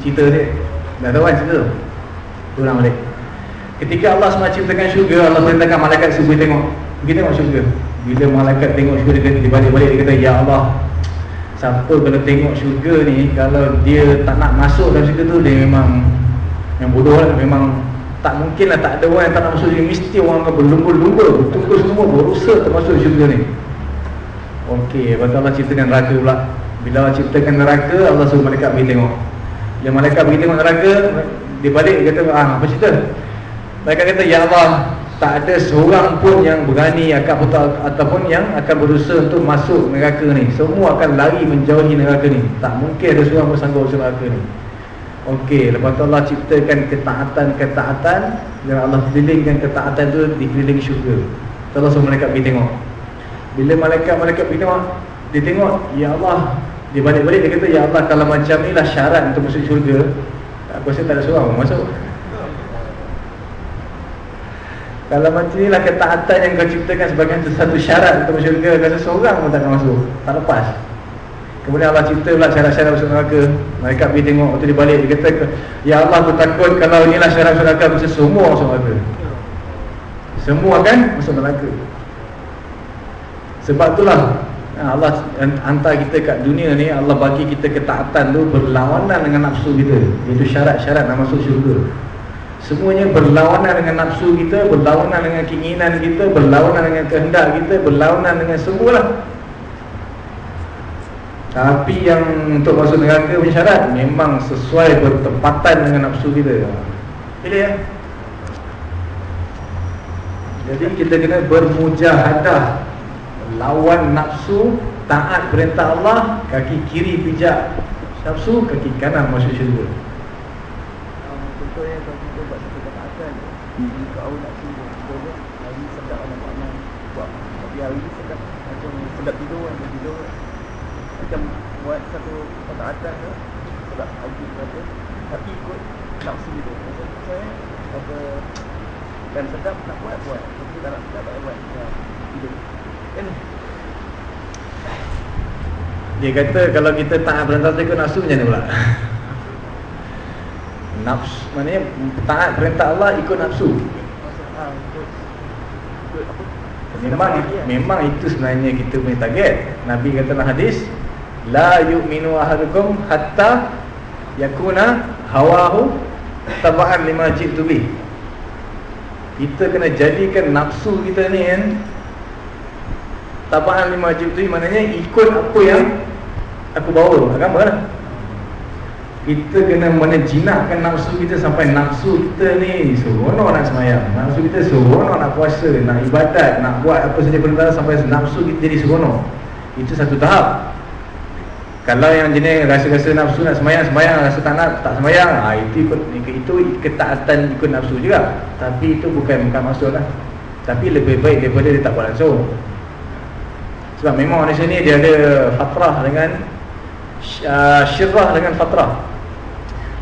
Cerita dia. Dah tahu kan cerita nak balik. Ketika Allah SWT ciptakan syurga Allah perintahkan malaikat suruh tengok. Pergi tengok syurga. Bila malaikat tengok syurga dia, dia balik-balik Dia kata Ya Allah Siapa kena tengok syurga ni? Kalau dia tak nak masuk dalam syurga tu Dia memang Yang bodoh lah Memang tak mungkin lah tak ada orang yang tak nak masuk syurga. Mesti orang akan berlumba-lumba Bertunggu semua berusaha termasuk syurga ni. Okey, lepas Allah ciptakan neraka pula. Bila Allah ciptakan neraka Allah suruh malaikat pergi tengok. Bila malaikat pergi tengok neraka Dia balik dia kata, ah apa cerita? Mereka kata, Ya Allah Tak ada seorang pun yang berani akan putar, Ataupun yang akan berusaha untuk masuk neraka ni. Semua akan lari menjauhi neraka ni. Tak mungkin ada seorang pun sanggup masuk neraka ni. Okey, lepas tu Allah ciptakan ketaatan-ketaatan Dan Allah kelilingkan ketaatan tu dikelilingi syurga. Allah suruh malaikat pergi tengok. Bila malaikat-malaikat pergi tengok Dia tengok, Ya Allah Dia balik-balik dia kata, Ya Allah kalau macam ni lah syarat untuk masuk syurga Aku rasa tak ada seorang pun masuk. Kalau macam ni lah ketaatan yang kau ciptakan sebagai satu syarat untuk syurga Kau rasa seorang pun tak nak masuk. Tak lepas. Kemudian Allah cipta pula syarat-syarat masuk neraka. Mereka pergi tengok waktu dia balik Dia kata Ya Allah aku takut kalau inilah syarat masuk neraka Mesti semua masuk neraka. Semua kan masuk neraka. Sebab itulah Allah hantar kita kat dunia ni Allah bagi kita ketaatan tu Berlawanan dengan nafsu kita. Itu syarat-syarat nak masuk syurga. Semuanya berlawanan dengan nafsu kita Berlawanan dengan keinginan kita Berlawanan dengan kehendak kita Berlawanan dengan semualah tapi yang untuk masuk neraka punya syarat Memang sesuai bertepatan dengan nafsu kita. Bila ya? Jadi kita kena bermujahadah Lawan nafsu Taat perintah Allah Kaki kiri pijak Nafsu Kaki kanan masuk syurga Contohnya kalau kita buat satu ketaatan Jika awak nak tidur Hari sedap anak makna Buat Tapi hari ni sedap Macam sedap tidur Macam tidur Macam buat satu ketaatan tu Sedap hari berapa Tapi ikut nafsu tu Macam saya Apa Dan sedap nak buat buat Tapi tak nak sedap tak buat Ya Kan Dia kata kalau kita taat perintah Allah ikut nafsu macam mana pula? Nafsu Maknanya taat perintah Allah ikut nafsu ha, Memang memang itu sebenarnya kita punya target. Nabi kata dalam hadis, la yu'minu ahadukum hatta yakuna hawahu tabaan lima jitu bi. Kita kena jadikan nafsu kita ni kan tabaan lima jitu bi maknanya ikut apa yang aku bawa. Agama lah. Kita kena menjinakkan nafsu kita sampai nafsu kita ni seronok nak semayang. Nafsu kita seronok nak puasa, nak ibadat, nak buat apa saja perintah sampai nafsu kita jadi seronok. Itu satu tahap. Kalau yang jenis rasa-rasa nafsu nak semayang, semayang. Rasa tak nak, tak semayang. Ha, itu, ikut, itu ketaatan ikut nafsu juga. Tapi itu bukan, bukan maksud lah Tapi lebih baik daripada dia tak buat langsung Sebab memang manusia ni dia ada fatrah dengan uh, Syirah dengan fatrah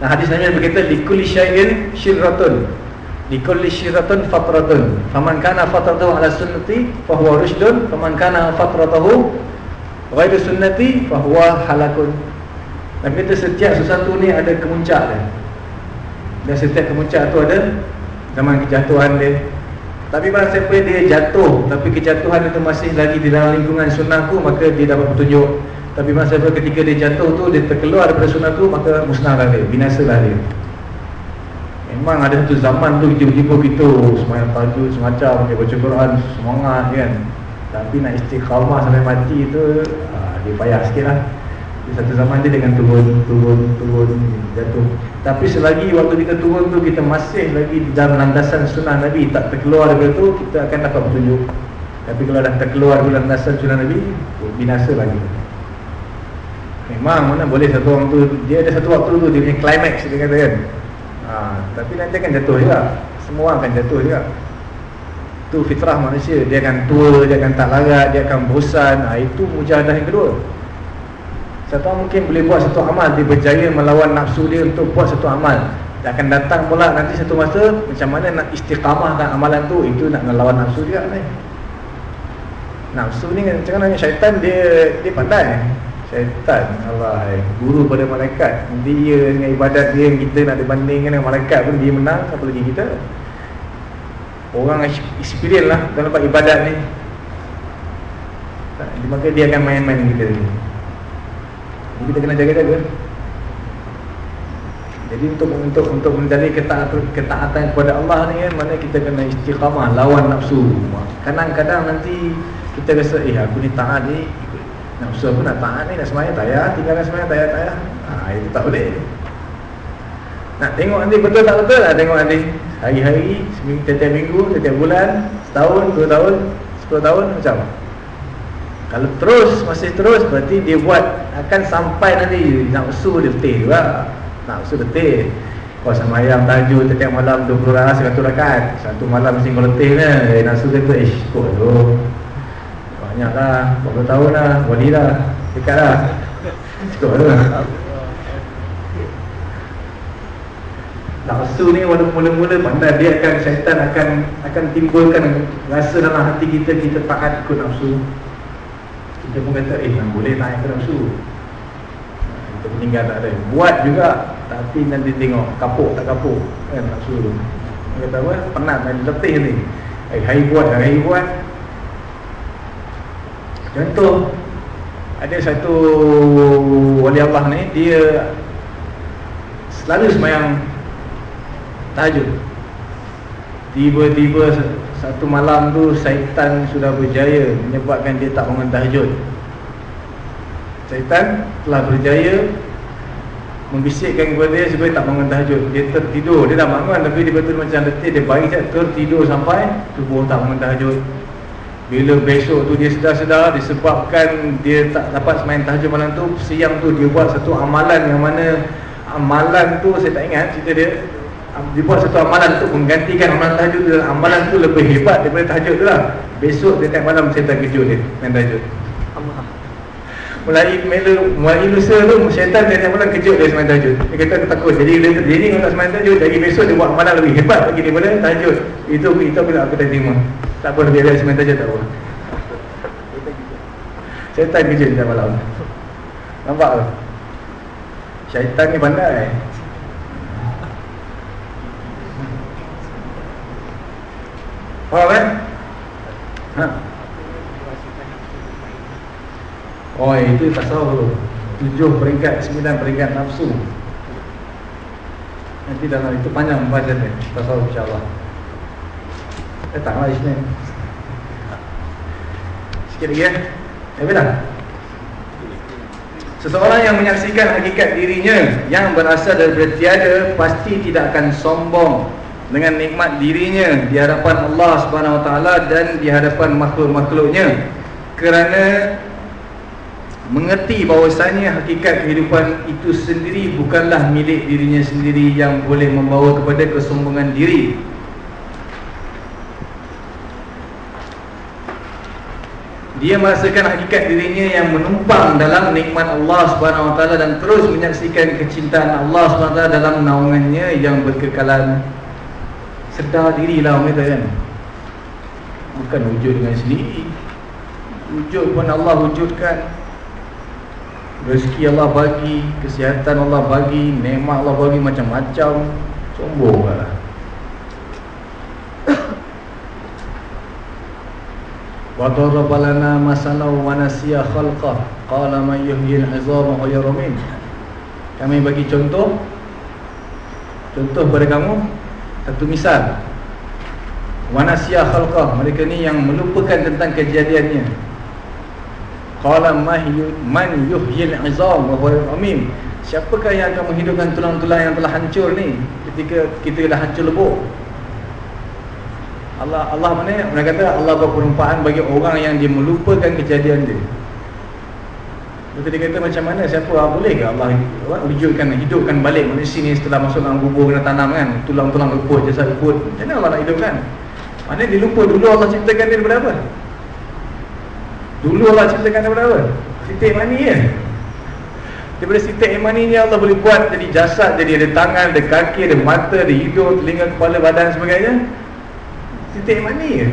Nah hadis Nabi berkata likulli syai'in syirratun. Likulli syirratun fatratun. Faman kana fatratuhu ala sunnati fa huwa rusydun, faman kana fatratuhu ghairu sunnati fa huwa halakun. Nabi kata setiap sesuatu ni ada kemuncak dia. Dan setiap kemuncak tu ada zaman kejatuhan dia. Tapi barang siapa dia jatuh tapi kejatuhan itu masih lagi di dalam lingkungan sunnahku maka dia dapat petunjuk. Tapi masa ketika dia jatuh tu Dia terkeluar daripada sunnah tu Maka musnahlah dia, binasalah dia. Memang ada satu zaman tu Tiba-tiba kita semayang tajud semacam Dia baca Quran semangat kan. Tapi nak istiqamah sampai mati tu aa, Dia payah sikit lah satu zaman dia dengan turun, turun, turun Jatuh. Tapi selagi waktu kita turun tu Kita masih lagi dalam landasan sunnah Nabi Tak terkeluar daripada tu Kita akan dapat petunjuk Tapi kalau dah terkeluar dalam landasan sunnah Nabi Binasa lagi. Memang mana boleh satu orang tu Dia ada satu waktu tu Dia punya climax dia kata kan. Ha, Tapi nanti akan jatuh juga. Semua orang akan jatuh juga. Itu fitrah manusia. Dia akan tua Dia akan tak larat Dia akan bosan. Ha, Itu mujahadah yang kedua Orang mungkin boleh buat satu amal Dia berjaya melawan nafsu dia untuk buat satu amal. Dia akan datang pula nanti satu masa Macam mana nak istiqamahkan amalan tu Itu nak melawan nafsu dia ni. Nafsu ni macam mana? Syaitan dia dia pandai. Syaitan Allah Guru pada malaikat. Dia dengan ibadat dia Kita nak dibandingkan dengan malaikat pun Dia menang Apalagi kita. Orang experience lah Dalam ibadat ni. Maka dia akan main-main kita ni Jadi kita kena jaga-jaga jadi untuk untuk untuk mencari ketaatan, ketaatan kepada Allah ni kan mana kita kena istiqamah lawan nafsu. Kadang-kadang nanti kita rasa eh aku ni taat ni nafsu aku nak taat ni nak semayang tak ya tinggalkan semayang tak ya tak ya. Ha, itu tak boleh. Nak tengok nanti betul tak betul lah tengok nanti hari-hari setiap minggu setiap bulan setahun dua tahun sepuluh tahun macam kalau terus masih terus berarti dia buat akan sampai nanti nafsu dia betul juga. Nafsu letih. Kau sama ayam tajud setiap malam 20 rakaat 100 rakaat satu malam mesti kau letih ni eh, nafsu kata ish kau tu. Banyak lah berapa tahun lah wali lah dekat lah cukup tu. Nafsu ni walaupun mula-mula pandai dia akan syaitan akan akan timbulkan rasa dalam hati kita kita taat ikut nafsu kita pun kata eh boleh naik ke nafsu kita meninggal tak ada. Buat juga tapi nanti tengok kapuk tak kapuk kan nak suruh Dia kata apa? Penat main letih ni. Hari, hari buat, hari buat. Contoh Ada satu wali Allah ni Dia Selalu semayang Tahajud. Tiba-tiba Satu malam tu Syaitan sudah berjaya Menyebabkan dia tak bangun tahajud. Syaitan telah berjaya membisikkan kepada dia supaya tak bangun tahajud. Dia tertidur, dia dah bangun tapi dia betul macam letih. Dia baik saja tertidur sampai tubuh tak bangun tahajud. Bila besok tu dia sedar-sedar disebabkan dia tak dapat semain tahajud malam tu siang tu dia buat satu amalan yang mana amalan tu saya tak ingat cerita dia dia buat satu amalan tu menggantikan amalan tahajud tu. Amalan tu lebih hebat daripada tahajud tu lah. Besok dia tiap malam saya tak kejut dia main tahajud. Mulai melu mulai lusa tu syaitan dia tak pernah kejut dia semain tahajud. Dia kata aku takut. Jadi dia jadi kalau tak semain tahajud jadi besok dia buat amalan lebih hebat lagi daripada tahajud. Itu itu bila aku tak terima. Tak apa dia semain tahajud tak apa. Syaitan kejut dia malam. Nampak tak syaitan ni pandai Faham kan? Ha? Oh itu tasawuf tu Tujuh peringkat, sembilan peringkat nafsu. Nanti dalam itu panjang baca ni Tasawuf insyaAllah. Eh tak lah Isnin. Sikit lagi ya Eh bila Seseorang yang menyaksikan hakikat dirinya Yang berasal daripada tiada Pasti tidak akan sombong Dengan nikmat dirinya Di hadapan Allah SWT Dan di hadapan makhluk-makhluknya. Kerana mengerti bahawasanya hakikat kehidupan itu sendiri bukanlah milik dirinya sendiri yang boleh membawa kepada kesombongan diri. Dia merasakan hakikat dirinya yang menumpang dalam nikmat Allah Subhanahu Wa Taala dan terus menyaksikan kecintaan Allah Subhanahu Wa Taala dalam naungannya yang berkekalan sedar dirilah orang kata kan bukan wujud dengan sendiri wujud pun Allah wujudkan Rezeki Allah bagi Kesihatan Allah bagi Nikmat Allah bagi macam-macam Sombong lah وَضَرَبَ لَنَا مَسَلَوْ وَنَسِيَ خَلْقَهِ قَالَ مَنْ يُحْيِي الْعِظَامَ غَيْرَ مِنْ Kami bagi contoh Contoh kepada kamu Satu misal. Wanasiyah khalqah. Mereka ni yang melupakan tentang kejadiannya. Qala man yuhyil izam Wahuayu'amim Siapakah yang akan menghidupkan tulang-tulang yang telah hancur ni Ketika kita dah hancur lebur? Allah Allah mana? Mereka kata Allah berperumpaan bagi orang yang dia melupakan kejadian dia. Dia kata macam mana siapa ah, boleh ke Allah wujudkan hidupkan balik manusia ni setelah masuk dalam kubur kena tanam kan? Tulang-tulang leput jasad leput macam mana Allah nak hidupkan? Mana dia lupa dulu Allah ciptakan dia daripada apa? Dulu Allah ciptakan daripada apa? Titik mani ya? Daripada siti imani ni Allah boleh buat jadi jasad Jadi ada tangan, ada kaki, ada mata, ada hidung, telinga, kepala, badan sebagainya. Siti imani je.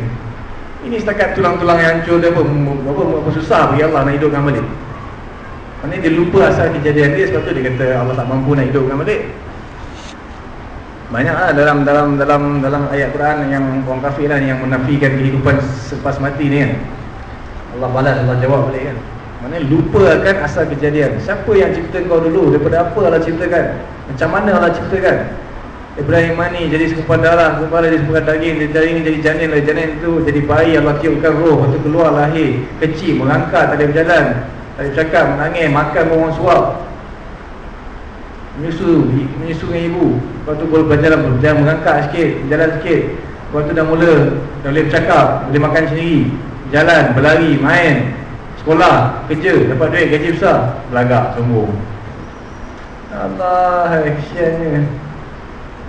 Ini setakat tulang-tulang yang hancur dia apa, apa, apa susah bagi Allah nak hidupkan balik Maksudnya dia lupa asal kejadian dia Sebab tu dia kata Allah tak mampu nak hidupkan balik Banyaklah dalam dalam dalam dalam ayat Quran yang orang kafir lah yang menafikan kehidupan selepas mati ni kan. Allah balas Allah jawab balik kan. Mana lupa akan asal kejadian. Siapa yang cipta kau dulu? Daripada apa Allah ciptakan? Macam mana Allah ciptakan? Ibrahim mani jadi sekupan darah, kepala jadi sekupan daging, dari daging jadi janin, dari janin itu jadi bayi Allah tiupkan roh, tu keluar lahir, kecil, melangkah, tak ada berjalan, tak ada bercakap, menangis, makan orang suap, menyusu, menyusu dengan ibu. Lepas tu boleh berjalan, berjalan mengangkat sikit, berjalan sikit. Lepas tu dah mula, dah boleh bercakap, boleh makan sendiri, jalan, berlari, main, sekolah, kerja, dapat duit, gaji besar, belagak, sombong. Allah, kesiannya.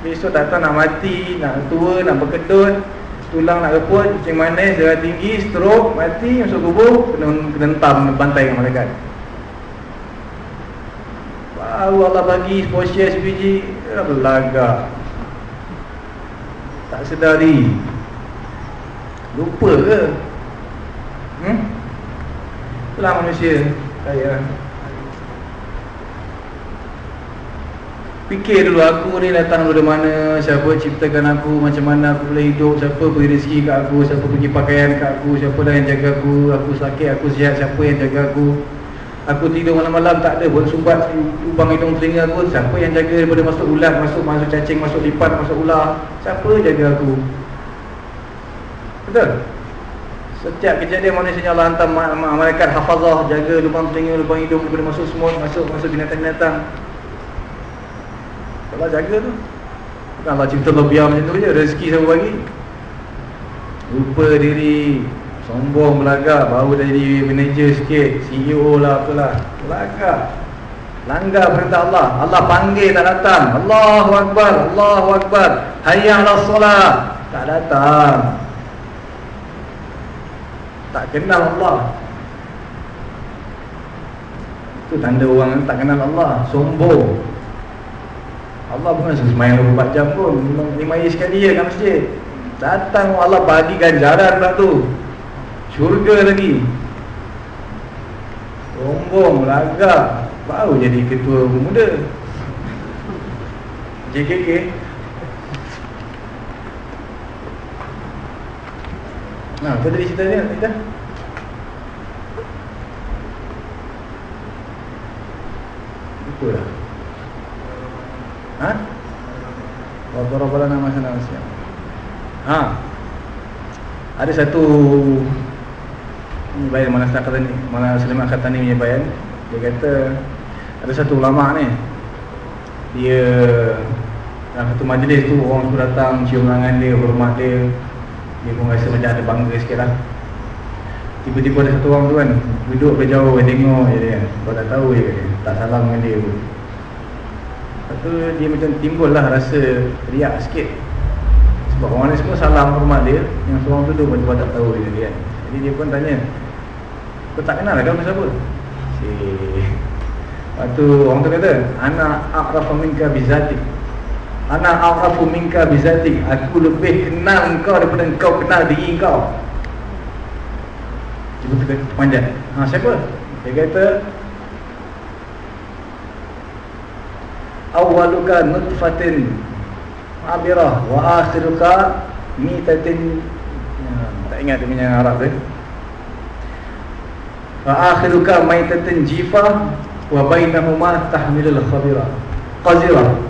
Besok tak tahu nak mati, nak tua, nak berkedut Tulang nak reput, kucing manis, darah tinggi, stroke, mati, masuk kubur Kena, kena entam, bantai dengan malaikat. Baru Allah bagi portion sebiji Belagak Tak sedari. Lupa ke? Hmm? Itulah manusia. Saya Fikir dulu aku ni datang dari mana Siapa ciptakan aku Macam mana aku boleh hidup Siapa beri rezeki kat aku Siapa bagi pakaian kat aku Siapa dah yang jaga aku Aku sakit, aku sihat Siapa yang jaga aku. Aku tidur malam-malam tak ada Buat sumbat lubang hidung telinga aku Siapa yang jaga daripada masuk ulat Masuk masuk cacing, masuk lipat, masuk ular Siapa jaga aku? Betul? Setiap kejadian manusia Allah hantar malaikat hafazah Jaga lubang telinga, lubang hidung Daripada masuk semut, masuk masuk binatang-binatang Allah jaga tu. Bukan Allah cipta lebiar macam tu je Rezeki siapa bagi? Lupa diri Sombong belagak Baru jadi manager sikit CEO lah apalah. Belagak. Langgar perintah Allah. Allah panggil tak datang. Allahu Akbar Allahu Akbar. Hayya ala solat. Tak datang. Tak kenal Allah. Itu tanda orang tak kenal Allah. Sombong Allah bukan semayang 24 jam pun Lima hari sekali je kat masjid. Datang Allah bagi ganjaran pula tu. Syurga lagi. Sombong, lagak. Baru jadi ketua pemuda. JKK Nah, apa tadi cerita dia? Kita? Lupa dah Ha? Daraba lana masalan asya. Ha. Ada satu ini bayan mana tak kata ni, mana Sulaiman kata ni punya bayan. Dia kata ada satu ulama ni. Dia dalam satu majlis tu orang tu datang cium tangan dia, hormat dia. Dia pun rasa macam ada bangga sikit lah Tiba-tiba ada satu orang tu kan Duduk berjauh, tengok je dia Kau dah tahu je dia Tak salam dengan dia pun Lepas dia macam timbul lah rasa riak sikit. Sebab orang ni semua salam hormat dia Yang seorang tu tu pun tak tahu dia, dia Jadi dia pun tanya Kau tak kenal lah kau siapa? Si Lepas tu orang tu kata Anak a'rafu minka bizatik Anak a'rafu minka bizatik Aku lebih kenal kau daripada kau kenal diri kau. Dia pun panjang. Ha siapa? Dia kata awwaluka nutfatin abirah wa akhiruka mitatin ya, tak ingat dia punya Arab dia. wa akhiruka maitatin jifa wa bainahuma tahmilul khabira qazira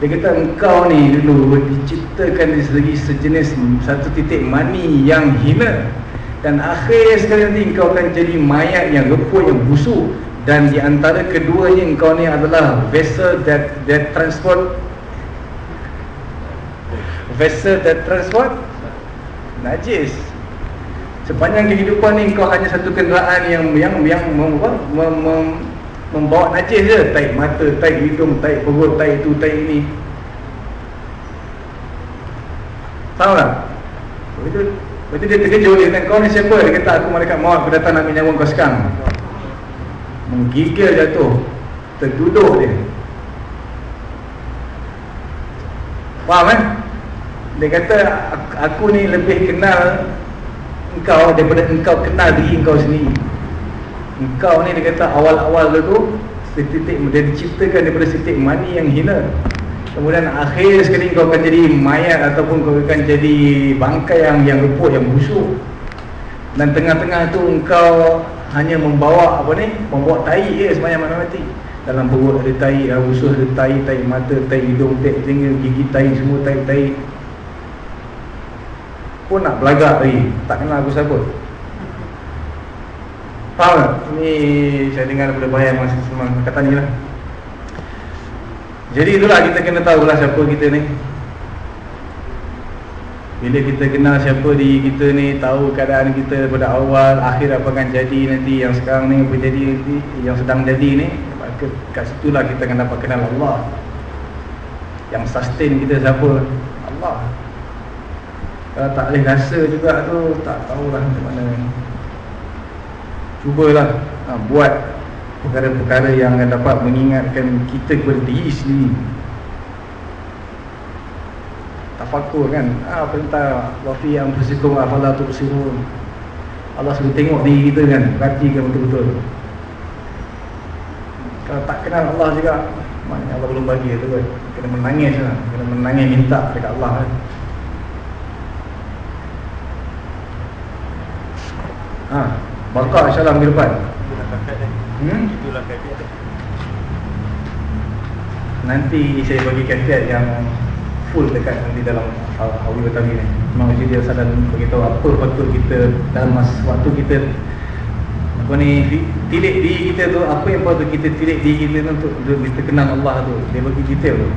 dia kata engkau ni dulu diciptakan dari segi sejenis satu titik mani yang hina. Dan akhir sekali nanti engkau akan jadi mayat yang reput yang busuk dan di antara keduanya engkau ni adalah vessel that that transport. Vessel that transport? Najis. Sepanjang kehidupan ni engkau hanya satu kenderaan yang yang yang mem, mem, mem, membawa najis je. Taik mata taik hidung taik perut taik itu taik ini. Tahu tak? Betul betul dia terkejut dia kata kau ni siapa? Dia kata aku malaikat maut. Aku datang nak menyawa kau sekarang menggigil jatuh Terduduh dia. Faham kan? Dia kata aku ni lebih kenal engkau daripada engkau kenal diri engkau sendiri. Engkau ni dia kata awal-awal tu Setitik dia diciptakan daripada setitik mani yang hina. Kemudian akhir sekali kau akan jadi mayat Ataupun kau akan jadi bangkai yang yang reput, yang busuk. Dan tengah-tengah tu engkau hanya membawa apa ni? Membawa tai je semayang mana mati Dalam perut ada ada usus ada tai, tai mata, tai hidung, tai telinga, gigi tai semua tai-tai Pun nak belagak lagi, tak kenal aku siapa. Faham tak? Ini saya dengar daripada bayang masa semang kata ni lah. Jadi itulah kita kena tahu lah siapa kita ni Bila kita kenal siapa diri kita ni Tahu keadaan kita daripada awal Akhir apa akan jadi nanti Yang sekarang ni apa jadi nanti Yang sedang jadi ni Maka kat situlah kita akan dapat kenal Allah. Yang sustain kita siapa? Allah. Kalau tak boleh rasa juga tu Tak tahulah macam mana. Cubalah ha, buat perkara-perkara yang dapat mengingatkan kita kepada diri sendiri Tafakur kan? Ah, Perintah Wafi yang bersikum Afala tu bersirun Allah suruh tengok diri kita kan Perhatikan betul-betul. Kalau tak kenal Allah juga Maknanya Allah belum bagi tu kan? Kena menangis lah Kena menangis minta dekat Allah kan? Ha, Bakar insyaAllah minggu depan. Hmm? Nanti saya bagi kafiat yang full dekat nanti dalam Awi Batawi ni. Memang dia sadar beritahu apa patut kita dalam masa waktu kita apa ni tilik diri kita tu apa yang patut kita tilik diri kita tu untuk, kita kenal Allah tu. Dia bagi detail tu.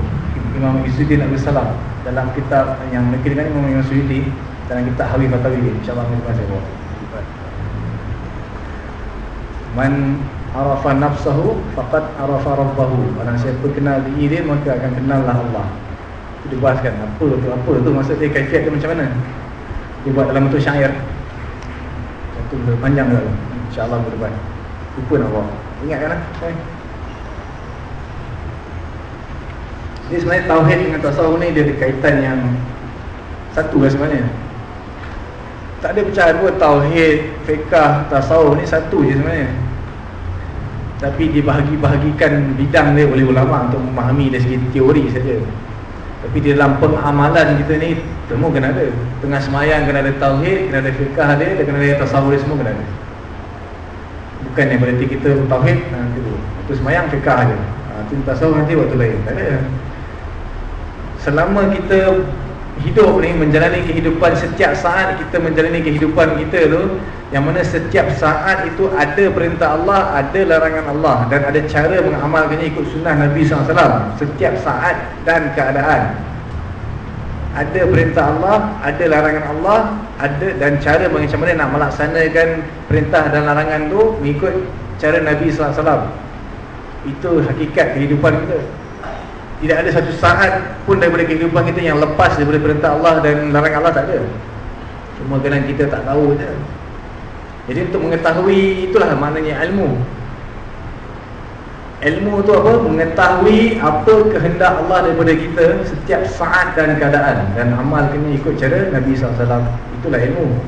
Imam Izzuddin Abdul Salam dalam kitab yang mungkin kan Imam Imam Suyuti dalam kitab Hawi Batawi insyaAllah minggu depan saya bawa Man arafa nafsahu faqad arafa rabbahu. Orang siapa kenal diri dia maka akan kenallah Allah. Itu dibahaskan apa tu apa tu maksud dia kaifiat dia macam mana? Dia buat dalam bentuk syair. Satu benda panjang tu. Insya-Allah minggu depan. Lupa nak bawa. Ingatkanlah. Okay. Ini sebenarnya tauhid dengan tasawuf ni dia ada kaitan yang satu lah sebenarnya. Tak ada pecahan pun tauhid, fiqah, tasawuf ni satu je sebenarnya. Tapi dibahagi-bahagikan bidang dia oleh ulama untuk memahami dari segi teori saja. Tapi di dalam pengamalan kita ni semua kena ada. Tengah semayang kena ada tauhid, kena ada fiqah dia, dan kena ada tasawuf dia semua kena ada. Bukan yang berarti kita tauhid nanti tu. Itu semayang fiqah aja. Ha, tu tasawuf nanti waktu lain. Tak ada. Selama kita hidup ni menjalani kehidupan setiap saat kita menjalani kehidupan kita tu yang mana setiap saat itu ada perintah Allah ada larangan Allah dan ada cara mengamalkannya ikut sunnah Nabi SAW setiap saat dan keadaan ada perintah Allah ada larangan Allah ada dan cara macam mana nak melaksanakan perintah dan larangan tu mengikut cara Nabi SAW itu hakikat kehidupan kita tidak ada satu saat pun daripada kehidupan kita yang lepas daripada perintah Allah dan larangan Allah tak ada. Cuma kerana kita tak tahu je. Jadi untuk mengetahui itulah maknanya ilmu. Ilmu tu apa? Mengetahui apa kehendak Allah daripada kita setiap saat dan keadaan dan amalkannya ikut cara Nabi SAW. Itulah ilmu.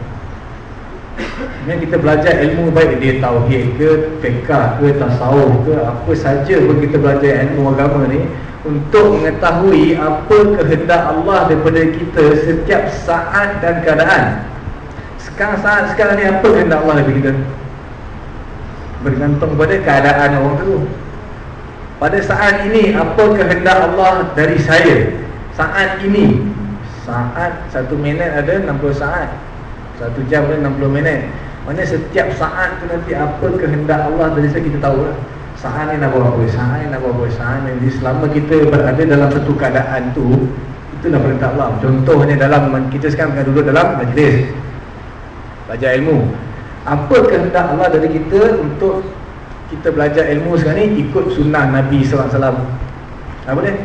Yang kita belajar ilmu baik dia tauhid ke, fiqah ke, tasawuf ke, apa saja pun kita belajar ilmu agama ni untuk mengetahui apa kehendak Allah daripada kita setiap saat dan keadaan. Sekarang saat sekarang ni apa kehendak Allah daripada kita? Bergantung pada keadaan orang tu. Pada saat ini apa kehendak Allah dari saya? Saat ini. Saat satu minit ada 60 saat. Satu jam ada 60 minit. Mana setiap saat tu nanti apa kehendak Allah dari saya kita tahu lah saat ni nak buat apa, saat ni nak buat apa, saat ni Jadi selama kita berada dalam satu keadaan tu Itulah perintah Allah Contohnya dalam, kita sekarang duduk dalam majlis Belajar ilmu. Apa kehendak Allah dari kita untuk kita belajar ilmu sekarang ni? Ikut sunnah Nabi SAW Apa dia?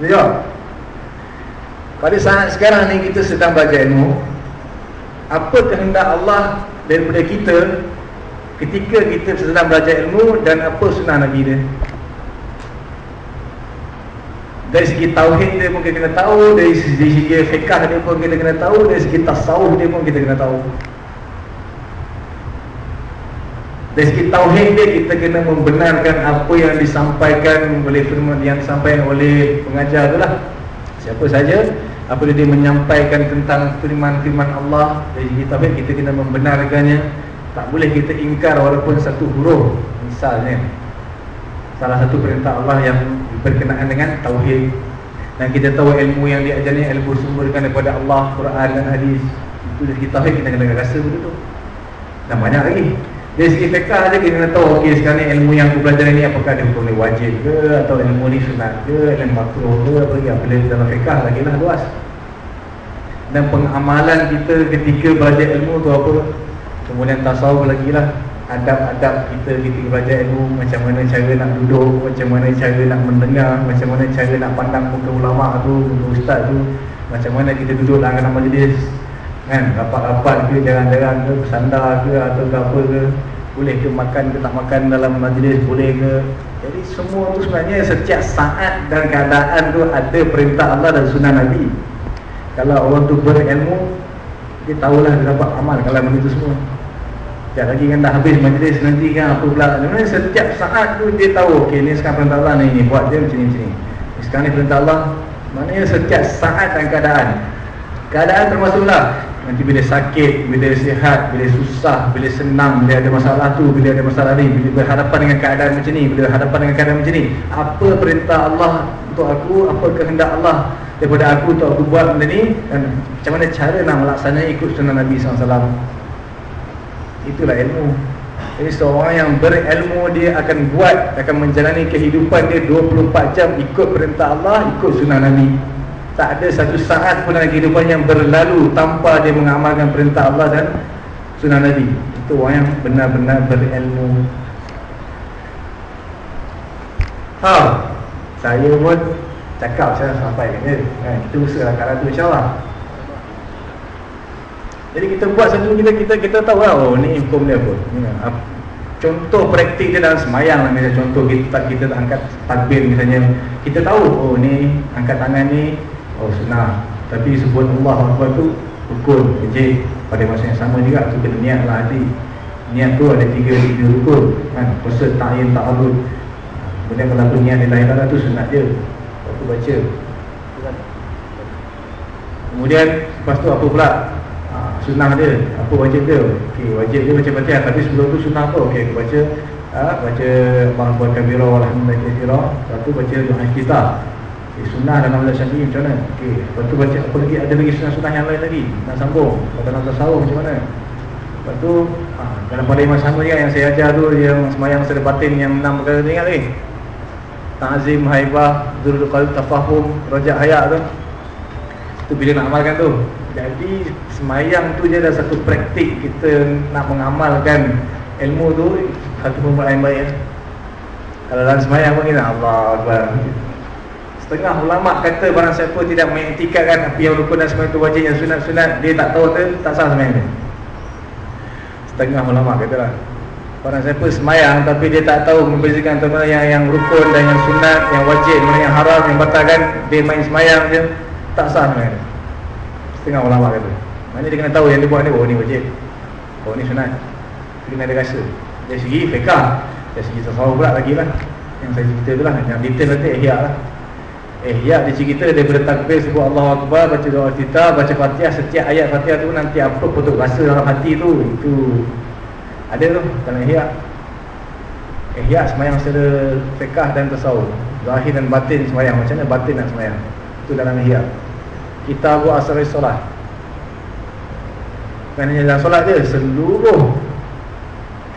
Dia jawab Pada saat sekarang ni kita sedang belajar ilmu Apa kehendak Allah daripada kita ketika kita sedang belajar ilmu dan apa sunnah Nabi dia dari segi tauhid dia pun kita kena tahu. Dari segi, fiqah dia pun kita kena tahu. Dari segi tasawuf dia pun kita kena tahu. Dari segi tauhid dia kita kena membenarkan apa yang disampaikan oleh firman yang disampaikan oleh pengajar tu lah. Siapa saja apabila dia menyampaikan tentang firman-firman Allah dari segi tauhid kita kena membenarkannya. Tak boleh kita ingkar walaupun satu huruf misalnya salah satu perintah Allah yang berkenaan dengan tauhid. Dan kita tahu ilmu yang diajarnya ilmu sumberkan daripada Allah, Quran dan hadis. Itu dari tauhid kita kena rasa begitu. Dan banyak lagi. Dari segi fiqah saja kita kena tahu okey sekarang ni ilmu yang aku belajar ni apakah dia hukum wajib ke atau ilmu ni sunat ke ilmu makruh ke apa lagi? Apabila dalam fiqah lagi lah luas. Dan pengamalan kita ketika belajar ilmu tu apa? Kemudian tasawuf lagi lah Adab-adab kita ketika belajar ilmu Macam mana cara nak duduk Macam mana cara nak mendengar Macam mana cara nak pandang muka ulama tu Muka ustaz tu Macam mana kita duduk dalam dalam majlis Kan, rapat-rapat ke, jarang-jarang ke Bersandar ke, atau ke apa ke Boleh ke makan ke tak makan dalam majlis Boleh ke? Jadi semua tu sebenarnya setiap saat dan keadaan tu Ada perintah Allah dan sunnah Nabi. Kalau orang tu berilmu dia tahulah dia dapat amal kalau benda tu semua Sekejap lagi kan dah habis majlis nanti kan apa pula. Sebenarnya setiap saat tu dia tahu Okay ni sekarang perintah Allah ni, ni buat dia macam ni macam ni. Sekarang ni perintah Allah Maknanya setiap saat dan keadaan. Keadaan termasuklah Nanti bila sakit, bila sihat, bila susah, bila senang Bila ada masalah tu, bila ada masalah ni Bila berhadapan dengan keadaan macam ni Bila berhadapan dengan keadaan macam ni Apa perintah Allah untuk aku Apa kehendak Allah daripada aku untuk aku buat benda ni dan macam mana cara nak melaksanakan ikut sunnah Nabi SAW itulah ilmu. Jadi seorang yang berilmu dia akan buat akan menjalani kehidupan dia 24 jam ikut perintah Allah ikut sunnah Nabi. Tak ada satu saat pun dalam kehidupan yang berlalu tanpa dia mengamalkan perintah Allah dan sunnah Nabi. Itu orang yang benar-benar berilmu. Ha, saya pun cakap saya sampai kan? Dia kita usahalah kat tu insyaallah jadi kita buat satu kita kita kita tahu lah oh ni hukum dia apa. Ya, contoh praktik dia dalam semayang lah misalnya contoh kita kita tak angkat takbir misalnya. Kita tahu oh ni angkat tangan ni oh sunnah. Tapi sebut Allah Akbar tu rukun kecil pada masa yang sama juga tu kena niat lah hati. Niat tu ada tiga tiga rukun kan? Puasa ta'in ta'arud kemudian kalau tu niat dia lain tu sunat dia. Aku baca. Kemudian Lepas tu apa pula Sunnah dia Apa wajib dia? Okay, Wajib dia baca baca Tapi sebelum tu sunnah apa? Aku baca ha, Baca Bangkuan Kabira Alhamdulillah Kabira Lepas tu baca Doa kita. Okay, Sunnah dalam Malaysia Syafi'i macam mana? Okay. Lepas tu baca Apa lagi? Ada lagi sunnah-sunnah yang lain lagi? Nak sambung? Lepas tu tasawuf macam mana? Lepas tu ha, Dalam pada imam sama yang saya ajar tu Yang semayang sedepatin Yang enam perkara tu ingat lagi? Ta'zim, haibah, durul qalb, tafahum, rojak hayat tu Itu bila nak amalkan tu. Jadi semayang tu je ada satu praktik kita nak mengamalkan ilmu tu. Satu permulaan baik ya. Kalau dalam semayang pun kita Allah Akbar. Setengah ulama kata barang siapa tidak mengiktikatkan apa yang rukun dan semayang tu wajib yang sunat-sunat Dia tak tahu tu, tak sah semayang dia. Setengah ulama kata lah. Orang siapa semayang tapi dia tak tahu membezakan antara yang, yang rukun dan yang sunat, yang wajib, yang haram, yang batalkan Dia main semayang je, tak sah semayang Setengah ulama kata. Mana dia kena tahu yang dia buat ni, oh ni wajib. Oh ni sunat. Dia kena ada rasa. Dari segi fiqah Dari segi tasawuf pula lagi lah. Yang saya cerita tu lah, yang detail nanti ihya lah. Ihya dia cerita daripada takbir sebut Allah Akbar Baca doa kita, baca fatihah Setiap ayat fatihah tu nanti apa putuk rasa dalam hati tu. Itu. Ada tu dalam ihya. Ihya semayang secara fiqah dan tasawuf. Zahir dan batin semayang. Macam mana batin nak semayang Itu dalam ihya. Kita buat asal solat. Hanya dalam solat je Seluruh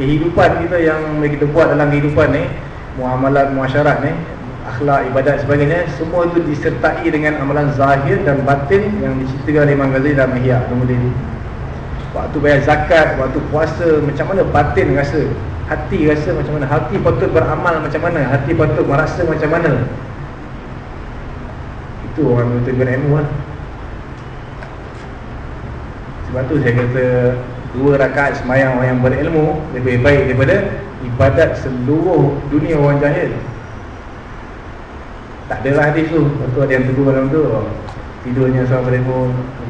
Kehidupan kita yang kita buat dalam kehidupan ni Muamalat, muasyarat ni Akhlak, ibadat sebagainya Semua itu disertai dengan amalan zahir dan batin Yang diceritakan oleh Imam Ghazali dalam ihya Kemudian Waktu bayar zakat, waktu puasa Macam mana batin rasa Hati rasa macam mana Hati patut beramal macam mana Hati patut merasa macam mana Itu orang betul berilmu lah Sebab tu saya kata Dua rakaat semayang orang yang berilmu Lebih baik daripada Ibadat seluruh dunia orang jahil. Tak adalah hadis tu. Lepas tu ada yang tegur dalam tu oh, Tidurnya seorang berilmu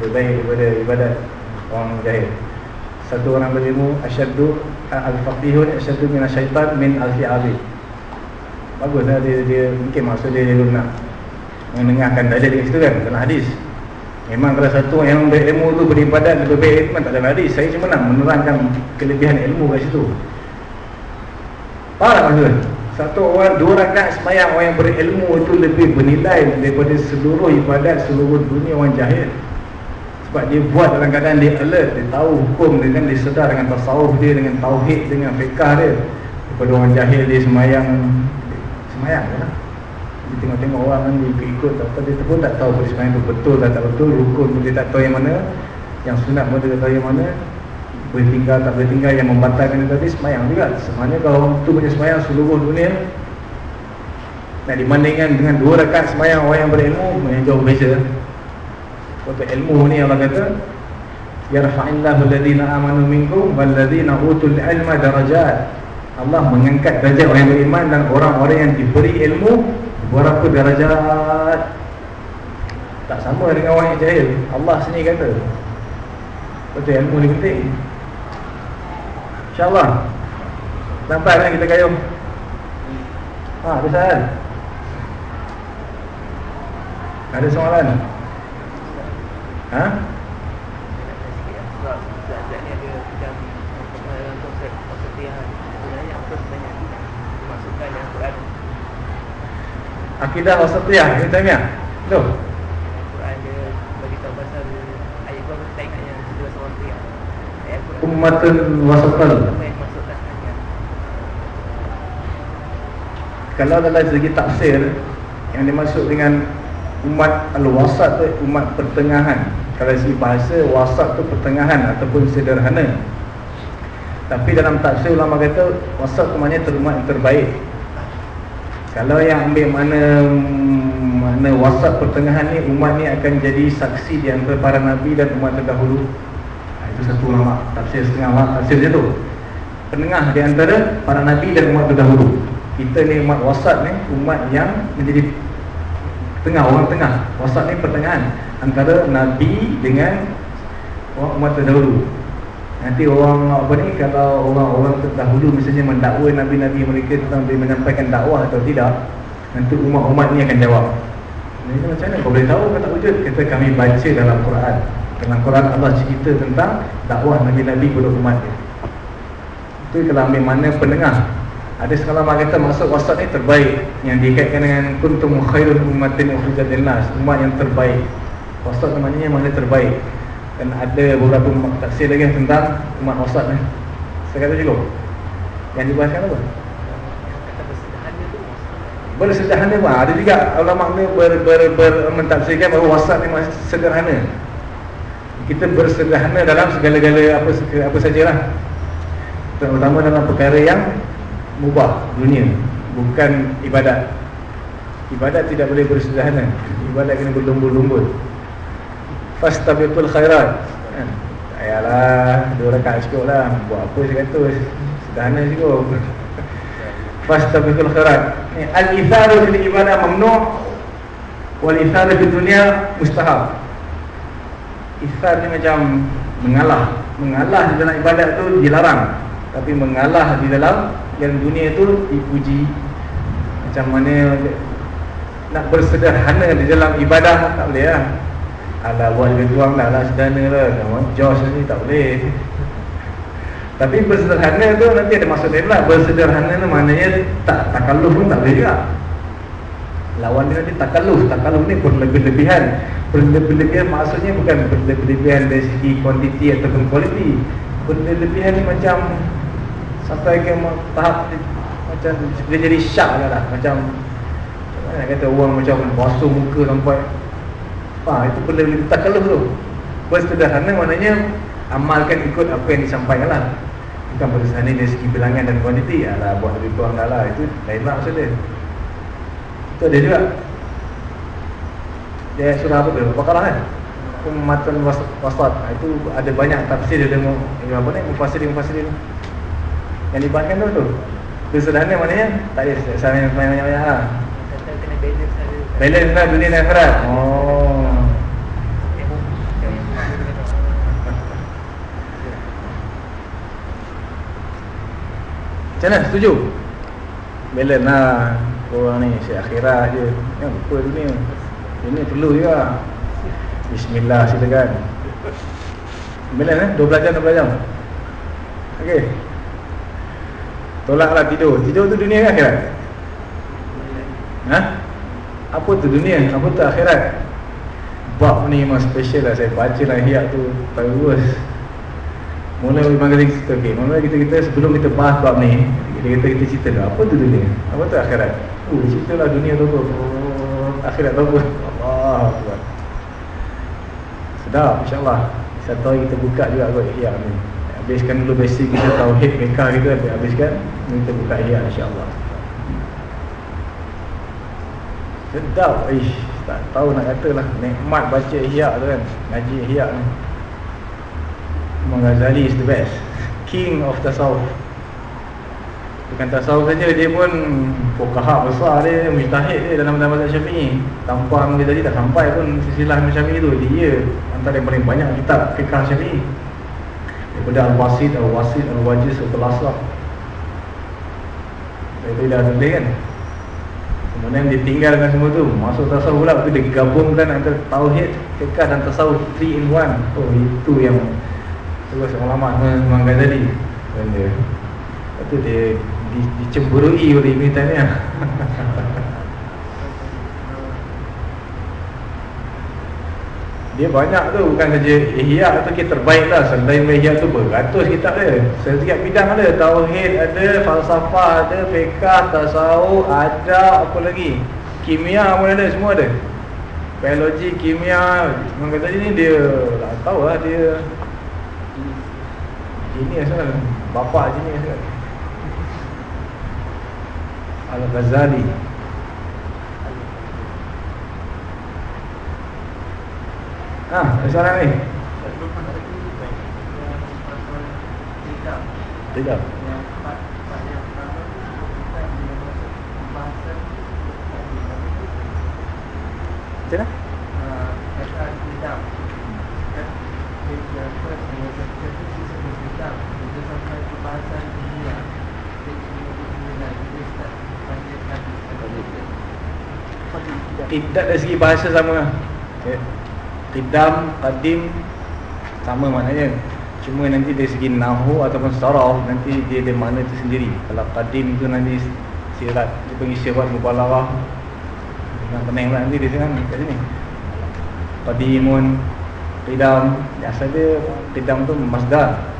Lebih baik daripada ibadat orang jahil. Satu orang berilmu Asyadu Al-Faqihun Asyadu min syaitan min al-fi abid Bagus lah dia, dia Mungkin maksud dia dia nak Menengahkan dalil di situ kan Dalam hadis Memang kalau satu yang berilmu tu beribadat lebih baik Memang tak ada hadis Saya cuma nak menerangkan kelebihan ilmu kat situ Faham tak? Satu orang dua rakaat semayang orang yang berilmu itu lebih bernilai daripada seluruh ibadat seluruh dunia orang jahil. Sebab dia buat dalam keadaan dia alert, dia tahu hukum dia kan, dia sedar dengan tasawuf dia, dengan tauhid, dengan fiqah dia. Daripada orang jahil dia semayang, semayang je lah. Dia tengok-tengok orang kan, dia ikut-ikut, tak dia pun tak tahu boleh semayang tu betul tak, betul, rukun pun dia tak tahu yang mana, yang sunat pun dia tak tahu yang mana, boleh tinggal tak boleh tinggal yang membatalkan itu tadi semayang juga. Sebenarnya kalau orang tu punya semayang seluruh dunia nak dibandingkan dengan dua rakaat semayang orang yang berilmu yang jauh berbeza. Untuk ilmu ni Allah kata yarfa'illahu alladhina amanu minkum walladhina utul ilma darajat. Allah mengangkat darjat orang yang beriman dan orang-orang yang diberi ilmu berapa darajat tak sama dengan orang yang jahil Allah sendiri kata betul ilmu ni penting InsyaAllah Nampak kan kita kayuh Ha, ada soalan? Ada soalan? Ha? Akidah wasatiyah bagi tahu pasal ayat ingat yang Ummatun wasatan apa yang masukkan hanya Kalau dalam segi tafsir Yang dimaksud dengan Umat al-wasat tu Umat pertengahan. Kalau segi bahasa Wasat tu pertengahan Ataupun sederhana. Tapi dalam tafsir ulama kata Wasat tu maknanya ter- umat yang terbaik Kalau yang ambil mana Mana wasat pertengahan ni Umat ni akan jadi saksi Di antara para nabi dan umat terdahulu. Ha, Itu satu ulama Tafsir setengah ulama Tafsir dia tu. Penengah di antara para nabi dan umat terdahulu. Kita ni umat wasat ni umat yang menjadi tengah orang tengah. Wasat ni pertengahan antara nabi dengan umat terdahulu nanti orang apa ni kalau orang-orang terdahulu misalnya mendakwa nabi-nabi mereka tentang dia menyampaikan dakwah atau tidak nanti umat-umat ni akan jawab. Ini macam mana? Kau boleh tahu kata wujud? Kata kami baca dalam Quran. Dalam Quran Allah cerita tentang dakwah nabi-nabi kepada umat dia. Itu kalau ambil mana penengah ada sekala kata maksud wasat ni terbaik. Yang dikaitkan dengan Kuntum khairul ummatin ukhrijat nas Umat yang terbaik. Wasat tu maknanya mana terbaik Dan ada beberapa umat taksir lagi tentang Umat wasat ni. Saya kata cukup. Yang dibahaskan apa? bersederhana pun. Ada juga ulama ni ber, ber, ber, mentafsirkan bahawa wasat ni sederhana. Kita bersederhana dalam segala-gala apa, apa sajalah Terutama dalam perkara yang mubah dunia. Bukan ibadat. Ibadat tidak boleh bersederhana. Ibadat kena berlumbur-lumbur fastabiqul khairat kan ayalah dua rakaat cukup lah. Buat apa kata? Sederhana cukup fastabiqul khairat ni al-itharu fil ibadah mamnu' wal itharu fil dunia mustahab. Ithar ni macam mengalah. Mengalah di dalam ibadat tu dilarang. Tapi mengalah di dalam yang dunia tu dipuji. Macam mana nak bersederhana di dalam ibadah tak boleh lah Alah buat lebih kurang dah lah sederhana lah. Nama Josh ni tak boleh. Tapi bersederhana tu nanti ada maksud dia pula Bersederhana tu maknanya tak takaluf pun tak boleh juga. Lawan dia nanti takaluf. Takaluf ni berlebih-lebihan Berlebih-lebihan maksudnya bukan berlebih-lebihan dari segi kuantiti ataupun kualiti. Berlebih-lebihan ni macam Sampai ke tahap Macam dia jadi syak lah. Macam Macam mana nak kata orang macam basuh muka sampai Ha, itu perlu lebih takaluf tu Bersederhana maknanya Amalkan ikut apa yang disampaikan lah. Bukan bersederhana dari segi bilangan dan kuantiti Alah buat lebih kurang dah lah. Itu lain lah maksud dia. Itu ada juga. Dia surah apa tu? Bakarah kan? Ummatan was- wasat. Ha, Itu ada banyak tafsir mu- yang apa ni? Mufassirin-mufassirin Yang dibahaskan tu tu? Itu sederhana maknanya Tak ada. Sama banyak-banyak. Kata kena balance ada Balance lah dunia dan akhirat. Oh Yang yang yang Macam mana? Setuju? Balance lah Orang ni si akhirat je Yang lupa dunia Ini perlu juga Bismillah silakan Balance eh? 12 jam 12 jam Okey Tolaklah tidur Tidur tu dunia ke akhirat? Ha? Apa tu dunia? Apa tu akhirat? Bab ni memang special lah Saya baca lah hiyak tu Terus Mula memang kita cerita okay. Mula kita, kita sebelum kita bahas bab ni Kita kita, kita cerita dah Apa tu dunia? Apa tu akhirat? Oh cerita lah dunia tu apa? Akhirat tu apa? Allah Akbar. Sedap insyaAllah. Satu hari kita buka juga kot hiyak ni. Habiskan dulu basic kita Tauhid mereka kita Habiskan Kita buka hiyak insyaAllah. Sedap Ish, Tak tahu nak kata lah Nikmat baca ihya tu kan Ngaji ihya ni Imam Ghazali is the best. King of Tasawuf. Bukan tasawuf saja Dia pun Fukaha besar dia Mujtahid dia dalam dalam mazhab syafi'i. Tanpa Imam Ghazali tak sampai pun Sisilah Syafi'i tu. Dia antara yang paling banyak kitab Fikah syafi'i. Daripada Al-Wasid, Al-Wasid, Al-Wajiz, Al-Qalasah Itu dah tulis kan. Kemudian dia tinggal dengan semua tu. Masuk tasawuf pula. Dia gabungkan antara Tauhid, Fiqah dan tasawuf 3 in 1 Oh itu yang Terus ulama Imam Ghazali Dan dia Lepas tu dia di, Dicemburui oleh Ibn Taymiyah Dia banyak tu Bukan saja Ihya tu kita terbaik lah. Selain Ihya tu beratus kitab dia. Setiap bidang ada. Tauhid ada Falsafah ada Fiqah Tasawuf Ada Apa lagi. Kimia pun ada Semua ada. Biologi Kimia Memang kata ni dia Tak tahu lah dia Genius lah Bapak genius kan Al-Ghazali. Ha, soalan ni? Tidak. Macam mana? Tidak dari segi bahasa sama. Okay. Qidam, Qadim Sama maknanya. Cuma nanti dari segi Nahu ataupun Saraf Nanti dia ada makna itu sendiri. Kalau Qadim tu nanti Sirat Dia panggil sirat Mubalarah. Yang pening lah nanti dia sini Kat sini. Qadimun Qidam. Biasa dia Qidam tu Masdar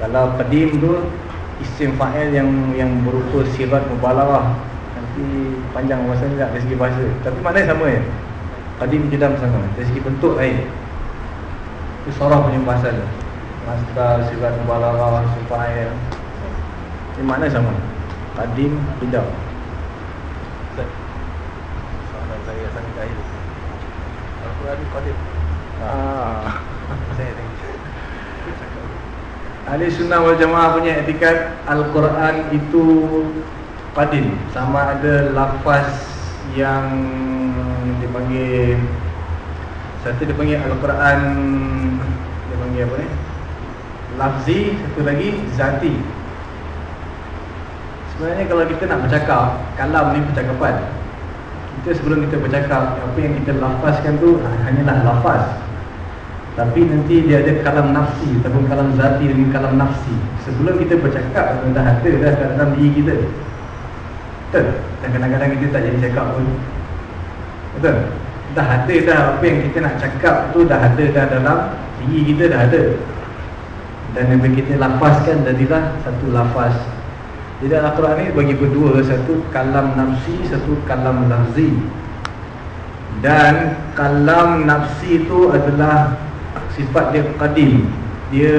Kalau Qadim tu Isim fa'il yang yang berupa sirat Mubalarah. Nanti panjang bahasa tak dari segi bahasa. Tapi maknanya sama je. Qadim Qidam sama Dari segi bentuk lain. Itu sorah punya bahasa tu Masdar, sirat Mubalarah, isim fa'il. Ini maknanya sama. Qadim Qidam Soalan saya sangat jahil. Al-Quran qadim. Ah. Saya tengok Ahli sunnah wal jamaah punya etikat Al-Quran itu Qadim Sama ada lafaz yang dipanggil Satu dipanggil Al-Quran Dia panggil apa ni? Lafzi Satu lagi Zati. Sebenarnya kalau kita nak bercakap Kalam ni percakapan. Kita sebelum kita bercakap Apa yang kita lafazkan tu ah, Hanyalah lafaz tapi nanti dia ada kalam nafsi Ataupun kalam zati dengan kalam nafsi. Sebelum kita bercakap Dah ada dah kat dalam diri kita Betul? Dan kadang-kadang kita tak jadi cakap pun. Betul? Dah ada dah apa yang kita nak cakap tu Dah ada dah dalam diri kita dah ada. Dan yang kita lafazkan Jadilah satu lafaz. Jadi Al-Quran ni bagi berdua Satu kalam nafsi Satu kalam lafzi. Dan kalam nafsi tu adalah sifat dia qadim. Dia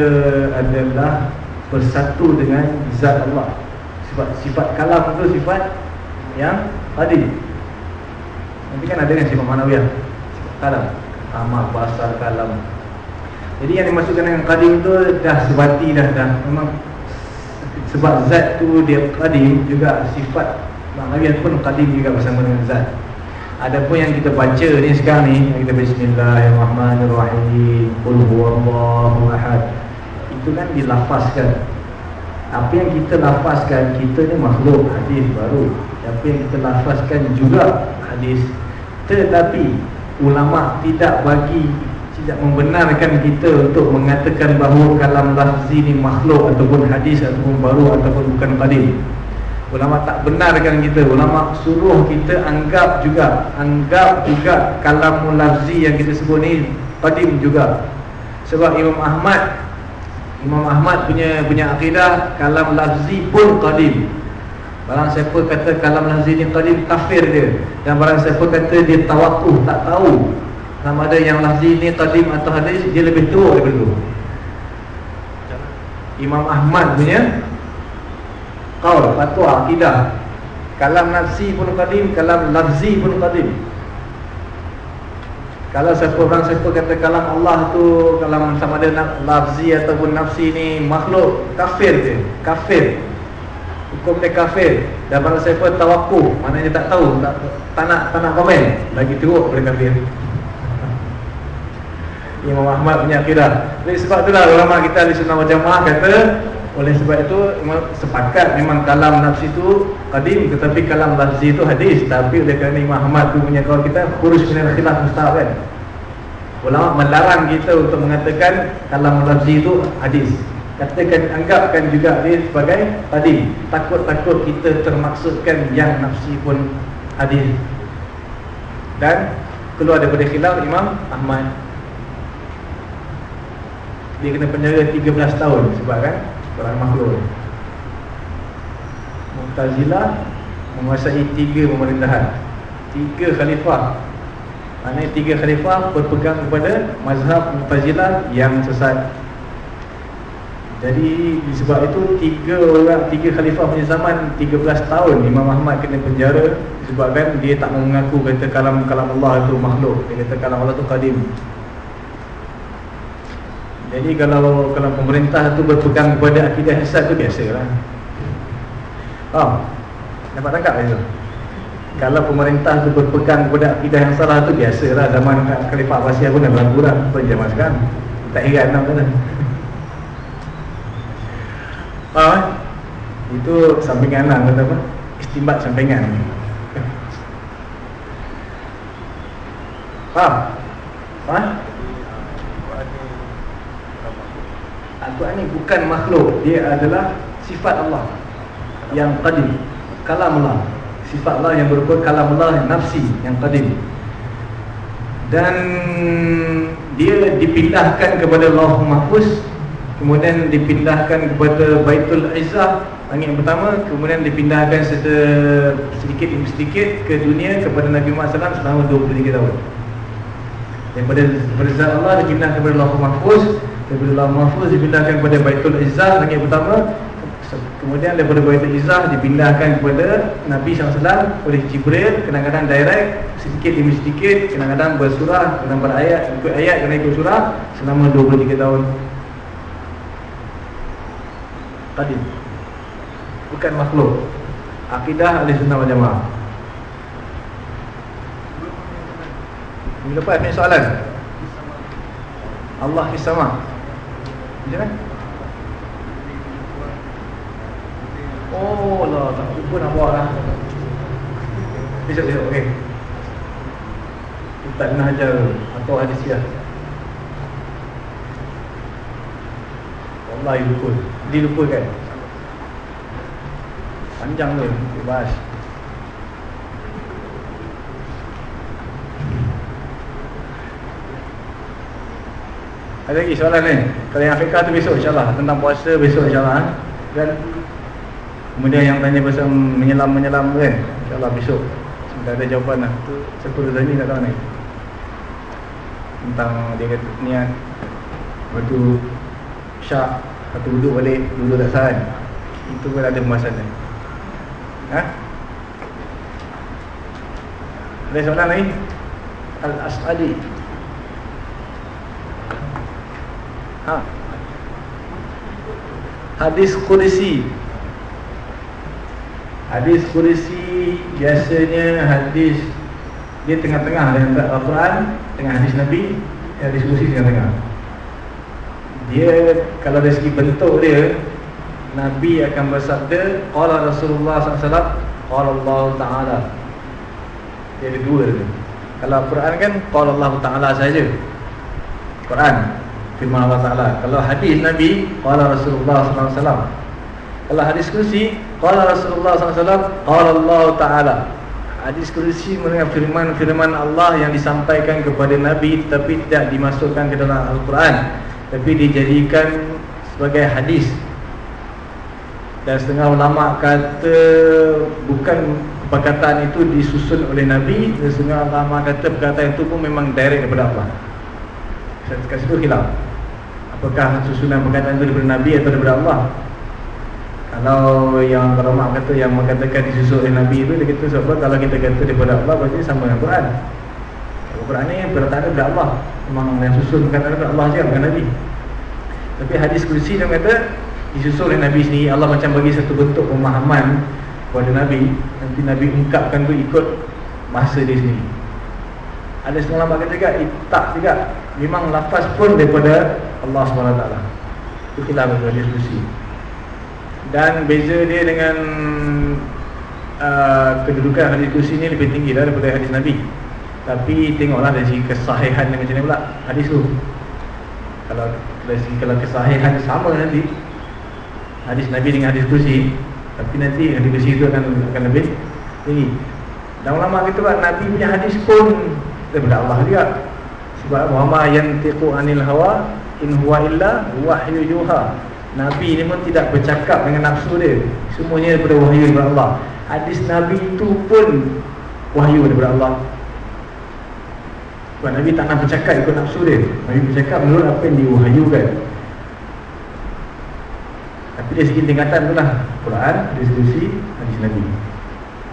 adalah bersatu dengan zat Allah. Sifat sifat kalam tu sifat yang qadim. Nanti kan ada kan sifat manawiyah sifat kalam. Amal basar kalam. Jadi yang dimasukkan dengan qadim tu dah sebati dah dah. Memang sebab zat tu dia qadim juga sifat maknanya pun qadim juga bersama dengan zat Adapun yang kita baca ni sekarang ni kita Bismillahirrahmanirrahim Qul huwallahu ahad. Itu kan dilafazkan. Apa yang kita lafazkan Kita ni makhluk hadis baru. Apa yang kita lafazkan juga hadis. Tetapi Ulama tidak bagi Tidak membenarkan kita untuk mengatakan bahawa Kalam lafzi ni makhluk Ataupun hadis ataupun baru Ataupun bukan qadim Ulama tak benarkan kita. Ulama suruh kita anggap juga. Anggap juga kalam lafzi yang kita sebut ni Qadim juga. Sebab Imam Ahmad Imam Ahmad punya punya akidah Kalam lafzi pun qadim. Barang siapa kata kalam lafzi ni qadim Kafir dia. Dan barang siapa kata dia tawakuh Tak tahu. Sama ada yang lafzi ni qadim atau hadis Dia lebih tua daripada tu Imam Ahmad punya Qaul, fatwa, akidah. Kalam nafsi pun qadim Kalam lafzi pun qadim. Kalau siapa orang siapa kata kalam Allah tu Kalam sama ada lafzi ataupun nafsi ni Makhluk, kafir dia Kafir. Hukum dia kafir. Dan kalau siapa? Tawakuh Maknanya tak tahu Tak, tak nak tak nak komen. Lagi teruk daripada kafir. Imam Ahmad punya akidah. Jadi sebab itulah ulama kita di sunnah jamaah kata oleh sebab itu sepakat memang kalam nafsi itu qadim tetapi kalam lafzi itu hadis. Tapi oleh kerana Imam Ahmad tu punya kawan kita kurus minal khilaf mustahab kan. Ulama melarang kita untuk mengatakan kalam lafzi itu hadis. Katakan anggapkan juga dia sebagai qadim takut-takut kita termaksudkan yang nafsi pun hadis. Dan keluar daripada khilaf Imam Ahmad. Dia kena penjara 13 tahun sebab kan Orang makhluk Mu'tazilah Menguasai tiga pemerintahan. Tiga khalifah. Maksudnya tiga khalifah berpegang kepada Mazhab Mu'tazilah yang sesat. Jadi disebab itu Tiga orang, tiga khalifah punya zaman 13 tahun Imam Ahmad kena penjara. Disebabkan dia tak mengaku Kata kalam-kalam Allah itu makhluk Dia kata kalam Allah itu qadim jadi kalau kalau pemerintah tu berpegang kepada akidah sesat tu biasalah. Oh. Dapat tangkap itu. Kalau pemerintah tu berpegang kepada akidah yang salah tu biasalah zaman Khalifah Abbasiyah pun dah berlaku dah zaman sekarang. Tak heran nak kata. Oh, itu sampingan lah kata apa? Istimbat sampingan. Faham? Faham? Al-Quran ni bukan makhluk. Dia adalah sifat Allah Yang qadim. Kalam Allah Sifat Allah yang berupa kalam Allah Nafsi yang qadim. Dan Dia dipindahkan kepada Allah Mahfuz Kemudian dipindahkan kepada Baitul Izzah Langit yang pertama Kemudian dipindahkan sedikit demi sedikit Ke dunia kepada Nabi Muhammad SAW Selama 23 tahun. Daripada, zat Allah dipindahkan kepada Allah Mahfuz Daripada Allah Mahfuz dipindahkan kepada Baitul Izzah Langit pertama. Kemudian daripada Baitul Izzah dipindahkan kepada Nabi SAW oleh Jibril. Kadang-kadang direct sedikit demi sedikit. Kadang-kadang bersurah, kadang berayat Ikut ayat, kadang ikut surah Selama 23 tahun. Tadi Bukan makhluk. Akidah ahli sunnah wal jamaah. Minggu lepas ni soalan? Allah kisama macam mana? Oh lah, tak lupa nak buat lah. Besok, besok, okey. Kita nak ajar atau hadis ya Allah lupa. Dia lupa kan? Panjang tu, dia bahas Ada lagi soalan ni Kalau yang Afrika tu besok insyaAllah Tentang puasa besok insyaAllah ha? Dan Kemudian yang tanya pasal menyelam-menyelam kan InsyaAllah besok. Sudah ada jawapan lah tu Siapa Razali tak tahu ni. Tentang dia kata niat. Lepas tu Syak Lepas tu duduk balik Duduk tak sah Itu pun ada pembahasan ni. Ha? Ada soalan lagi? Al-As'adi Ha. Hadis Qudsi. Hadis Qudsi biasanya hadis dia tengah-tengah antara Al-Quran dengan hadis Nabi, hadis Qudsi tengah-tengah. Dia kalau dari segi bentuk dia Nabi akan bersabda qala Rasulullah SAW qala Allah Taala. Dia ada dua. Kalau Al-Quran kan qala Allah Taala saja. Quran firman Allah Taala. Kalau hadis Nabi qala Rasulullah SAW. Kalau hadis kursi qala Rasulullah SAW qala Allah Taala. Hadis kursi mengenai firman-firman Allah yang disampaikan kepada Nabi tapi tidak dimasukkan ke dalam Al-Quran tapi dijadikan sebagai hadis dan setengah ulama kata bukan perkataan itu disusun oleh Nabi dan setengah ulama kata perkataan itu pun memang direct daripada Allah saya kasih itu hilang apakah susunan perkataan itu daripada Nabi atau daripada Allah? Kalau yang ulama kata yang mengatakan disusun oleh Nabi itu dia kata sebab kalau kita kata daripada Allah berarti sama dengan Quran. Al-Quran ni perkataan daripada Allah. Memang yang susun perkataan daripada Allah saja bukan Nabi. Tapi hadis kursi dia kata disusul oleh Nabi sendiri. Allah macam bagi satu bentuk pemahaman kepada Nabi. Nanti Nabi ungkapkan tu ikut masa dia sendiri. Ada setengah lama kata juga tak juga memang lafaz pun daripada Allah SWT itu kita berdua diskusi dan beza dia dengan uh, kedudukan hadis kursi ni lebih tinggi lah daripada hadis Nabi. Tapi tengoklah dari segi kesahihan macam ni pula hadis tu. Kalau dari segi kalau kesahihan sama nanti. Hadis Nabi dengan hadis kursi. Tapi nanti hadis kursi itu akan akan lebih tinggi dan ulama kata buat Nabi punya hadis pun daripada Allah juga sebab Muhammad yang tiqu anil hawa in huwa illa wahyu yuha. Nabi ni pun tidak bercakap dengan nafsu dia. Semuanya daripada wahyu daripada Allah. Hadis Nabi itu pun wahyu daripada Allah. Sebab Nabi tak nak bercakap ikut nafsu dia. Nabi bercakap menurut apa yang diwahyukan. Tapi dari segi tingkatan tu lah. Quran, kursi, hadis Nabi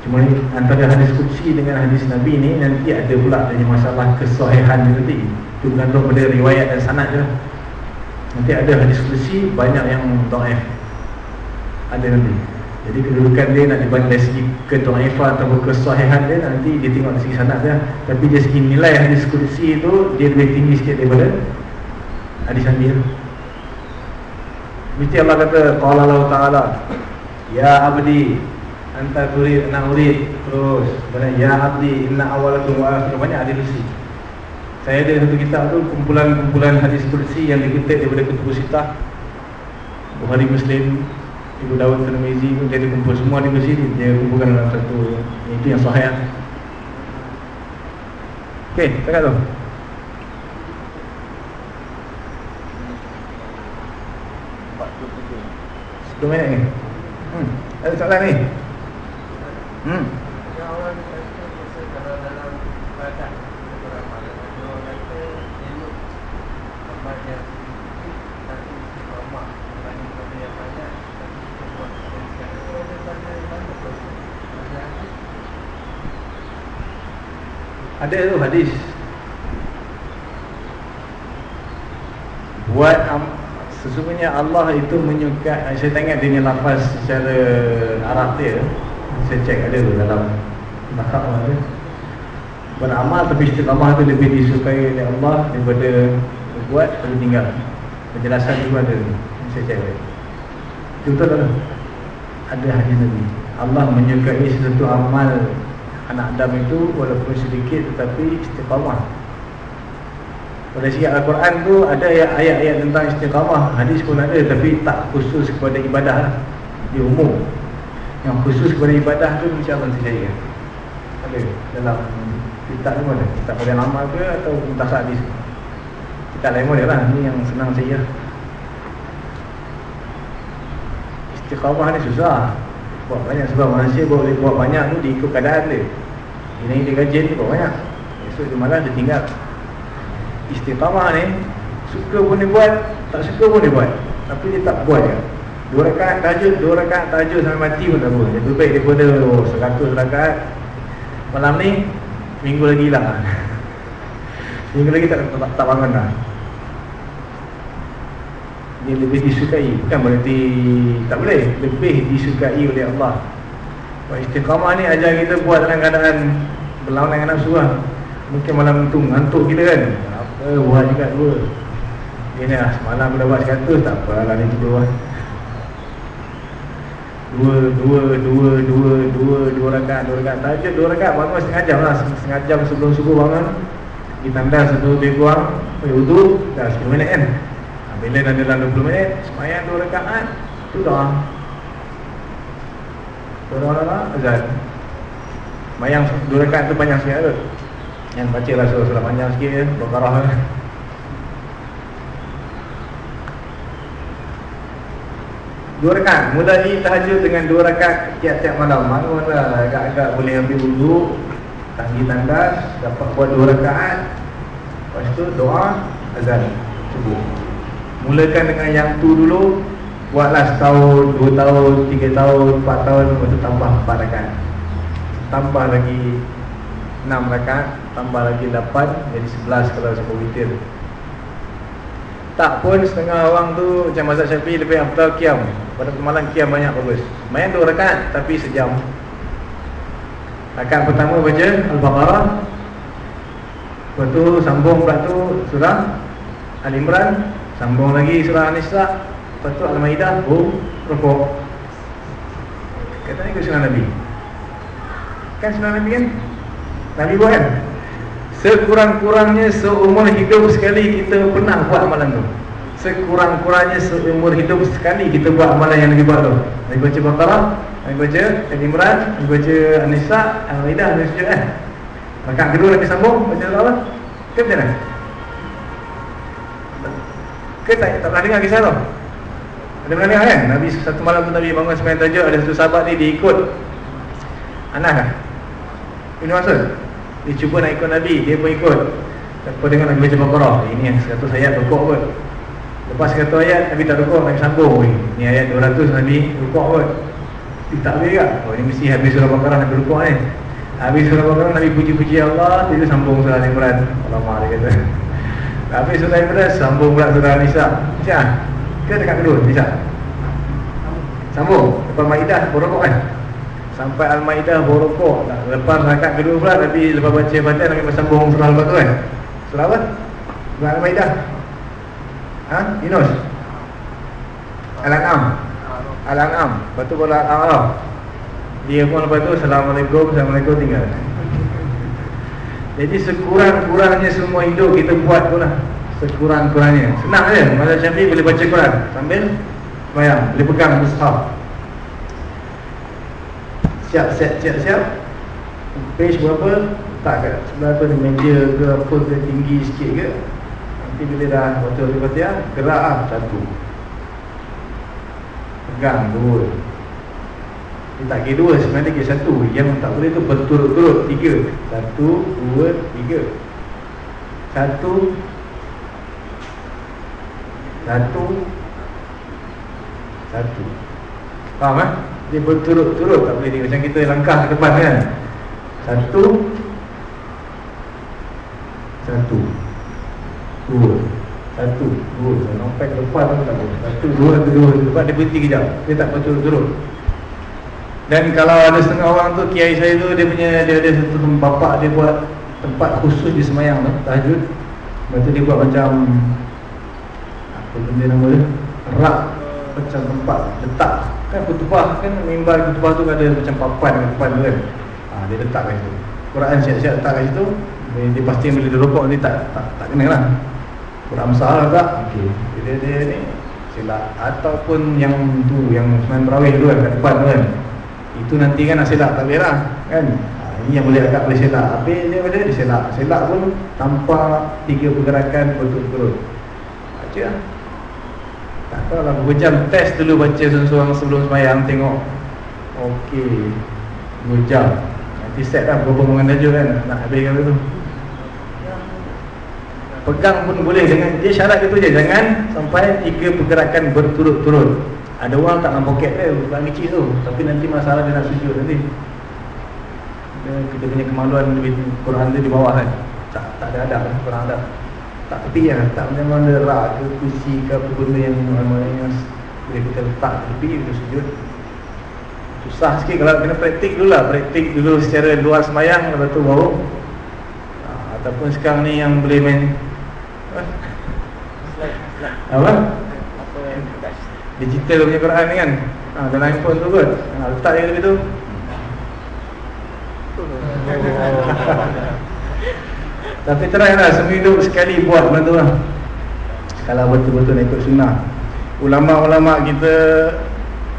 Cuma antara hadis kursi dengan hadis Nabi ni Nanti ada pula dari masalah kesahihan dia nanti Itu bergantung pada riwayat dan sanad je Nanti ada hadis kursi banyak yang do'if Ada nanti jadi kedudukan dia nak dibanding dari segi kedoifan atau kesahihan dia nanti dia tengok dari segi sanad dia. Tapi dari segi nilai hadis kursi itu dia lebih tinggi sikit daripada hadis Nabi. Mesti Allah kata qala Allah Taala ya abdi anta turid ana urid terus kemudian ya abdi inna awalakum wa akhir banyak hadis kursi. Saya ada satu kitab tu kumpulan-kumpulan hadis kursi yang dikutip daripada kutub sitah Bukhari Muslim Ibu Dawud Tirmizi pun dia kumpul semua di sini dia kumpulkan dalam satu itu yang sahih. Okey, cakap tu. Sepuluh minit ni hmm. Ada soalan ni Hmm. Ada tu hadis. Buat um, Sesungguhnya Allah itu menyukai Saya tengok dia ni lafaz secara Arab dia Saya cek ada dalam Nakab ada Beramal tapi istiqamah tu lebih disukai oleh Allah Daripada buat tapi tinggal Penjelasan tu ada Saya cek Itu betul tak? Ada hadis Nabi Allah menyukai sesuatu amal anak Adam itu walaupun sedikit tetapi istiqamah. Pada segi Al-Quran tu ada ayat-ayat tentang istiqamah, hadis pun ada tapi tak khusus kepada ibadah lah. Di umum. Yang khusus kepada ibadah tu insya-Allah saya Ada dalam kitab ni mana? Kitab pada amal ke atau kitab hadis? Kitab lain boleh lah, ni yang senang saya. Istiqamah ni susah. Buat banyak sebab manusia boleh buat banyak tu diikut keadaan dia. Ini dia gajian tu buat banyak. Esok dia malas dia tinggal. Istiqamah ni suka pun dia buat tak suka pun dia buat. Tapi dia tak buat je dua rakaat tajud dua rakaat tajud sampai mati pun tak boleh lebih baik daripada oh, seratus rakaat. Malam ni minggu lagi lah. Minggu lagi tak, tak, tak bangun dah Dia lebih disukai. Bukan berarti Tak boleh. Lebih disukai oleh Allah. Buat istiqamah ni ajar kita buat dalam keadaan Berlawan dengan nafsu lah. Mungkin malam tu ngantuk gila kan. Apa buat juga dua. Dia ni lah semalam dah buat 100 Tak apa lah ni dua lah Dua, dua, dua, dua, dua, dua rakaat, dua rakaat. Tajud dua rakaat, bangun setengah jam lah. Setengah jam sebelum subuh bangun. Kita tandas satu lebih kurang Pergi wudhu, dah 10 minit kan? Bila dah dalam 20 minit. Semayang dua rakaat, tu dah. Rakaat, azan Semayang dua rakaat tu panjang sikit tu Yang baca lah surah-surah panjang sikit je Berkarah lah Dua rakaat Mulai tahajud dengan dua rakaat Tiap-tiap malam. Bangunlah agak-agak boleh ambil wudhu Tanggi tandas Dapat buat dua rakaat. Lepas tu doa Azan Subuh. Mulakan dengan yang tu dulu Buatlah setahun, dua tahun, tiga tahun, empat tahun Lepas tu tambah empat rakaat. Tambah lagi enam rakaat Tambah lagi lapan Jadi sebelas kalau sebut witir tak pun setengah orang tu macam mazhab Syafi'i lebih afdal qiyam. Pada malam qiyam banyak bagus. Main dua rakaat tapi sejam. Rakaat pertama baca Al-Baqarah. Lepas tu sambung pula tu surah Al-Imran, sambung lagi surah An-Nisa, lepas tu Al-Maidah, boom, rukuk. Katanya ke sunnah Nabi. Kan sunnah Nabi kan? Nabi buat kan? Sekurang-kurangnya seumur hidup sekali kita pernah buat amalan tu Sekurang-kurangnya seumur hidup sekali kita buat amalan yang Nabi buat tu Nabi baca Baqarah, Nabi baca Al-Imran, Nabi baca An-Nisa, Al-Maidah, Nabi sujud kan Rakaat kedua Nabi sambung, baca Allah Ke macam mana? Ke tak, tak pernah dengar kisah tu? Ada pernah dengar kan? Nabi satu malam tu Nabi bangun sembahyang tajuk Ada satu sahabat ni dia ikut Anas kan? Ini maksud? Dia cuba nak ikut Nabi Dia pun ikut. Lepas dengar Nabi baca Baqarah Ini yang 100 ayat rukuk kot. Lepas 100 ayat Nabi tak rukuk Nabi sambung Ini ayat 200 Nabi rukuk kot. Dia tak boleh tak Oh ini mesti habis surah Baqarah Nabi rukuk ni. Habis surah Baqarah Nabi puji-puji Allah Dia sambung surah Al-Imran. Alamak dia kata. Habis surah Al-Imran Sambung pula surah Al-Nisa Macam Kita dekat kedua Nisa? Sambung. Lepas Ma'idah Berukuk kan Sampai Al-Ma'idah borokok Lepas rakaat kedua pula Nabi lepas baca Fatihah Nabi bersambung surah Al-Baqarah kan? Surah apa? Surah Al-Ma'idah. Ha? Yunus? Al-An'am? Al-An'am. Lepas tu baru Al-A'raf. Dia pun lepas tu Assalamualaikum Assalamualaikum tinggal. Jadi sekurang-kurangnya semua hidup kita buat tu lah. Sekurang-kurangnya. Senang je. Masa Syafiq boleh baca Quran. Sambil Bayang Boleh pegang Mushaf siap siap siap siap. Page berapa? Tak kat sebelah tu meja ke apa ke tinggi sikit ke. Nanti bila dah baca Al-Fatihah gerak lah satu. Pegang dua. Dia tak kira dua sebenarnya kira satu. Yang tak boleh tu berturut-turut tiga. Satu dua tiga. Satu. Satu. Satu. Faham eh dia berturut-turut tak boleh dia macam kita langkah ke depan kan. Satu. Satu. Dua. Satu. Dua. Nampak ke depan pun tak boleh. Satu dua satu dua. Sebab dia berhenti kejap. Dia tak berturut-turut. Dan kalau ada setengah orang tu kiai saya tu dia punya dia ada satu bapak dia buat tempat khusus di semayang tu tahajud. Lepas tu dia buat macam apa benda nama dia? Rak macam tempat letak kan kutubah kan mimbar kutubah tu ada macam papan kat depan tu kan. Ha, dia letak kat situ. Quran siap-siap letak kat situ. Dia, dia pasti bila dia rokok ni tak tak, tak kena lah. Quran salah tak? Okey. Dia, dia ni silap ataupun yang tu yang semain berawih tu kan kat depan tu kan. Itu nanti kan nak silap tak boleh lah kan? Ha, ini yang boleh agak boleh silap. Habis dia boleh dia silap. Silap pun tanpa tiga pergerakan berturut-turut. Baca lah tak tahu lah Dua jam test dulu baca seorang sebelum semayang Tengok. Okey Dua jam. Nanti set lah berapa bangun tajuk kan Nak habiskan tu. Pegang pun boleh dengan Dia syarat itu je. Jangan sampai tiga pergerakan berturut-turut. Ada orang tak nak poket dia Bukan kecil tu. Tapi nanti masalah dia nak sujud nanti. Kita punya kemaluan lebih Quran dia di bawah kan. Tak, tak ada adab Quran adab Tak tepi lah Tak mana-mana rak ke kursi ke apa benda yang Yang boleh kita letak tepi Kita sujud Susah sikit kalau kena praktik dulu lah Praktik dulu secara luar semayang Lepas tu baru ha, Ataupun sekarang ni yang boleh main. Apa? Apa yang touch. Digital punya Quran ni kan ha, Dalam handphone tu kot ha, Letak je kat situ Tapi try lah Seminggu sekali buat benda tu lah. Kalau betul-betul nak ikut sunnah. Ulama-ulama kita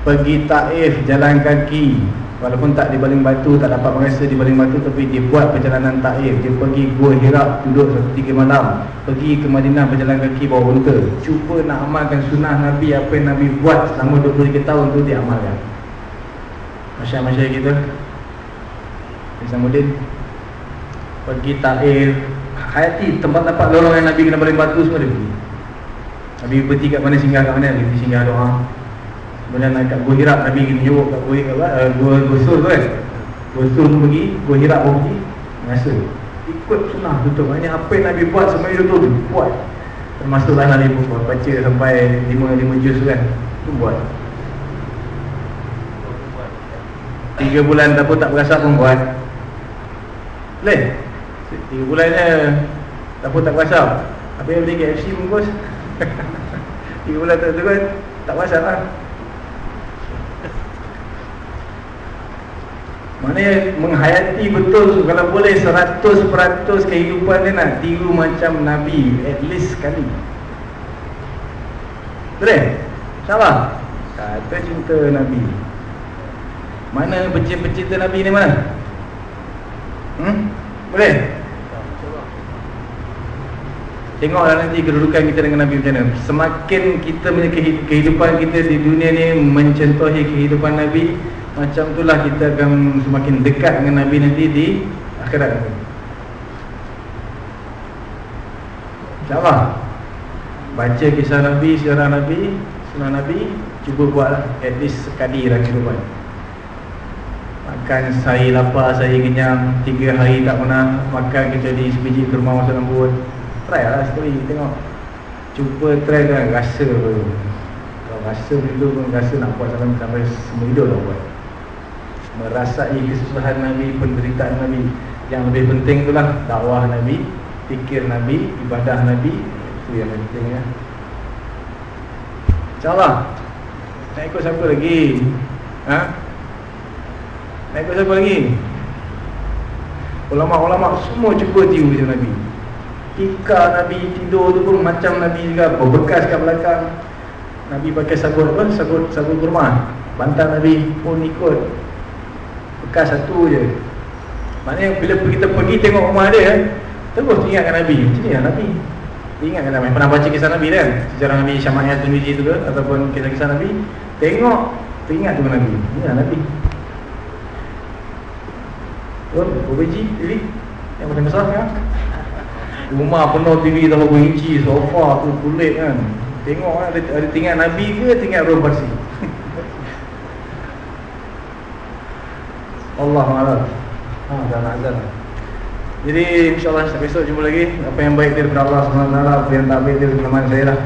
Pergi taif jalan kaki. Walaupun tak di baling batu Tak dapat merasa di baling batu Tapi dia buat perjalanan taif. Dia pergi Gua Hirap Duduk tiga malam. Pergi ke Madinah berjalan kaki bawa unta Cuba nak amalkan sunnah Nabi Apa yang Nabi buat selama 23 tahun tu Dia amalkan. Masyarakat-masyarakat kita. Isamuddin Pergi taif Hayati tempat-tempat lorong yang Nabi kena baling batu semua dia pergi. Nabi berhenti kat mana singgah kat mana? Dia pergi singgah doa Kemudian naik kat Gua Hirap Nabi kena nyuruk kat Gua Hirap uh, Gua, Gua Sur tu kan? Gua Sur tu pergi Gua Hirap pun pergi. Biasa. Ikut sunnah betul. Maknanya apa yang Nabi buat semua itu tu Buat. Termasuklah Nabi pun buat. Baca sampai 5-5 juz tu kan? Tu buat. Tiga bulan tak pun tak berasa pun buat. Boleh? Tiga bulannya Tak pun tak Apa yang beli KFC bungkus Tiga bulan tak tu kan Tak berasa lah Maknanya menghayati betul Kalau boleh 100% kehidupan dia nak tiru macam Nabi At least sekali Boleh? InsyaAllah Kata cinta Nabi Mana pecinta-pecinta Nabi ni mana? Hmm? Boleh? Tengoklah nanti kedudukan kita dengan Nabi macam mana. Semakin kita punya kehidupan kita di dunia ni Mencontohi kehidupan Nabi Macam itulah kita akan semakin dekat dengan Nabi nanti di akhirat. InsyaAllah Baca kisah Nabi, sejarah Nabi Sunnah Nabi Cuba buatlah at least sekali dalam kehidupan. Makan sehari lapar, sehari kenyang. Tiga hari tak pernah makan kecuali sebiji kurma masa lembut Try lah sekali, tengok. Cuba try kan, rasa apa. Kalau rasa dulu pun rasa nak buat sampai, sampai semua hidup lah buat. Merasai kesusahan Nabi, penderitaan Nabi. Yang lebih penting itulah dakwah Nabi Fikir Nabi, ibadah Nabi. Itu yang penting ya. InsyaAllah. Nak ikut siapa lagi? Ha? Nak ikut siapa lagi? Ulama-ulama semua cuba tiru macam Nabi Tika Nabi tidur tu pun macam Nabi juga Berbekas kat belakang. Nabi pakai sabut apa? Sabut, sabut kurma. Bantal Nabi pun ikut. Bekas satu je. Maknanya bila kita pergi tengok rumah dia Terus ingatkan Nabi. Macam ni lah Nabi. Ingatkan Nabi. Pernah baca kisah Nabi kan Sejarah Nabi Syama'iyah Tuniji tu ke? Ataupun kisah-kisah Nabi? Tengok Teringat tu Nabi. Ini lah Nabi. Berapa inci TV? Yang paling besar kan? Rumah penuh TV dah berapa inci Sofa tu kulit kan. Tengok kan ada, ada tinggal Nabi ke tinggal ruang bersih? Allah malam Ha, nak azan. Jadi insyaAllah sampai besok jumpa lagi. Apa yang baik daripada Allah SWT Apa yang tak baik daripada teman saya lah.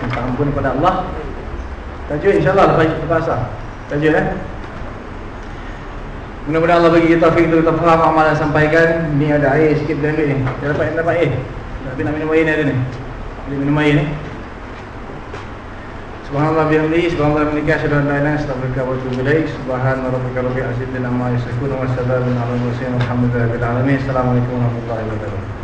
Minta ampun kepada Allah. Tajud insyaAllah lepas, lepas asal Tajud eh Mudah-mudahan Allah bagi kita taufik untuk kita faham amal yang sampaikan Ni ada air sikit dalam ni. Dia dapat, dapat air. Tapi nak minum air ni ada ni. Boleh minum air ni. Subhanallah bihamdihi. Subhanallah bihamdihi. Asyhadu an la ilaha illa anta astaghfiruka wa atubu ilaik. Subhana rabbika rabbil izzati amma yasifun wa salamun ala al mursalin. Walhamdulillahi rabbil alamin. Assalamualaikum warahmatullahi wabarakatuh